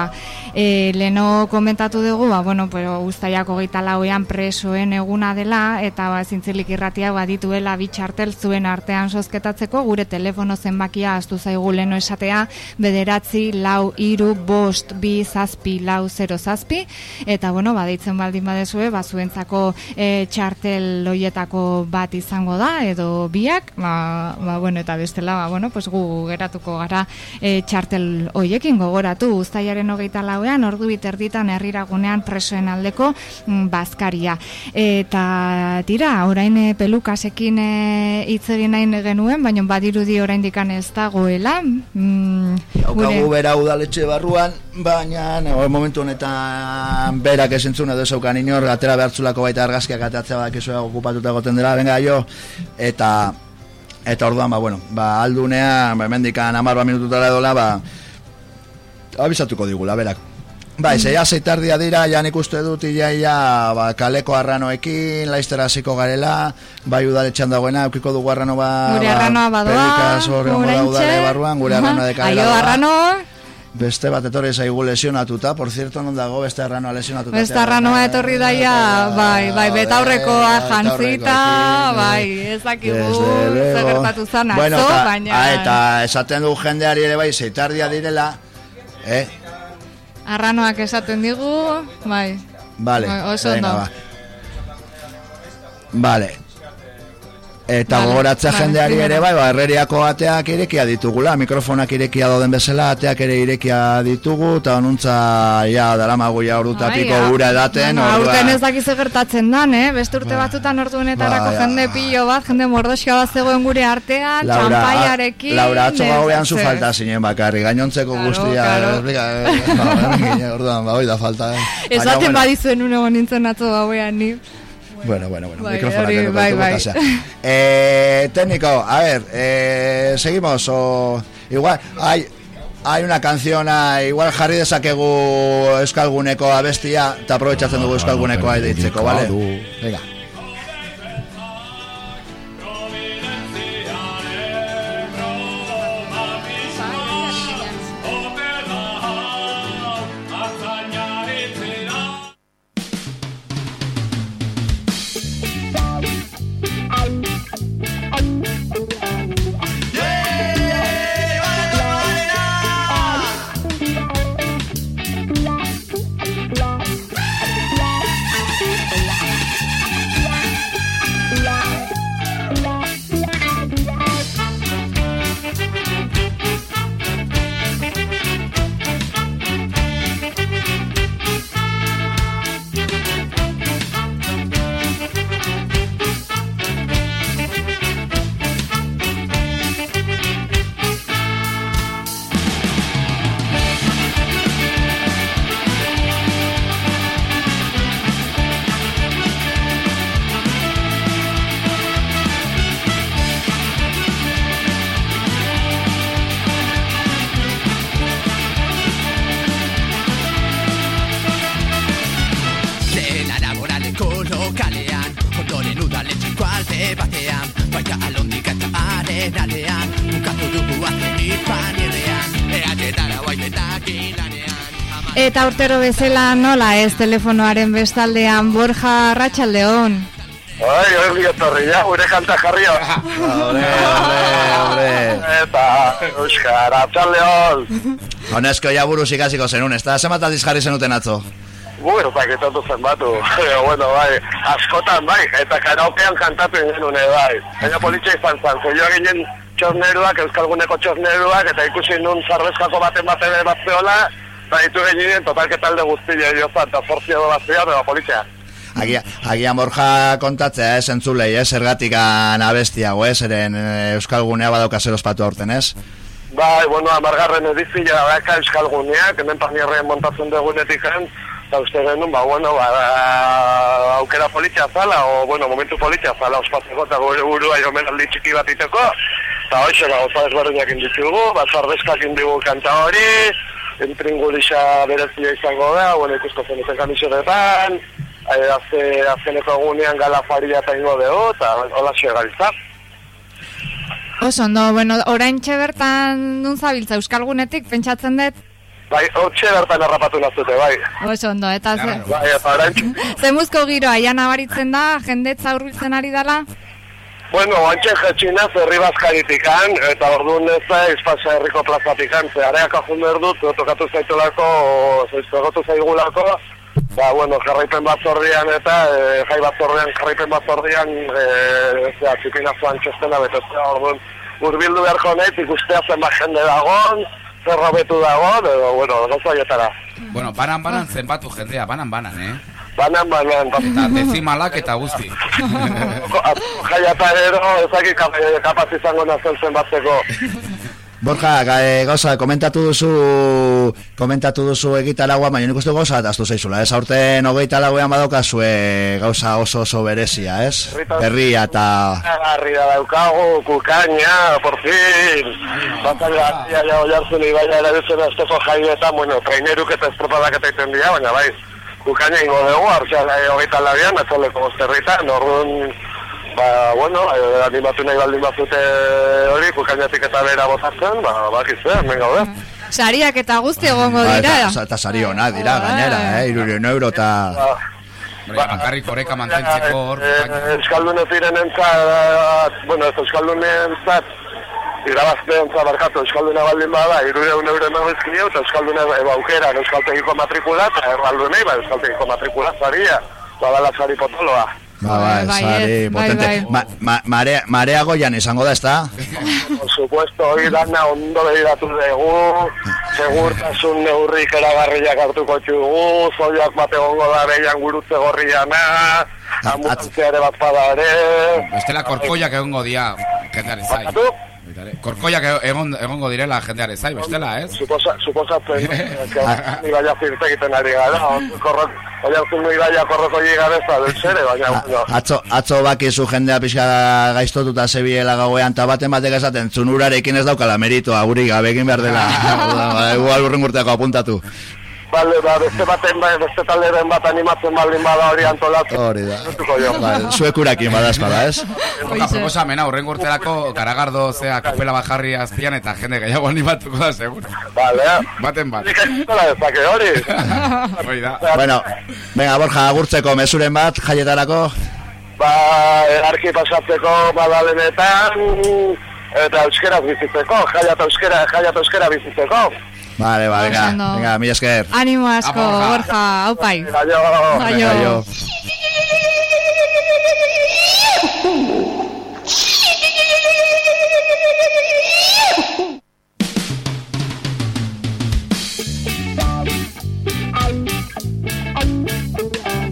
e, leno komentatu dugu, ba, bueno, pero guztaiak hogeita lauean presoen eguna dela, eta ba, zintzilik irratia badituela bitxartel zuen artean sozketatzeko, gure telefono zenbakia astu zaigu leno esatea, bederatzi, lau, iru, bost, bi, zazpi, lau, zero, zazpi, eta bueno, badeitzen baldin badezue, ba, zuentzako e, txartel loietako bat izango da, edo biak, ba, ba, bueno, eta bestela, ba, bueno, pues gu geratuko gara e, txartel hoiekin gogoratu, uztailaren hogeita lauean, ordu biterditan herriragunean presoen aldeko mm, bazkaria. Eta tira, orain e, pelukasekin e, hitz egin nahi genuen, baina badirudi oraindikan ez dagoela. Mm, Haukagu bera udaletxe barruan, baina no, momentu honetan berak esentzuna edo zeukan inor, atera behartzulako baita argazkiak atatzea bak okupatuta egoten dela, venga jo, eta eta orduan, ba, bueno, ba, aldunean, ba, mendikan amarba minututara edola, ba, abizatuko digula, berak. Ba, ez, ja zeitardia dira, ja nik uste dut, ia, ia, ba, kaleko arranoekin, laiztera hasiko garela, bai udaletxan dagoena, eukiko dugu arrano ba... Gure arranoa badoa, Perikaz hor egongo da udale barruan, gure arranoa dekaela. Aio arrano, Beste bat etorri zaigu lesionatuta, por cierto, non dago beste arranoa lesionatuta. beste arranoa etorri daia, bai, bai, betaurrekoa jantzita, bai, ez dakigu Desde luego. zer gertatu zan atzo, Bueno, eta, baina... ah, eta esaten du jendeari ere bai, zeitardia direla, eh? Arranoak esaten digu, bai. Vale, Bai, oso ondo. ba. Vale. Eta Vale, gogoratzea vale, jendeari ere bai, ba, herreriako ateak irekia ditugula, mikrofonak irekia dauden bezala, ateak ere irekia ditugu, eta onuntza, ja, daramagu ja orduta Bai, piko a- gura edaten, Bueno, aurten ez dakize gertatzen dan, eh? Beste urte batzutan orduenetarako Bai, jende pilo bat, jende mordoxka bat zegoen gure artean, Laura, txampaiarekin... Laura, atzo ez, gauean zu ez. falta zinen bakarri, gainontzeko guztia, claro. eh, ba, ba, orduan, ba, hoi da falta. eh. Esaten bueno, badizuen une nintzen atzo gauean ni. Bueno, bueno, bueno, Bai, mikrofonak ere bai, ditugu, bai. eta sea. Eh, técnico, a ver, eh, seguimos o igual hay hay una canción, ah, igual jarri dezakegu euskalguneko abestia, eta aprobetxatzen dugu euskalgunekoa deitzeko, vale? Venga. Eta urtero bezala nola ez telefonoaren bestaldean Borja Arratsaldeon. Ai, hori etorri, ja, gure kanta jarria. Hombre, hombre, Eta, Euskara, txaldeon. Honezko ja buruz ikasiko zenun, ez da zenbat aldiz jarri zenuten atzo? Bu, ez dakit ondo zenbatu. [LAUGHS] bueno, bai, askotan bai, eta karaokean kantatu genuen ere bai. Baina politxa izan zan, ze jo ginen txosneruak, euskalguneko txosneruak, eta ikusi nun zarbezkako baten baten bat zeola, eta ditu geninen totalke talde guztia jo zan, eta forzio bat zea, beba politxa. Agia, agian Borja kontatzea, ez, entzulei, ez, ergatikan abestia, ez, eren eh, euskalgunea badauka zer ospatu aurten, ez? Bai, bueno, amargarren edizia daka euskalguneak, hemen panierrean montatzen dugunetik gen, eta uste genuen, ba, bueno, ba, aukera politxea zala, o, bueno, momentu politxea zala, ospatzeko, eta gure burua jomenaldi txiki bat iteko, eta hoxe, ba, gauza ezberdinak inditugu, ba, zardeskak indigu kanta hori, entringulisa berezia izango da, bueno, ikusko zenuten kamisetetan, eh, azte, azkeneko egunean galafaria eta ingo dugu, eta hola xe gabiltza. Oso ondo, bueno, orain bertan nun zabiltza Euskalgunetik, pentsatzen dut, Bai, hotxe bertan harrapatu nazute, bai. oso ondo, eta ze, Bai, eta orain, [LAUGHS] zemuzko giroa, ja nabaritzen da, jendetza hurbiltzen ari dela, Bueno, oantxe jetxinaz herri bazkaritikan, eta orduan ez da izpasa herriko plazatikan, ze areak ajun behar dut, tokatu zaitulako, zaiztegotu zaigulako, ba, bueno, jarraipen batzordian eta e, jai batzordian, jarraipen batzordian, e, zera, txipinazoan txostena betezea, orduan, urbildu beharko nahi, ikustea zenbat jende dagon, zer robetu dagon, edo, bueno, gauza. Bueno, banan banan zenbatu jendea, banan banan, eh? Banan, banan, Eta dezimalak eta guzti. jaiata ero, ezakik kapaz izango nazen zenbatzeko. Borja, e, gauza, komentatu duzu komentatu duzu egitaragua, baina nik uste gauza ataztu zaizula, ez? Aurten hogeita lauean badaukazue gauza oso oso berezia, ez? Herria eta... Garri da daukagu, kukaina, por fin. Batak garria ja oiartzen ibaia erabiltzen azteko jaietan, bueno, traineruk eta estropadak eta iten dira, baina bai, kukaina ingo dugu, hartza hogeita labian, atzoleko bozterritan, orduan, ba, bueno, eh, animatu nahi baldin bazute hori, kukainatik eta bera botatzen, ba, bakizue, hemen gaude. sariak eta guzti egongo Ba, dira. eta, eta sari honak dira, gainera, eh? Irurion euro eta... Hombre, bakarrik oreka mantentzeko hor. Eh, Euskaldunen ziren entzat, bueno, ez Euskaldunen entzat, irabazte ontza barkatu Euskalduna baldin bada, irureun euro eman bezkio, eta Euskalduna eba aukera Euskaltegiko matrikula, eta erraldunei, ba, Euskaltegiko matrikula zaria, badala zari potoloa. Ba, bai, Bai, sari, ez, bai, potente. bai. Ma, ma, marea, marea goian izango da, ezta? Por supuesto, hori dana ondo behiratu dugu, segurtasun neurrik eragarriak hartuko txugu, zoiak bate gongo da behian gurutze gorriana, ambulantzia ere bat bada ere, Bestela korkoiak egongo dia jendearen zai. Korkoiak egon, egongo direla jendearen zai, bestela, ez? Suposa, suposatzen, [LAUGHS] ni baina firte egiten ari gara, korrok, baina hartu ni baina korroko ez da del zere, baina, Atzo, atzo bakizu jendea pixka gaiztotuta zebiela gauean, eta baten batek esaten, zunurarekin ez daukala meritoa, guri gabe egin behar dela. [LAUGHS] Ba, Igual urren urteako apuntatu. Bale, ba, beste baten, ba, beste talderen bat animatzen baldin bada hori antolatzen. Hori da. Zutuko jo. Ba, zuek urakin badazpada, ez? Oka proposamena, horren urterako garagardo, zea, kapela bajarri azpian eta jende gehiago animatuko da, seguro. Bale, Baten bat. nik ez dela dezake hori. [LAUGHS] Hori da. Bueno, venga, Borja, agurtzeko mesuren bat, jaietarako. Ba, erarki pasatzeko badalenetan, eta euskera bizitzeko, jaia eta euskera, jaia eta euskera bizitzeko. Vale, ba, venga, ondo. venga, mila esker. Animo asko, Borja. Borja, haupai. Aio. Aio. Aio. Lehena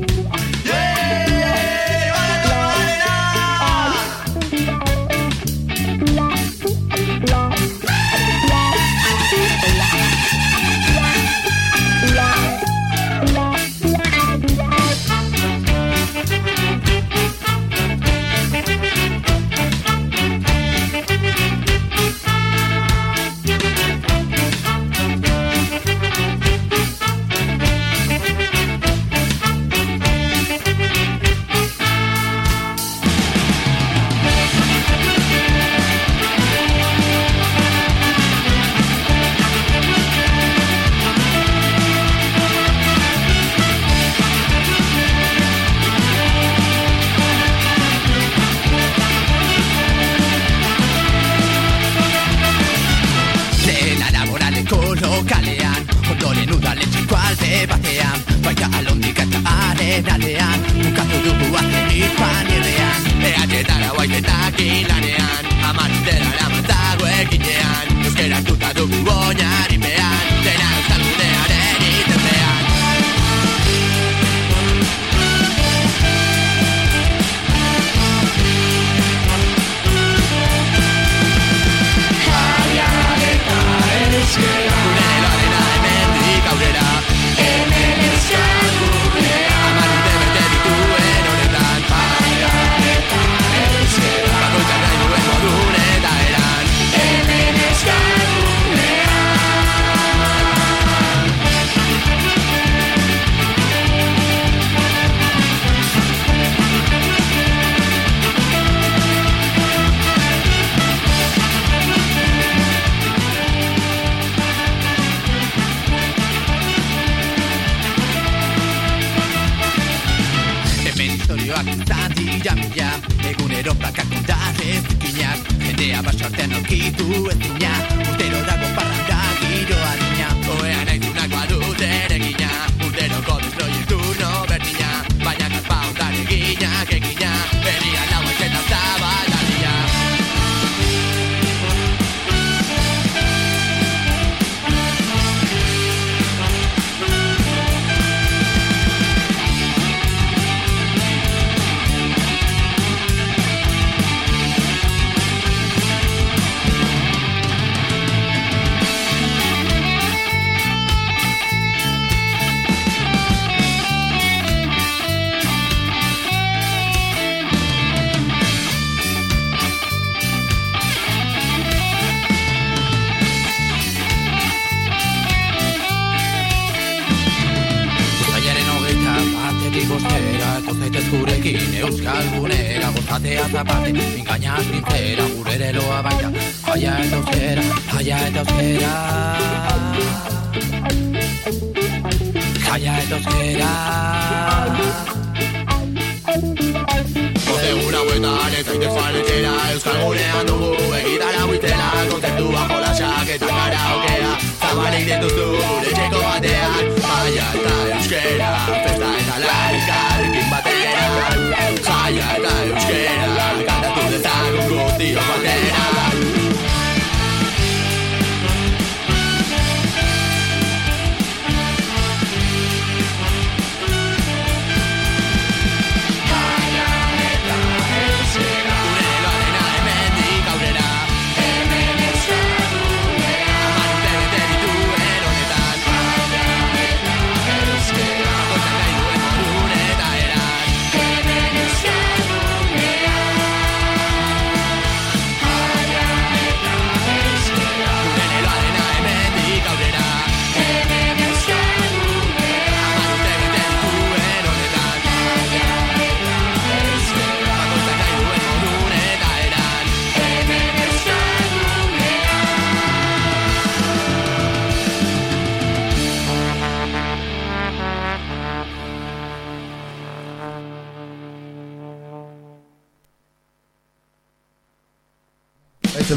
Udaletxeko alde batean Baita alondik eta arenalean Bukatu dugu azken izpan irrean Eatetara guaitetak ilanean Amartera lamatago eginean Euskera tuta dugu oinaripean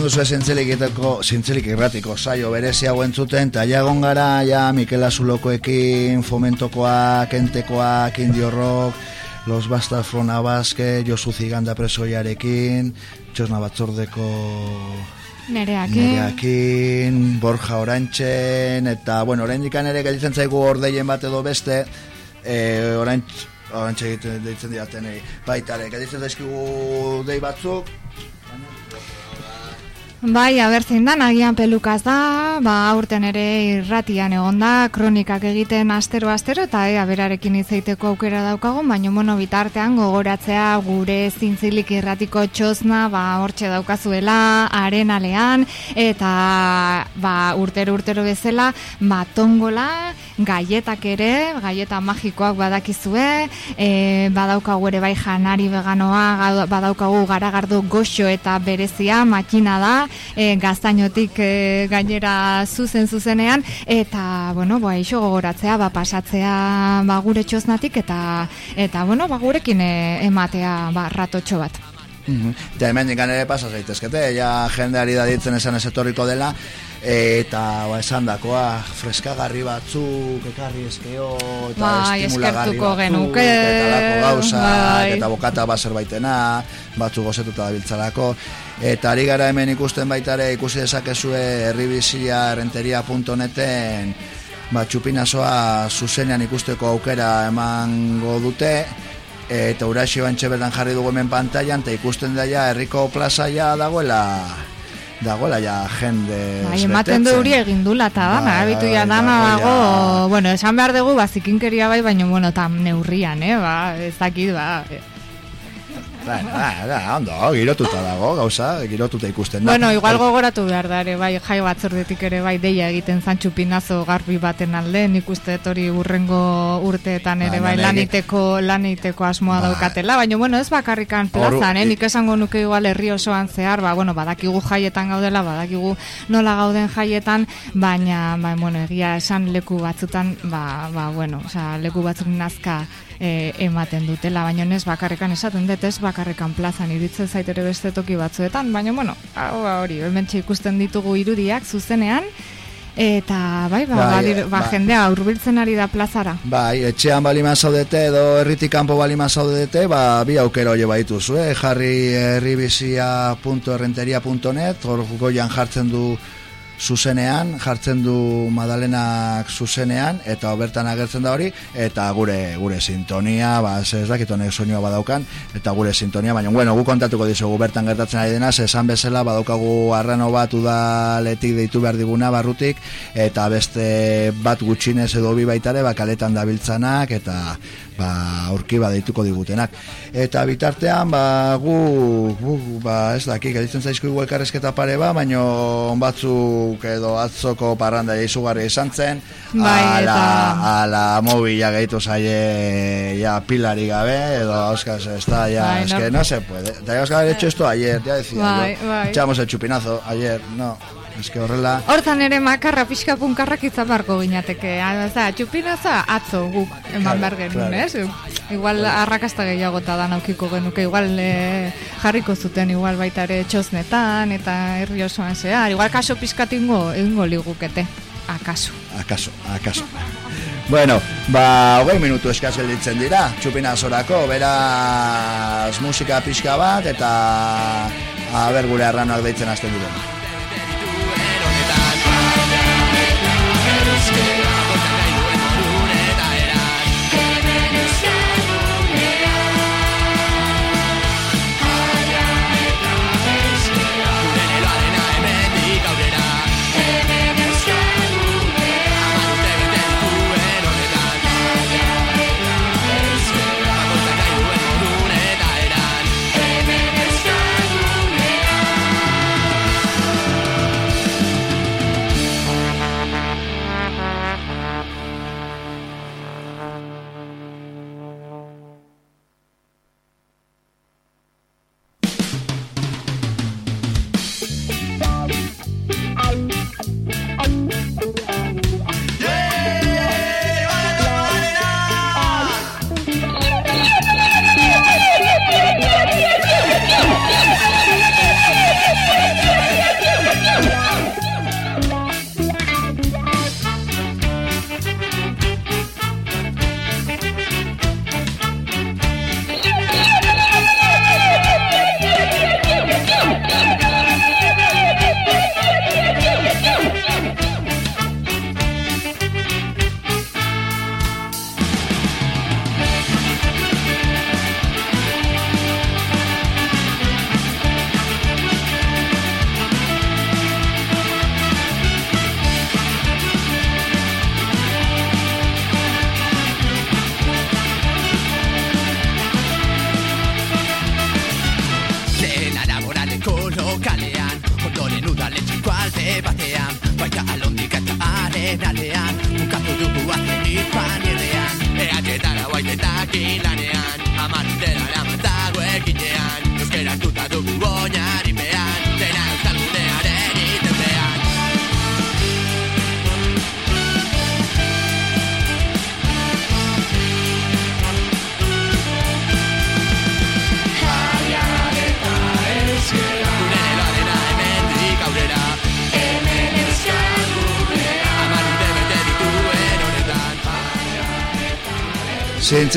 duzu zintzelik egiteko, zintzelik irratiko saio berezi hau entzuten, eta jagon gara, ja, Mikel Azulokoekin, Fomentokoak, Entekoak, Indio Rock, Los Bastas Frona Basque, Josu Ziganda presoiarekin, Txosna Batzordeko Nereakin. Nereakin, Borja Orantxen, eta, bueno, orain dikan ere gelditzen zaigu ordeien bat edo beste, e, orantx, orantxe egiten deitzen diatenei, baita ere, gelditzen daizkigu dei batzuk, Bai, abertzein dan, agian pelukaz da, ba, aurten ere irratian egon da, kronikak egiten astero-astero, eta ea berarekin izaiteko aukera daukagu, baina mono bitartean gogoratzea gure zintzilik irratiko txosna, ba, hortxe daukazuela, arenalean, eta ba, urtero-urtero bezala, ba, tongola, gaietak ere, gaieta magikoak badakizue, e, badaukagu ere bai janari veganoa, badaukagu garagardo goxo eta berezia, makina da, e, gaztainotik e, gainera zuzen zuzenean, eta, bueno, ba, iso gogoratzea, ba, pasatzea ba, gure txosnatik, eta, eta bueno, ba, gurekin e, ematea ba, ratotxo bat. Eta hemen dikan ere pasa zaitezkete, ja jendeari da ditzen esan ez etorriko dela, eta ba, esan dakoa, freskagarri batzuk, ekarri eskeo, eta Bai, estimulagarri batzuk, genuke, eta lako gauza, bai. eta bokata bat zerbaitena, batzuk gozetuta dabiltzalako, eta ari gara hemen ikusten baitare, ikusi dezakezue herribizia errenteria.neten, ba, txupinazoa zuzenean ikusteko aukera emango dute, eta uraxi bantxe bertan jarri dugu hemen pantailan, eta ikusten da ja, herriko plaza ja dagoela, dagoela ja jende Bai, ematen du huri egin dula eta dana, Bai, abitu bai, ja dana dago. bueno, esan behar dugu, ba, zikinkeria bai, baina, bueno, tam neurrian, eh, ba, ez dakit, ba. Ba, ba, ba, ondo, girotuta dago, gauza, girotuta ikusten da. Bueno, igual gogoratu behar da ere, bai, jai batzordetik ere bai deia egiten zantxu pinazo garbi baten alde, nik uste hori urrengo urteetan ere Ba, bai, laniteko, laniteko asmoa daukatela, baina bueno, ez bakarrikan plazan, eh? nik esango nuke igual herri osoan zehar, ba, bueno, badakigu jaietan gaudela, badakigu nola gauden jaietan, baina, ba, bueno, egia esan leku batzutan, ba, ba, bueno, osea, leku batzuk nazka e, ematen dutela, baina ez bakarrikan esaten dut, ez bakarrikan plazan iritzen zaitere beste toki batzuetan, baina bueno, hau hori, hementxe ikusten ditugu irudiak zuzenean, eta bai, ba, Bai, badir- ba, ba. jendea hurbiltzen ari da plazara. Bai, etxean balima zaudete edo herritik kanpo balima zaudete, ba, bi aukera hori baituzu, eh? jarri herribizia.errenteria.net, hor goian jartzen du zuzenean, jartzen du Madalenak zuzenean, eta bertan agertzen da hori, eta gure gure sintonia, ba, ez dakit honek soinua badaukan, eta gure sintonia, baina, bueno, gu kontatuko dizugu bertan gertatzen ari dena, esan bezala badaukagu arrano bat udaletik deitu behar diguna barrutik, eta beste bat gutxinez edo bi baitare, ba, kaletan dabiltzanak, eta ba, aurki ba deituko digutenak. Eta bitartean, ba, gu, gu ba, ez daki, gelditzen zaizku igual elkarrezketa pare ba, baino batzuk edo atzoko parranda izugarri izan zen, Bai, ala, eta- ala mobila gehitu zaie ja pilari gabe, edo auskaz, ez da, ya, Bai, es que no se puede. Teníamos que haber hecho esto ayer, ya decía Bai, yo. bai. Echamos el chupinazo ayer, no. Es que horrela... Hortan ere makarra pixka punkarrak izan beharko ginateke. Oza, txupinaza atzo guk eman behar genuen, claro. ez? Igual arrakasta gehiago eta dan aukiko genuke, igual eh, jarriko zuten, igual baita ere txosnetan eta herri osoan zehar. Igual kaso pizkatingo egingo ligukete, akaso. Akaso, akaso. [LAUGHS] Bueno, ba, hogei minutu eskaz gelditzen dira, txupinazorako, beraz musika pixka bat, eta aber gure arranoak deitzen hasten diren.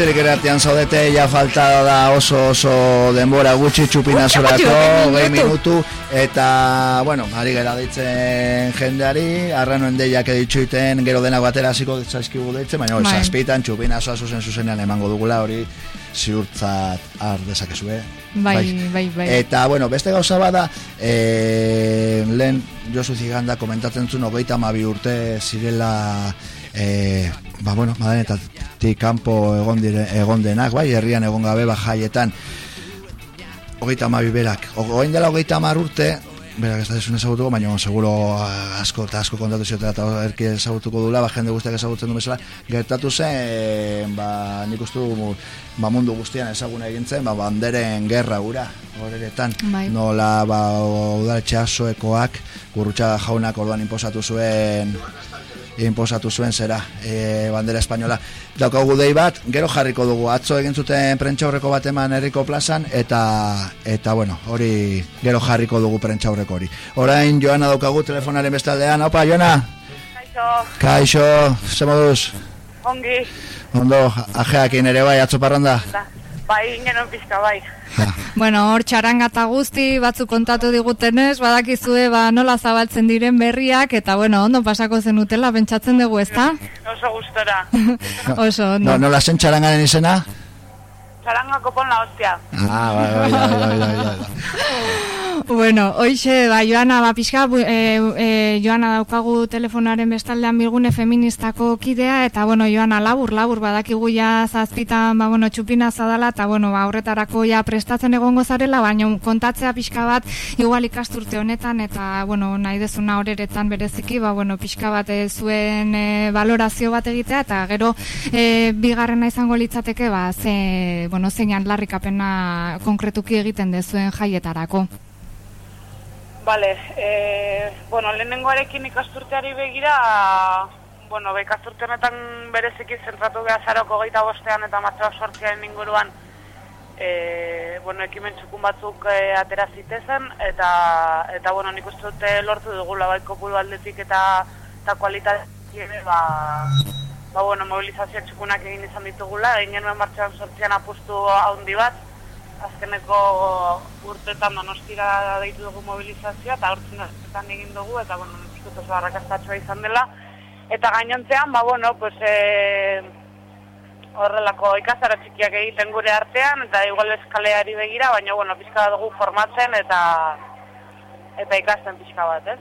Zintzerik eratean zaudete, ja falta da oso oso denbora gutxi txupinazorako, Ui, gehi minutu. eta, bueno, ari gara ditzen jendeari, arranoen deiak editxuiten, gero denak batera hasiko zaizkigu deitzen, baina hori, Bai. zazpitan txupinazoa zuzen zuzenean emango dugula, hori ziurtzat har dezakezue. Bai, bai, bai. Eta, bueno, beste gauza bada, e, lehen Josu Ziganda komentatzen zuen, hogeita amabi urte zirela, e, ba, bueno, madanetatik kanpo egon, dire, egon denak, bai, herrian egon gabe, ba, jaietan, hogeita amabi berak. Ogein dela hogeita amar urte, berak ez da desun ezagutuko, baina seguro eh, asko eta asko kontatu ziotela eta erki ezagutuko dula, ba, jende guztiak ezagutzen du bezala, gertatu zen, ba, nik uste ba, mundu guztian ezaguna egin zen, ba, banderen gerra gura, horeretan, Bai. nola, ba, udaletxe asoekoak, gurrutxa jaunak orduan inposatu zuen, inposatu zuen zera, e, bandera espainola. Daukagu dei bat, gero jarriko dugu, atzo egin zuten prentxaurreko bat eman herriko plazan, eta, eta bueno, hori gero jarriko dugu prentxaurreko hori. Orain, Joana daukagu telefonaren bestaldean, opa, Joana! Kaixo, Kaixo, ze moduz? ongi, Ondo, ajeakin ere bai, atzo parranda? da, bai, ingenen pizka, bai. Bueno, hor txaranga eta guzti batzuk kontatu digutenez, badakizue ba, nola zabaltzen diren berriak, eta bueno, ondo pasako zenutela, pentsatzen dugu, ezta? Oso gustora. [LAUGHS] Oso, ondo. No, nola zen txarangaren izena? Txaranga kopon la hostia. Ah, bai, bai, bai, bai, bai, bai. Bueno, hoxe, ba, Joana, ba, pixka, bu- e, e, Joana daukagu telefonaren bestaldean bilgune feministako kidea, eta, bueno, Joana, labur, labur, badakigu ja zazpitan, ba, bueno, txupina zadala, eta, bueno, ba, horretarako ja prestatzen egongo zarela, baina kontatzea pixka bat, igual ikasturte honetan, eta, bueno, nahi dezuna horeretan bereziki, ba, bueno, pixka bat e, zuen e, valorazio bat egitea, eta gero, e, bigarrena izango litzateke, ba, ze, bueno, zeinan larrikapena konkretuki egiten dezuen jaietarako. Vale, e, bueno, lehenengoarekin ikasturteari begira, bueno, be, ikasturte honetan bereziki zentratu geha zaroko geita bostean eta martxoak sortziaren inguruan, e, bueno, ekimen txukun batzuk e, atera zitezen, eta, eta bueno, nik uste dute lortu dugula bai kopuru aldetik eta, eta kualitatetik ere, ba, ba, bueno, mobilizazio txukunak egin izan ditugula, egin genuen martxoan sortzian apustu handi bat, azkeneko urtetan donostira deitu dugu mobilizazioa eta hortzen egin dugu eta bueno, uste oso arrakastatxoa izan dela. Eta gainontzean, ba bueno, pues eh, horrelako ikastaro txikiak egiten gure artean eta igual eskaleari begira, baina bueno, pixka bat dugu formatzen eta eta ikasten pixka bat, ez?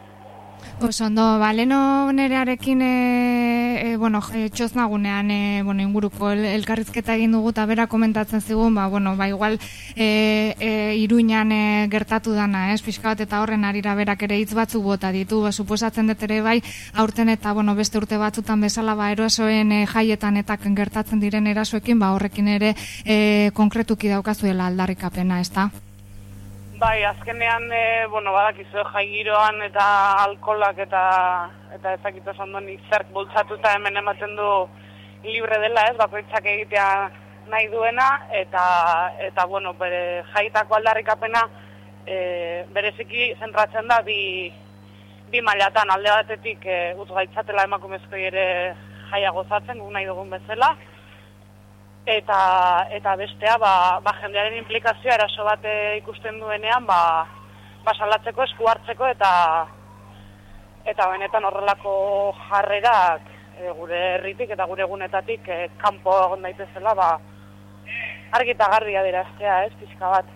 Oso ondo, ba, leno nerearekin, e, e, bueno, e, txoznagunean, e, bueno, inguruko el, elkarrizketa egin dugu eta bera komentatzen zigun, ba, bueno, ba, igual, e, e, iruñan e, gertatu dana, ez, pixka bat eta horren arira berak ere hitz batzuk bota ditu, ba, suposatzen dut ere bai, aurten eta, bueno, beste urte batzutan bezala, ba, erosoen e, jaietan eta gertatzen diren erasoekin, ba, horrekin ere e, konkretuki daukazuela aldarrikapena, ez da? Bai, azkenean, e, bueno, badakizu jai giroan eta alkolak eta eta ezakit oso ondo nik zerk bultzatuta hemen ematen du libre dela, ez, bakoitzak egitea nahi duena eta eta bueno, bere jaitako aldarrikapena e, bereziki zentratzen da bi bi mailatan. Alde batetik e, utz gaitzatela emakumezkoi ere jaia gozatzen guk nahi dugun bezala eta eta bestea ba, ba jendearen implikazioa eraso bat eh, ikusten duenean ba ba salatzeko esku hartzeko eta eta benetan horrelako jarrerak eh, gure herritik eta gure egunetatik eh, kanpo egon daitezela ba argi eta garbi adieraztea, ez, pixka bat.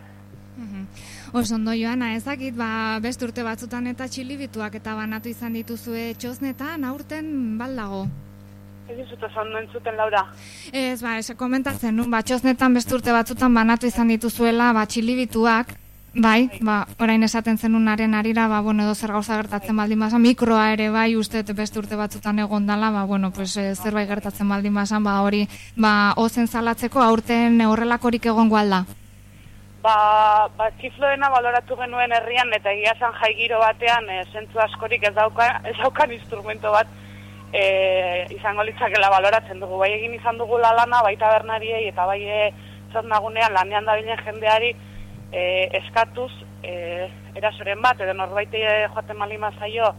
Oso ondo joana, ezakit, ba, beste urte batzutan eta txilibituak eta banatu izan dituzue txosnetan, aurten baldago. Ez dizut oso ondo entzuten, Laura. Ez, ba, ez komentatzen, nun, ba, txosnetan beste urte batzutan banatu izan dituzuela, ba, txilibituak, Bai, ba, orain esaten zenunaren arira, ba, bueno, edo zer gauza gertatzen baldin basan, mikroa ere bai, uste beste urte batzutan egon dala, ba, bueno, pues, eh, zerbait gertatzen baldin basan, ba, hori, ba, ozen zalatzeko aurten horrelakorik egon gualda. Ba, ba txifloena baloratu genuen herrian eta egia zan jai giro batean e, zentzu askorik ez dauka, ez daukan instrumento bat e, izango litzakela baloratzen dugu. Bai egin izan dugu la lana, bai tabernariei eta bai e, nagunean lanean dabilen jendeari e, eskatuz e, erasoren bat, edo norbait e, joaten malima zaio,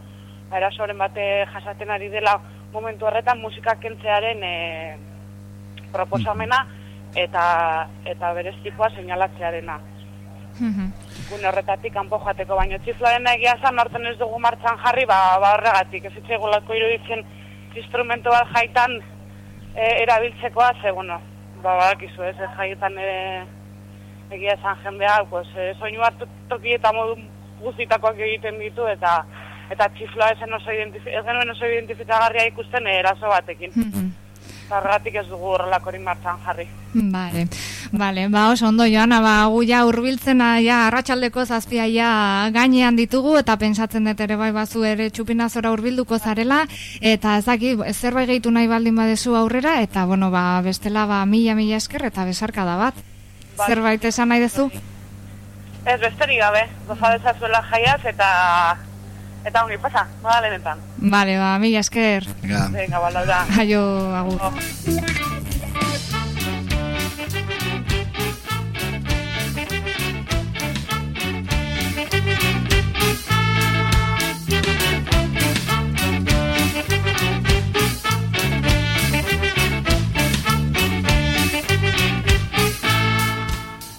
ba, erasoren bate jasaten ari dela momentu horretan musika kentzearen e, proposamena eta eta berez tipua seinalatzearena. Gune horretatik kanpo joateko baino txifloaren egia zan norten ez dugu martxan jarri, ba, ba horregatik, ez itzaigulako iruditzen instrumento bat jaitan e, erabiltzekoa, ze, bueno, ba, badakizu ez, ez jaitan e, egia esan jendea, pues, e, soinu bat toki eta modu guztitakoak egiten ditu, eta eta txifloa ezen oso identifi, ez genuen oso identifikagarria ikusten e, eraso batekin. Eta horregatik ez dugu horrelakorin martxan jarri. Vale, vale, ba oso ondo joana, ba gu ja hurbiltzen ja arratsaldeko zazpia ja gainean ditugu eta pensatzen dut ere bai bazu ere txupinazora hurbilduko zarela eta ezaki zerbait gehitu nahi baldin badezu aurrera eta bueno, ba bestela ba mila mila esker eta besarka da bat. Bai. Zerbait esan nahi duzu? Ez besterik gabe, goza dezazuela jaiaz eta eta ongi pasa, nola lehenetan. Vale, ba mila esker. Venga. Venga, balauda. Aio, agur.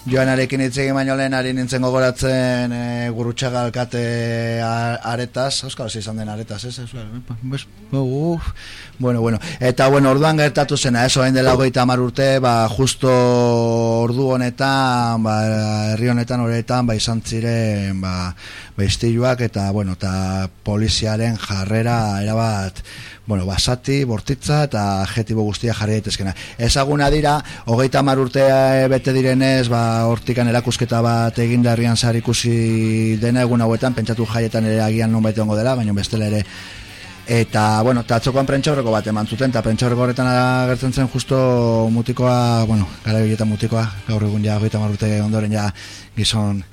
Joanarekin hitz egin baino lehen ari nintzen gogoratzen e, gurutxaga alkate aretaz, euskal izan den aretaz, ez? ez? Uf. Bueno, bueno. Eta, bueno, orduan gertatu zena, ez, orain dela hogeita hamar urte, ba, justo ordu honetan, ba, herri honetan horretan, ba, izan ziren, ba, ba, eta, bueno, eta poliziaren jarrera, erabat, bueno, basati, bortitza eta adjetibo guztia jarri daitezkena. Ezaguna dira, hogeita hamar urte eh, bete direnez, ba, hortikan erakusketa bat egin da herrian ikusi dena egun hauetan, pentsatu jaietan ere agian non ongo dela, baina bestela ere Eta, bueno, eta atzokoan prentxaurreko bat eman zuten, eta prentxaurreko horretan agertzen zen justo mutikoa, bueno, gara bilietan mutikoa, gaur egun ja, hogeita hamar urte ondoren ja gizon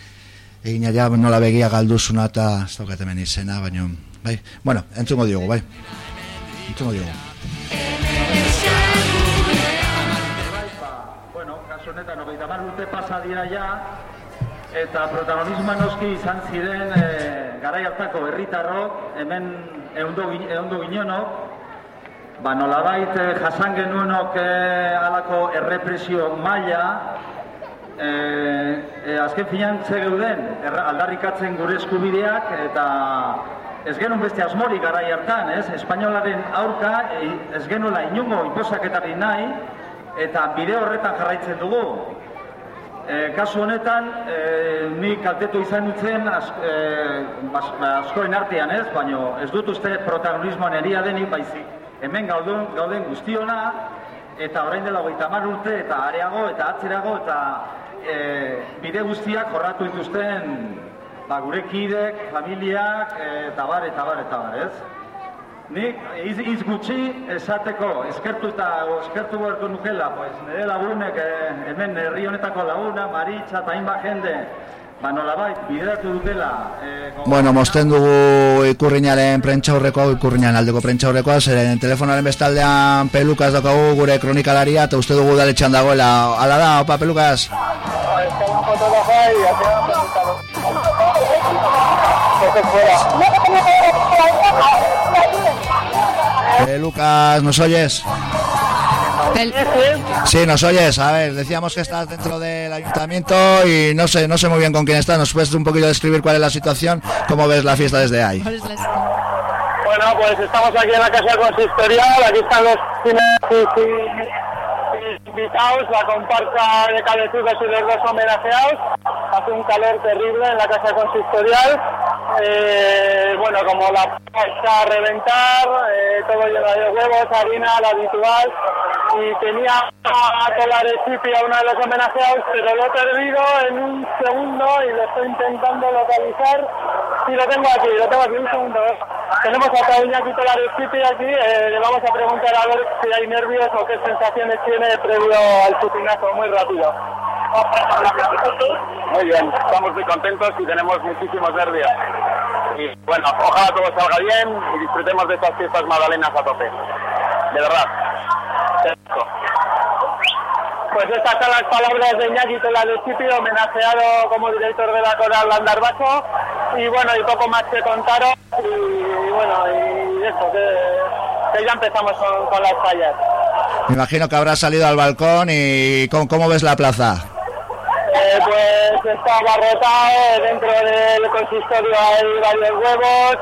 egina ja nola begia galduzuna eta ez daukat hemen izena, baina, bai, bueno, entzungo diogu, bai. Entzungo diogu. Bueno, kasu honetan, hogeita hamar urte pasa dira ja, eta protagonismoa noski izan ziren e, garai hartako herritarrok, hemen ehundo, gi- ehundo ginenok, ba nolabait e, jasan genuenok e, alako errepresio maila, e, e, azken finan geuden, aldarrikatzen gure eskubideak, eta ez genuen beste asmori garai hartan, ez? Espainolaren aurka ez genuela inungo inposaketari nahi, eta bide horretan jarraitzen dugu. E, kasu honetan, e, ni kaltetu izan nutzen az, e, bas, ba, askoen artean ez, baina ez dut uste protagonismoan eria denik, baizik hemen gauden, gauden guztiona, eta orain dela hogeita hamar urte, eta areago, eta atzerago, eta e, bide guztiak jorratu dituzten ba, gure kidek, familiak, e, eta bar, eta bar, eta bar, ez? Nik iz, iz gutxi esateko, eskertu eta o, eskertu beharko nukela, pues, nire lagunek eh, hemen herri honetako laguna, Maritza eta hainbat jende, ba nolabait, bideratu dutela. Eh, Bueno, mosten dugu ikurrinaren prentxaurrekoa, ikurrinaren aldeko prentxaurrekoa, zeren telefonaren bestaldean pelukaz daukagu gure kronikalaria, eta uste dugu daletxan dagoela. Ala da, opa, pelukaz? Pelucas, ¿nos oyes? Sí, nos oyes. A ver, decíamos que estás dentro del ayuntamiento y no sé, no sé muy bien con quién estás. ¿Nos puedes un poquito describir cuál es la situación? ¿Cómo ves la fiesta desde ahí? Bueno, pues estamos aquí en la casa consistorial, aquí están los invitados, la comparsa de cabezudos y los dos homenajeados. Hace un calor terrible en la casa consistorial. Eh, bueno, como la pasta a reventar, eh, todo lleno de huevos, harina, lo habitual. y tenía a Tolar Chipi a uno de los homenajeados, pero lo he perdido en un segundo y lo estoy intentando localizar. Sí, lo tengo aquí, lo tengo aquí, un segundo. ¿eh? Tenemos a Iñaki Tolar Chipi aquí, eh, le vamos a preguntar a ver si hay nervios o qué sensaciones tiene previo al chupinazo, muy rápido. Muy bien, estamos muy contentos y tenemos muchísimos nervios. Y bueno, ojalá todo salga bien y disfrutemos de estas fiestas magdalenas a tope. De verdad. Pues estas son las palabras de Iñaki Tolar Chipi, homenajeado como director de la coral Landar Bajo. Y bueno, y poco más que contaros. Y, y bueno, y eso, que, que ya empezamos con, con las fallas. Me imagino que habrás salido al balcón y ¿cómo, cómo ves la plaza? Eh, pues está abarrotado, dentro del consistorio hay varios huevos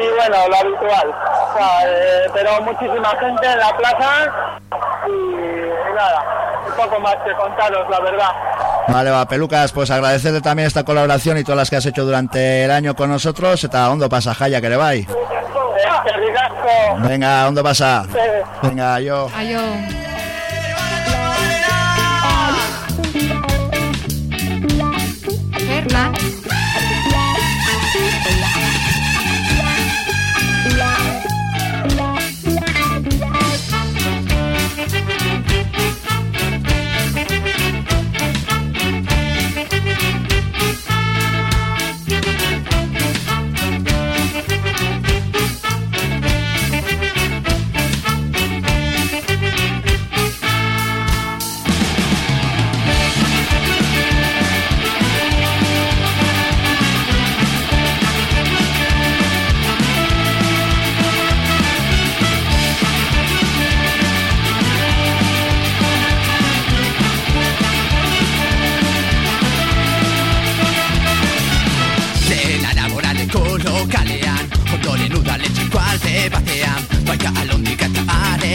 y bueno, lo habitual. O sea, eh, pero muchísima gente en la plaza y, y nada, un poco más que contaros, la verdad. Vale, va, Pelucas, pues agradecerle también esta colaboración y todas las que has hecho durante el año con nosotros. Eta ondo pasa, Jaya, que le vai. Eskerrik asko. Venga, ondo pasa. Eh, Venga, yo. not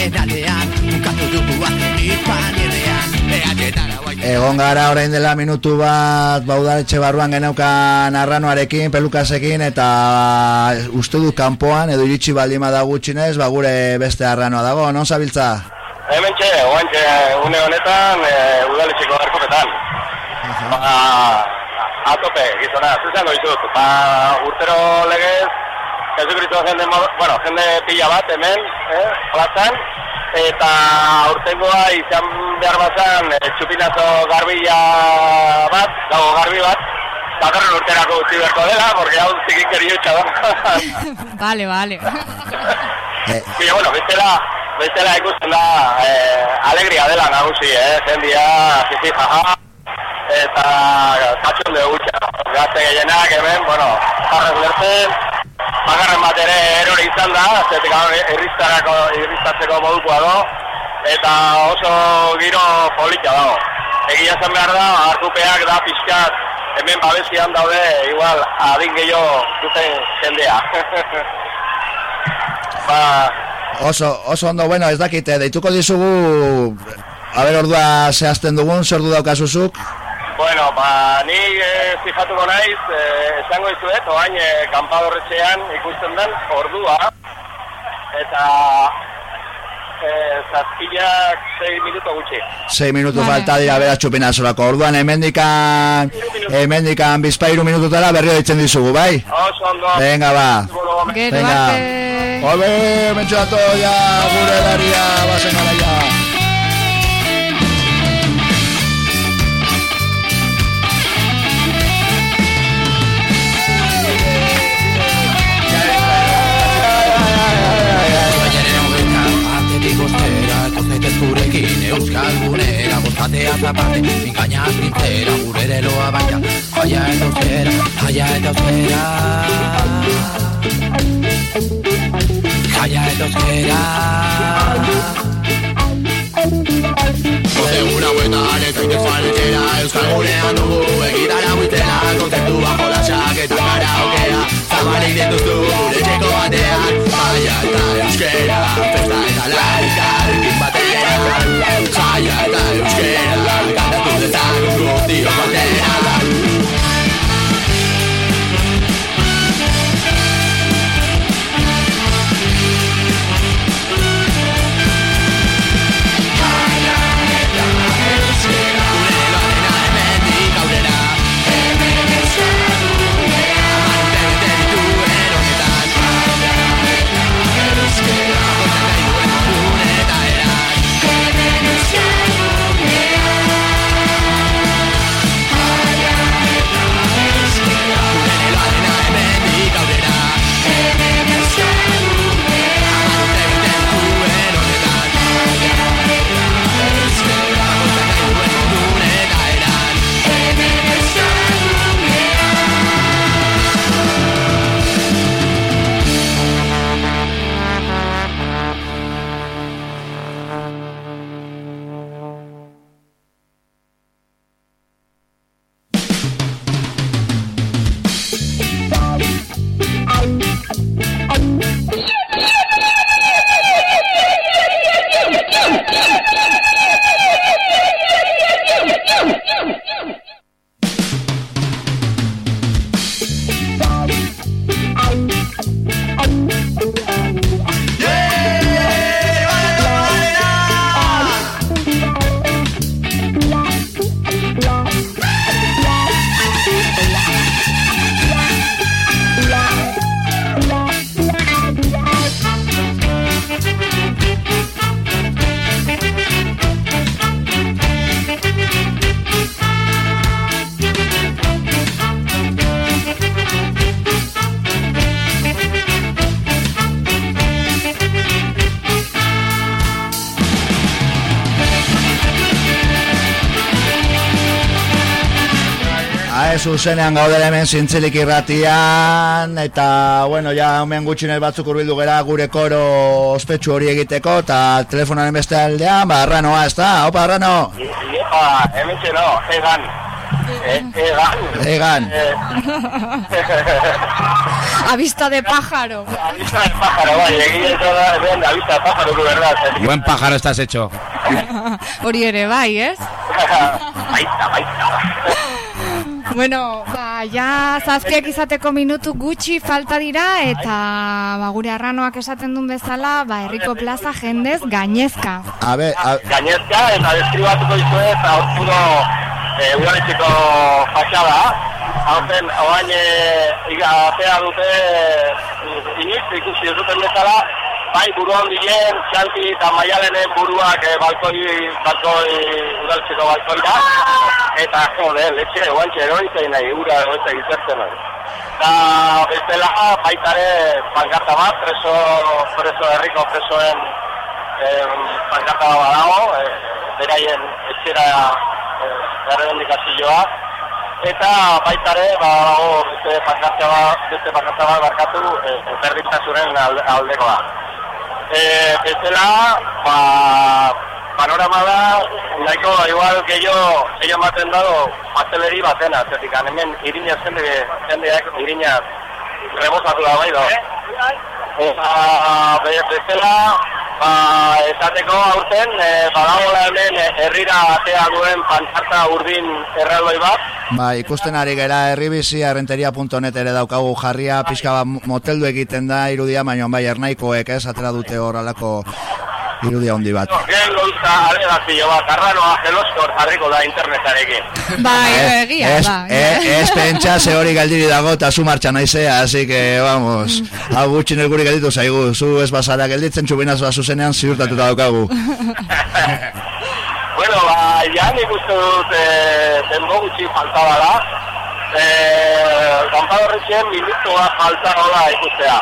arenalean Bukatu dugu Egon gara orain dela minutu bat baudaletxe barruan geneukan arranoarekin, pelukasekin, eta uste du kanpoan, edo iritsi baldima da gutxinez, ba gure beste arranoa dago, non zabiltza? Hemen txe, oantxe, une honetan, e, udaletxeko garkopetan. Ba, atope, gizona, zuzango ditut. Ba, urtero legez, Jesucristo jende, mo- bueno, jende pila bat hemen, eh, plazan, eta urtengoa izan behar bazan e, txupinazo garbila bat, dago garbi bat, datorren urterako utzi beharko dela, porque hau zikikerio da. [LAUGHS] Vale, vale. [LAUGHS] Baina, bueno, bestela, bestela ikusten da eh, alegria dela nagusi, eh? Jendia, zizi, jaja, eta katxonde gutxa. Gazte gehienak hemen, bueno, jarrez lertzen, bakarren bat ere erori izan da, zetik hau irristarako, irristatzeko modukoa do, eta oso giro polita dago. Egia esan behar da, arkupeak da pixkat, hemen babesian daude, igual, adin gehiago duten jendea. [LAUGHS] ba, Oso, oso ondo, bueno, ez dakite, deituko dizugu, a ber, ordua zehazten dugun, zer du daukazuzuk? Bueno, ba, ni e, fijatuko naiz, e, esango dizuet, oain e, kanpadorretxean ikusten den ordua, eta e, zazpilak 6 minuto gutxi. 6 minutu Vale. falta dira bera txupinazorako, orduan hemendikan, hemendikan bizpairu minututara berrio ditzen dizugu, bai? Oso ondo. Venga, ba. Gero Venga. arte. Olbe, mentxatu ja, gure daria, bazen gara ja. Gurekin Euskal gunera, gozatea zapate Mingaina printzera, gure ereloa baina Jaia eta euskera, jaia eta euskera Jaia eta euskera Gure hauetan ez zaitez faltera Euskal gunean dugu egitara buitela Konzeptu bajo la xaketa karaokea Zabalik dituztu gure txeko batean Jaia eta euskera Festa eta laika Elkin batera Jaia eta euskera Kantatu dezagun guztiok batera zuzenean gaudela hemen zintzilik irratian, eta, bueno, ja, hemen gutxinez batzuk urbildu gera gure koro ospetsu hori egiteko, eta telefonaren beste aldean, ba, Arranoa, ez da? Opa, Arrano! Iepa, hemen no, egan. E, egan. Egan. [LAUGHS] A vista de pájaro. A vista de pájaro, bai, egia da, ben, a vista de pájaro, du verdad. Buen pájaro estás hecho. [LAUGHS] Hori ere bai, ez? [LAUGHS] baita, baita. Bueno, ba, ja zazpiak izateko minutu gutxi falta dira eta ba, gure arranoak esaten duen bezala, ba, herriko plaza jendez gainezka. A ver, a... Gainezka, eta deskribatuko izuet, aurtuko e, udaletxeko fatxada. Hauzen, oain, e, atea dute, e, iniz, ikusi ez duten bezala, bai buru handien, Xanti eta Maialenen buruak e, balkoi, balkoi, udaletxeko balkoira. Eta, jode, letxe, guantxe, eroitzei nahi, ura eroitzei gizertzen nahi. Eta bestela baitare pankarta bat, preso, preso herriko presoen eh, pankarta bat badago, eh, beraien etxera eh, errebendikazioa. Eta baitare, badago beste pankarta bat, beste pankarta bat barkatu eh, berdintasunen alde, aldekoa. Eh, bestela, ba, panorama da, nahiko igual gehiago, gehiago ematen dago, pasteleri batena, zetik, hemen irina jende, jendeak irina rebosatu da bai do. Eta, be- bestela, ba, esateko aurten, e, badagoela hemen eh, herrira atea duen pantzarta urdin erraldoi bat, Ba, ikusten ari gera herribizi errenteria.net ere daukagu jarria, pixka bat moteldu egiten da irudia, baina bai ernaikoek ez, atera dute hor alako irudia handi bat. Gen gontza alegazio bat, arranoa geloskor jarriko da internetarekin. Bai, egia da. eh, ez pentsa ze hori galdiri dago eta zu martxan naizea, así que, vamos, hau gutxinez guri gelditu zaigu, zu ez bazara gelditzen txubinazoa zuzenean ziurtatuta daukagu. [LAUGHS] Bueno, ba, ja nik uste dut e, denbo gutxi falta dela. E, Gampadorretxen minutu bat falta dola ikustea.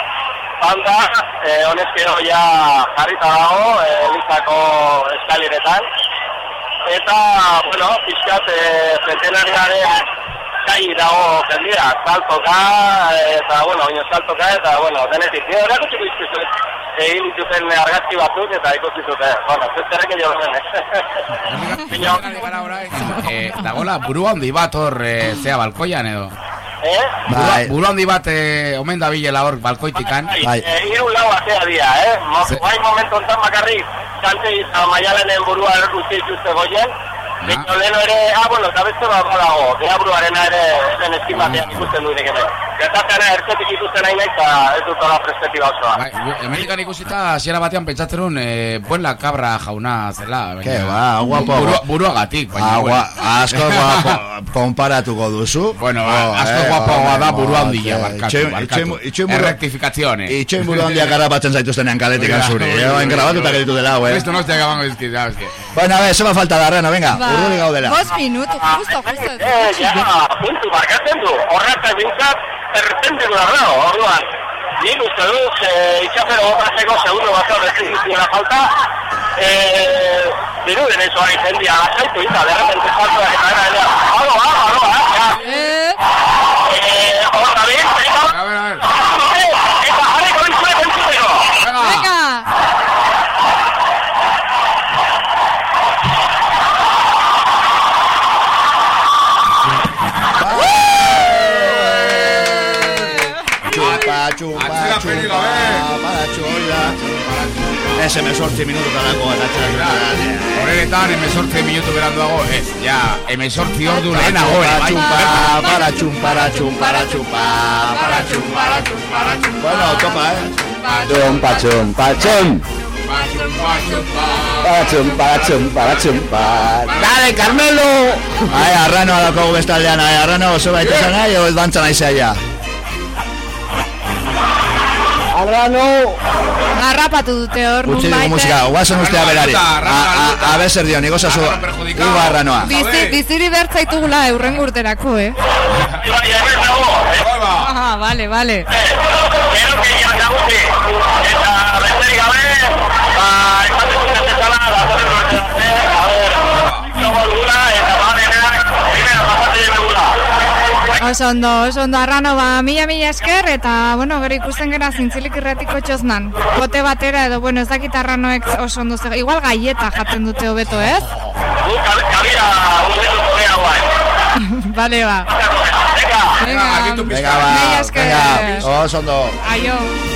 Banda, e, honezkero ja jarrita dago, e, Elizako eskaliretan. Eta, bueno, pixkat, e, gai dago jendea, saltoka, eta, bueno, oino saltoka, eta, bueno, denetik. Nire erakutxiko izkizuet, egin dituten argazki batzuk, eta ikusi zute. Bueno, zuzterrek jo ben, Eh, [LAUGHS] dagola, buru handi bat hor, eh, zea, balkoian edo. Eh? Bai. Buru handi bat eh, omen da bilela hor balkoitikan. Bai. E, hiru lau atea dira, eh? Mo, bai momentu ontan bakarrik, kante eta maialenen burua erruzi dituzte goien, Baina leheno ere, ah, bueno, eta beste bat badago, deabruarena ere hemen eskin batean ikusten duinek hemen. Gertatzena ertzetik ikusten nahi nahi, eta ez dut hola perspektiba osoa. Bai, Emelikan ikusita, hasiera batean pentsatzen un, eh, buen la cabra jauna zela. baina- Ke, ba, guapo. Buru- buruagatik, baina. Ah, gua- asko [LAUGHS] guapo konparatuko duzu. Bueno, Oh, asko eh, guapoa da buru oh, handia, barkatu, barkatu. Errektifikazione. Itxoin buru handia garrapatzen zaituztenean kaletik azuri. Eh, bain grabatuta gelditu dela, eh. Esto no te acabamos de decir, ¿sabes qué? Bueno, a ver, se va falta da, Reno, venga, Urduri gaudela. bost minutu, justo, justo. Eh, ja, puntu markatzen du, horretak bintzat, erretzen da dago, orduan. Nik uste dut, eh, itxafero botatzeko segundo bat hor ez dizkiela falta, eh, diru denez hori jendia lasaitu eta de repente falta eta era era, alo, alo, alo, ja. Eh, Ese me sortzi minutu txera. Horretan, emesortzi minutu berandu dago, ez, ja, emesortzi ordu lehenago, ere, bai. Chupa, para chum, para chum, para chupa, para chum, para chum, para chum. Bueno, topa, eh. Chum, pa, chum, pa, chum. Pa, chum, pa, chum, pa, chum, pa. Dale, Carmelo! Ai, arrano alako bestaldean, ai, arrano oso baita zan nahi, o ez dantza nahi zeia. Arrano! Garrapatu dute hor, nunbait, musika, guazen ustea berari. A, a, a bezer dio, nigo zazu, igo arranoa. Bizi, biziri bertzaitugula eurren urterako, eh? Aha, vale, vale. Gero gehiago nagusi, eta besterik gabe, Oso ondo, oso ondo, arrano, ba, mila mila esker, eta, bueno, gero ikusten gara zintzilik irratiko txosnan. Bote batera, edo, bueno, ez dakit arranoek oso ondo zego. Igual gaieta jaten dute hobeto, ez? [LAUGHS] Vale, ba. Venga, Venga, ba, Mila esker. venga, oso ondo. Aio. Hombre,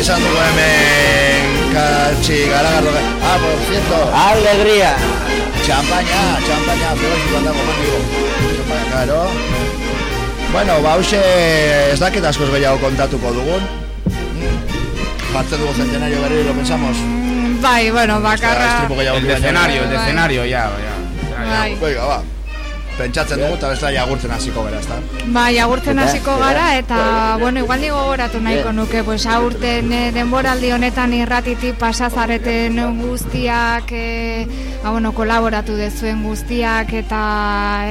izan dugu hemen katxi garagardo Ah, por cierto Alegría Champaña, champaña, febas bat dago mandigo Champaña, claro Bueno, ba, hause ez dakit askoz gehiago kontatuko dugun Mm. Jartzen dugu centenario berri, lo pensamos Bai, bueno, bakarra... El baina- escenario, el Bai. escenario, ya, ya. Bai. Venga, ba Pentsatzen dugu, eta besta jagurtzen hasiko gara, ezta? Bai, agurtzen Eta, hasiko gara eta, bueno, igual digo goratu nahiko nuke, pues aurten eh, denboraldi honetan irratiti pasazareten guztiak, eh, ba, bueno, kolaboratu dezuen guztiak eta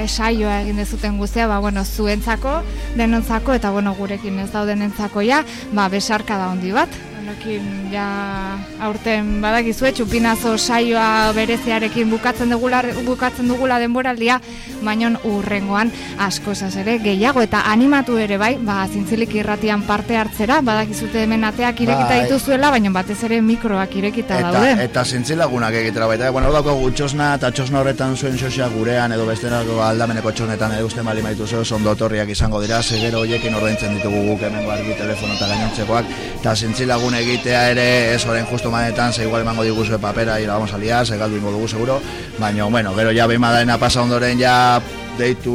saioa egin dezuten guztia, ba, bueno, zuentzako, denontzako, eta, bueno, gurekin ez daudenentzako ja, ba, besarka da handi bat. Honekin ja aurten badakizue txupinazo saioa bereziarekin bukatzen dugula bukatzen dugula denboraldia, baina urrengoan askozaz ere gehiago eta animatu ere bai, ba zintzilik irratian parte hartzera, badakizute hemen ateak irekita Bai. dituzuela, baina batez ere mikroak irekita Eta, daude. eta zintzilagunak egitera baita. Bueno, hau dauko gutxosna eta txosna horretan zuen xosia gurean edo besterako aldameneko txosnetan edo uste mali maitu zeu, ondo etorriak izango dira, segero hoiekin ordaintzen ditugu guk hemen argi telefono eta gainontzekoak, eta zintzilagun egitea ere ez orain justo manetan, ze igual emango diguzue papera y la vamos a liar, se galdu ingo dugu seguro, baina, bueno, gero ja behin badaena pasa ondoren ja deitu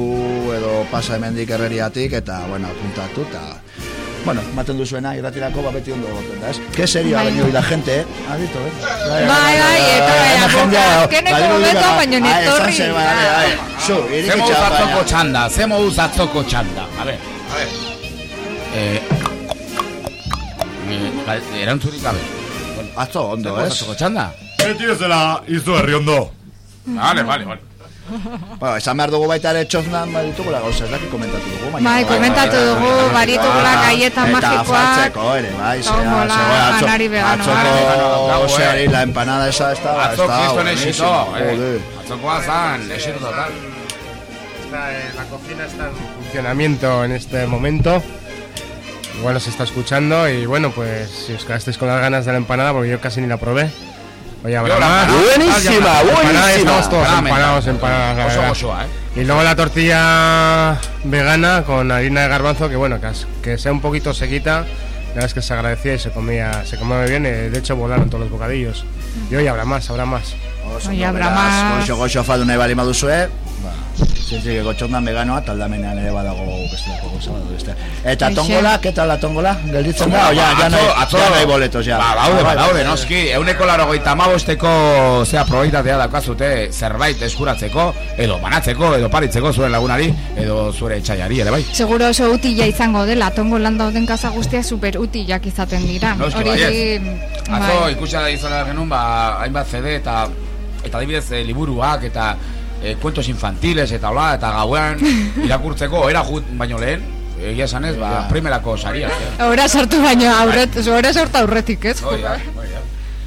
edo pasa hemendik herreriatik, eta, bueno, apuntatu, eta Bueno, maten duzuena, irratirako ba beti ondo egoten da, ez? Ke serio ha Bai. hoy la gente, eh? Ha visto, eh? Bai, bai, eta bai, azkeneko momentu, baina netorri. Zu, Zemo irikitza uzatzoko baina. txanda, zemo uzatzoko txanda. A ver, a ver. Eh, eh, erantzurik gabe. Atzo, ondo, ez? uzatzoko txanda. Beti ez dela izu herri ondo. Vale, vale, vale. Bueno, esan behar dugu baita ere txoznan baditugula gauza, ez komentatu dugu. baina- Bai, komentatu dugu, baritugula gaieta Eta magikoak. fartzeko ere, bai, zera, vegano, atzoko bai. oseari, la empanada esa estaba, Atzo estaba kriston buenísima, esito, eh. Atzokoa zan, esito total. Está, eh, la cocina está en funcionamiento en este momento. Igual os está escuchando y bueno, pues si os quedasteis con las ganas de la empanada, porque yo casi ni la probé. Oye, habrá la más. empanada- Buenísima, Empanada, buenísima. Estamos todos empanados, empanada. empanadas, la Oso, osoa, eh. Y luego la tortilla vegana con harina de garbanzo, que bueno, que, sea un poquito sequita, verdad es que se agradecía y se comía, se comía muy bien, y de hecho volaron todos los bocadillos. Y hoy habrá más, habrá más. Hoy habrá más. Goxo, goxo faldu nahi bali maduzue, ba, zintzik gotxondan veganoa, taldamenean ere badago bestelako gauza bat beste. Eta tongola, ¿qué tal la tongola? Gelditzen da, o ya, ya nahi, ya nahi boletos, ya. Ba, baude, Ah, bai, badaude, bai, noski. Euneko laro goita zea probitatea daukazute zerbait eskuratzeko, edo banatzeko, edo paritzeko zure lagunari, edo zure etxaiari, ere bai. Seguro oso utila izango dela, tongo lan dauden kasa guztia super utilak izaten dira. Noski, Hori, baietz. Atzo bai. ikusia da izan genuen, ba, hainbat CD eta eta adibidez eh, liburuak eta eh, kuentos infantiles eta hola, eta gauean [LAUGHS] irakurtzeko era jut baino lehen, egia esan ez, ba, Ja. primerako saria. Ora sartu baino aurret, ora sartu aurretik, ez? Hoi da,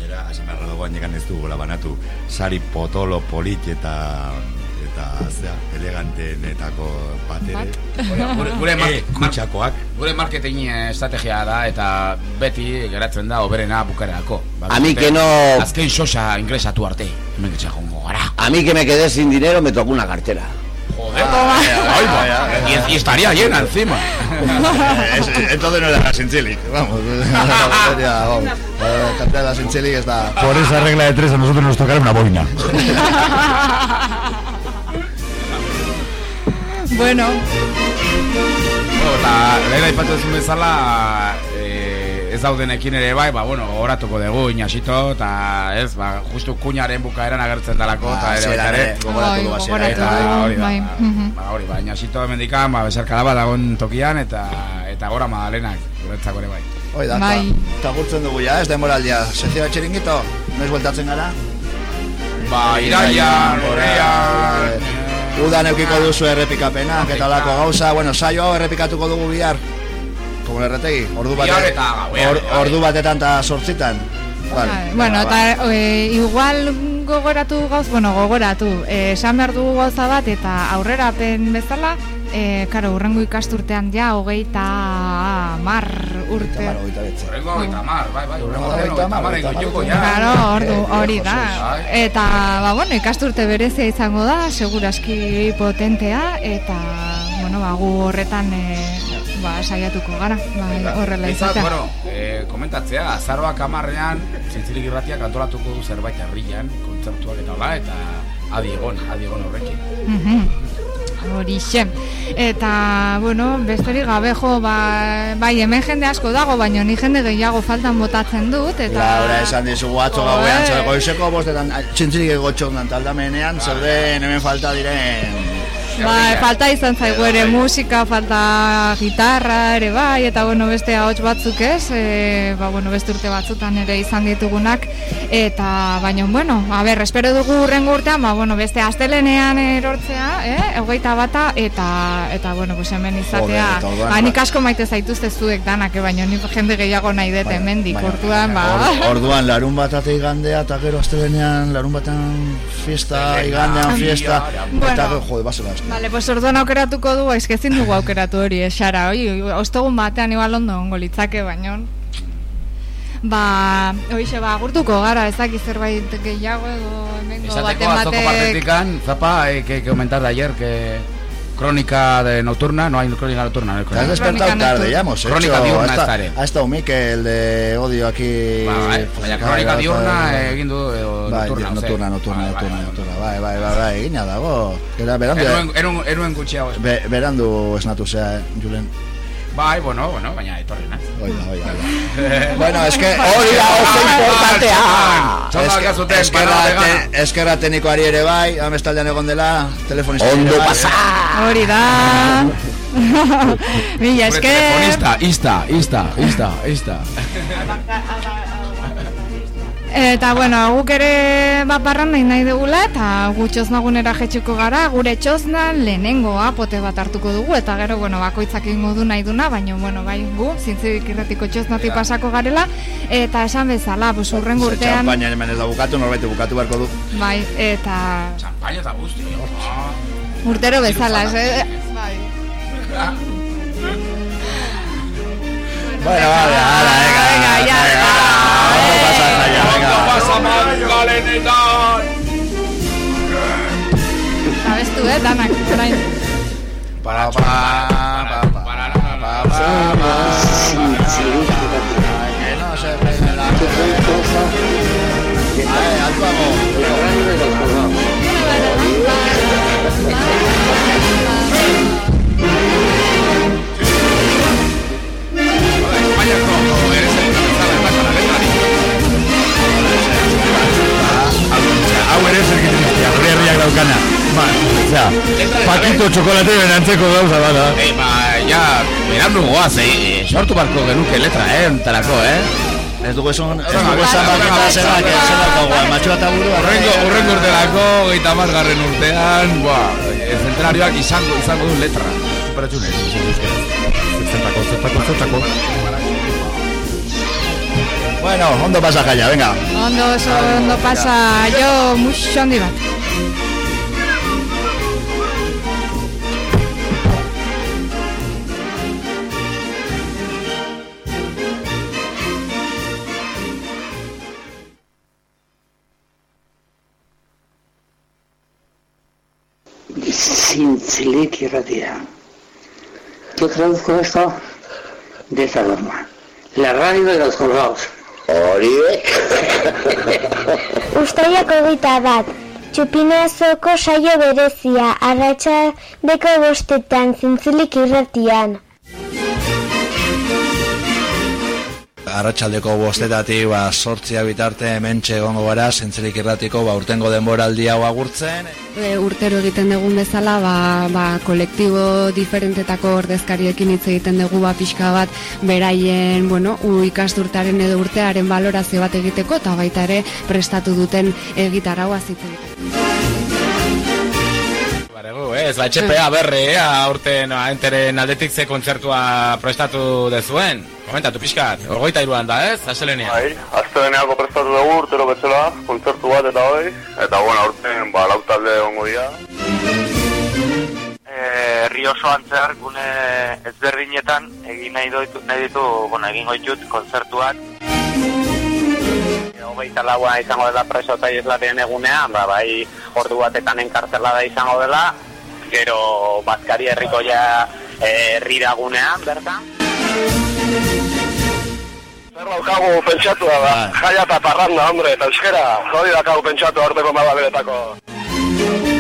Era, hasi gainekan ez dugula banatu Sari potolo, polit eta eta zea, elegantenetako bat ere Gure, gure, mar, [LAUGHS] Eh, kutsakoak gure marketing eh, estrategia da eta beti geratzen da oberena bukarerako. Ba, A mí que no- Azken xosa ingresatu arte. Hemen jongo gara. A mí que me quedé sin dinero me tocó una cartera. Joder. Va. y, y estaría llena encima. [LAUGHS] Es- Entonces no era la Sinchilic, [LAUGHS] vamos. La cartera de la Sinchilic está... Por esa regla de tres a nosotros nos tocará una boina. Bueno, eta lehen aipatu duzun bezala eh, ez daudenekin ere bai, ba, bueno, gogoratuko dugu inasito, eta ez, ba, justu kuñaren bukaeran agertzen dalako, eta Ah, ere hasieran baita ere, ere, gogoratu. Eta hori da, bai. ba, hori, ba, inasito emendikan, ba, besarkada bat dagoen tokian, eta eta gora madalenak, guretzako ere bai. Hoi da, Bai. eta gurtzen dugu ja, ez demoraldia. Sezio txiringito, noiz bueltatzen gara? Ba, iraian, horrean, Eh, Udan eukiko duzu errepikapena, eta lako gauza, bueno, saio hau errepikatuko dugu bihar. Como erretegi, ordu bate, Bihar eta gauean, or, bai. ordu batetan eta sortzitan. Vale. Bai, bueno, eta e, igual gogoratu gauz, bueno, gogoratu, e, esan behar dugu gauza bat, eta aurrerapen bezala, e, karo, urrengo ikasturtean ja, hogeita mar urte. Horrengo hogeita mar, bai, bai, horrengo hogeita mar, ja. Claro, ordu, hori da. Bai. Eta, ba, bueno, ikasturte berezia izango da, seguraski potentea, eta, bueno, ba, gu horretan, e, ba, saiatuko gara, bai, horrela izatea. bueno, eh, komentatzea, azaroak amarrean, zintzilik irratiak antolatuko du zerbait herrian, kontzertuak eta hola, eta adi egon, adi egon horrekin. Mhm. Horixe. Eta, bueno, besterik gabe jo, ba, bai, hemen jende asko dago, baina ni jende gehiago faltan botatzen dut, eta... Laura esan dizugu atzo gauean, zer goizeko bostetan, txintzirik egotxondan taldamenean, zeuden hemen falta diren... Ba, falta izan zaigu ere musika, falta gitarra ere bai, eta bueno, beste ahots batzuk ez, e, ba, bueno, beste urte batzutan ere izan ditugunak, eta baina, bueno, a ber, espero dugu urrengo urtean, ba, bueno, beste astelenean erortzea, eh, hogeita bata, eta, eta bueno, pues hemen izatea, Joder, ba, ba- nik asko maite zaituzte zuek danak, eh, baina nik jende gehiago nahi dut hemendik, orduan, ba... Or, orduan, larun bat ate igandea, eta gero astelenean, larun batan fiesta, igandean fiesta, eta jode, basela. Vale, pues orduan aukeratuko du, ez que ezin dugu aukeratu hori, esara, oi, ostegun batean igual ondo ongo litzake, baino. Ba, hoixe, ba, agurtuko gara, ez dakit zerbait gehiago edo hemengo Esateko baten atzoko batek... partetikan, Zapa, hay que, que comentar de ayer que crónica de nocturna, no hay crónica nocturna, no hay Te has crónica. despertado tarde, ya hemos hecho. Crónica ha diurna estado- estaré. Ha estado Mikel de odio aquí. Ba, bai, baina kronika diurna egin du edo Bai, nocturna, nocturna, nocturna, nocturna, nocturna, bai, bai, bai, bai, egina dago. Era berandu, Eruen, eruen, eruen gutxiago. be, berandu esnatu zea, eh, Julen. Bai, bueno, bueno, baina etorri naz. Oida, oida, oida. bueno, es que hori da oso importantea. Eske- zuten, Eskerra, parada te, eskerra teknikoari ere bai, amestaldean egon dela, telefonista Ondo bai. pasa. Hori da... [LAUGHS] Mila, Gure eske... telefonista, ista, ista, ista, ista. Eta, bueno, guk ere baparran nahi nahi dugula, eta gu txoznagunera jetxuko gara, gure txoznan lehenengo apote bat hartuko dugu, eta gero, bueno, bakoitzak egingo du nahi duna, baina, bueno, bai, gu, zintzirik irratiko txoznatik pasako garela, eta esan bezala, pues, urrengo urtean, Champaña hemen ez da bukatu, norbait bukatu beharko du. bai, eta Champaña eta guzti. urtero bezala, ez, eh? bai. Bueno, vale, ala, venga, venga, ya venga. Ondo pasa, ya, Saman Galenetan. Sabes tú, eh, Dana. Para, para, para, para, Que no se prende la. Ay, al hau ere zer egiten iztia, gure herriak daukana. Ba, ozera, pakito txokolate benantzeko gauza bada. Ei, eh, hey, ba, ja, beran nugoaz, eh, eh, sortu barko genuke letra, eh, entarako, eh. Ez dugu esan, ez dugu esan bakita zenak, ez dugu esan bakita zenak, ez dugu esan gaita margarren urtean, ba, eh, zentenarioak izango, izango du letra. Zerpatxunez, ez dugu Bueno, ondo pasa jaia, venga. Ondo, ondo pasa, jo, muxo handi bat. Zintzilik irratia. Yo traduzco esto de esta forma. La radio de los colgados. Horiek. Ustaiak hogeita bat, txupinazoko saio berezia, arratsa deko bostetan zintzilik irratian. Arratxaldeko bostetatik, ba, sortzia bitarte hementxe egongo gara, zentzerik irratiko, ba, urtengo denboraldi hau agurtzen. E, urtero egiten dugun bezala, ba, ba, kolektibo diferentetako ordezkariekin hitz egiten dugu ba, pixka bat beraien, bueno, u ikasturtaren edo urtearen balorazio bat egiteko, eta baita ere prestatu duten egitarraua hitz egiteko. Baregu, ez, ba, etxepea berri, eh, aurten no, enteren aldetik ze kontzertua prestatu dezuen. Komentatu pixkat, orgoita iruan da, ez, aselenia. Bai, azte deneako prestatu dugu urtero betxela, kontzertu bat eta hoi, eta bueno, aurten, ba, lau talde ongo dira. Eh, Herri osoan zehar gune ezberdinetan egin nahi ditu, nahi ditu bueno, egin goitut kontzertuak. Hogeita laua izango dela preso eta islaren egunean, ba, bai ordu batetan enkartzelada izango dela, gero Bazkari herriko ja eh, herriragunean, bertan. Zer daukagu pentsatu da, jaia eta parranda, hombre, eta euskera, jodi daukagu pentsatu aurteko mababeretako.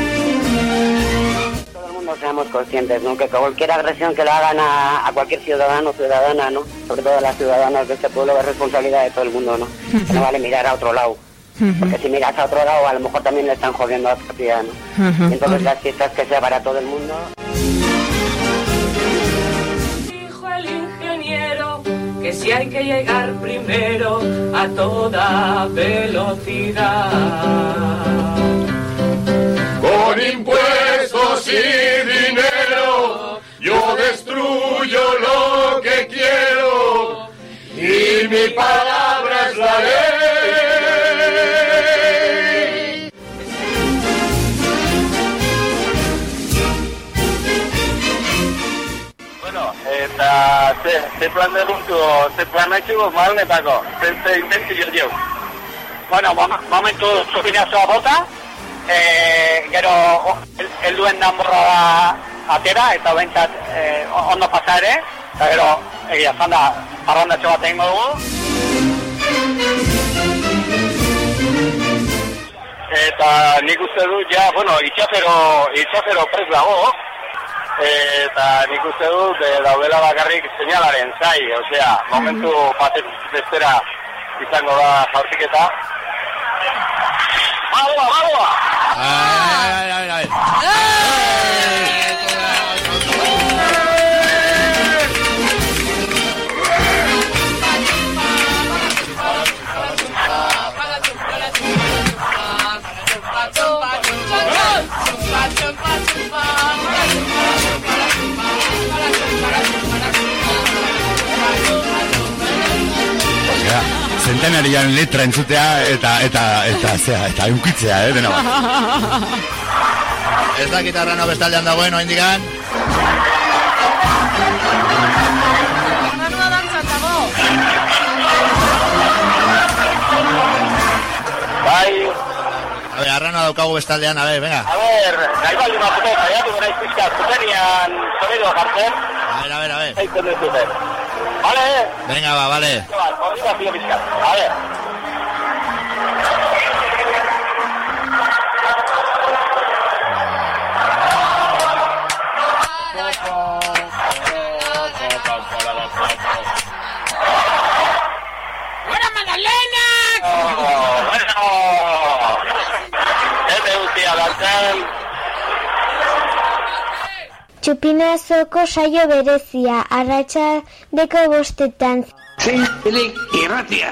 Seamos conscientes, ¿no? Que cualquier agresión que le hagan a, a cualquier ciudadano o ciudadana, ¿no? Sobre todo a las ciudadanas de este pueblo es responsabilidad de todo el mundo, ¿no? Que no vale mirar a otro lado. Porque si miras a otro lado, a lo mejor también le están jodiendo a la. Y entonces las fiestas que sea para todo el mundo. Dijo el ingeniero que si hay que llegar primero a toda velocidad. Con impuestos y dinero yo destruyo lo que quiero y mi palabra es la ley. Bueno, eta ze, ze plan deruntu, ze plan etxugu malnetako, ze, ze intentzio jau. Bueno, mom- momentu zupinazoa bota, e, gero helduen danborra da atera, eta bentsat e, ondo pasa ere, eta gero, egia zan da, parrandatxo bat egingo dugu. Eta nik uste du, ja, bueno, itxafero, itxafero pres dago, eta nik uste dut e, daudela bakarrik seinalaren zai, osea, momentu batet bestera izango da jaurtiketa. Bagoa, bagoa! Ai, ai, ai, ai. Osea, zentenarian letra entzutea eta eta eta zea, eta unkitzea, eh, dena bat. Ez da gitarrano bestaldean dagoen, dantzan dago. Bai, A ver, arrano daukagu bestaldean, a ver, venga. a ber, nahi baldin batute, saiatu gara izpizka, zutenian sonido jartzen. A ver, a ver, a ver. Zaiten dut zuten. Vale, Venga, va, vale. Bat, koordinazio pizka. A ver. ¡Buena Magdalena! Oh, bueno. Ez guztia dantzan. Txupinazoko saio berezia, arratsaldeko bostetan. Zintzilik irratia.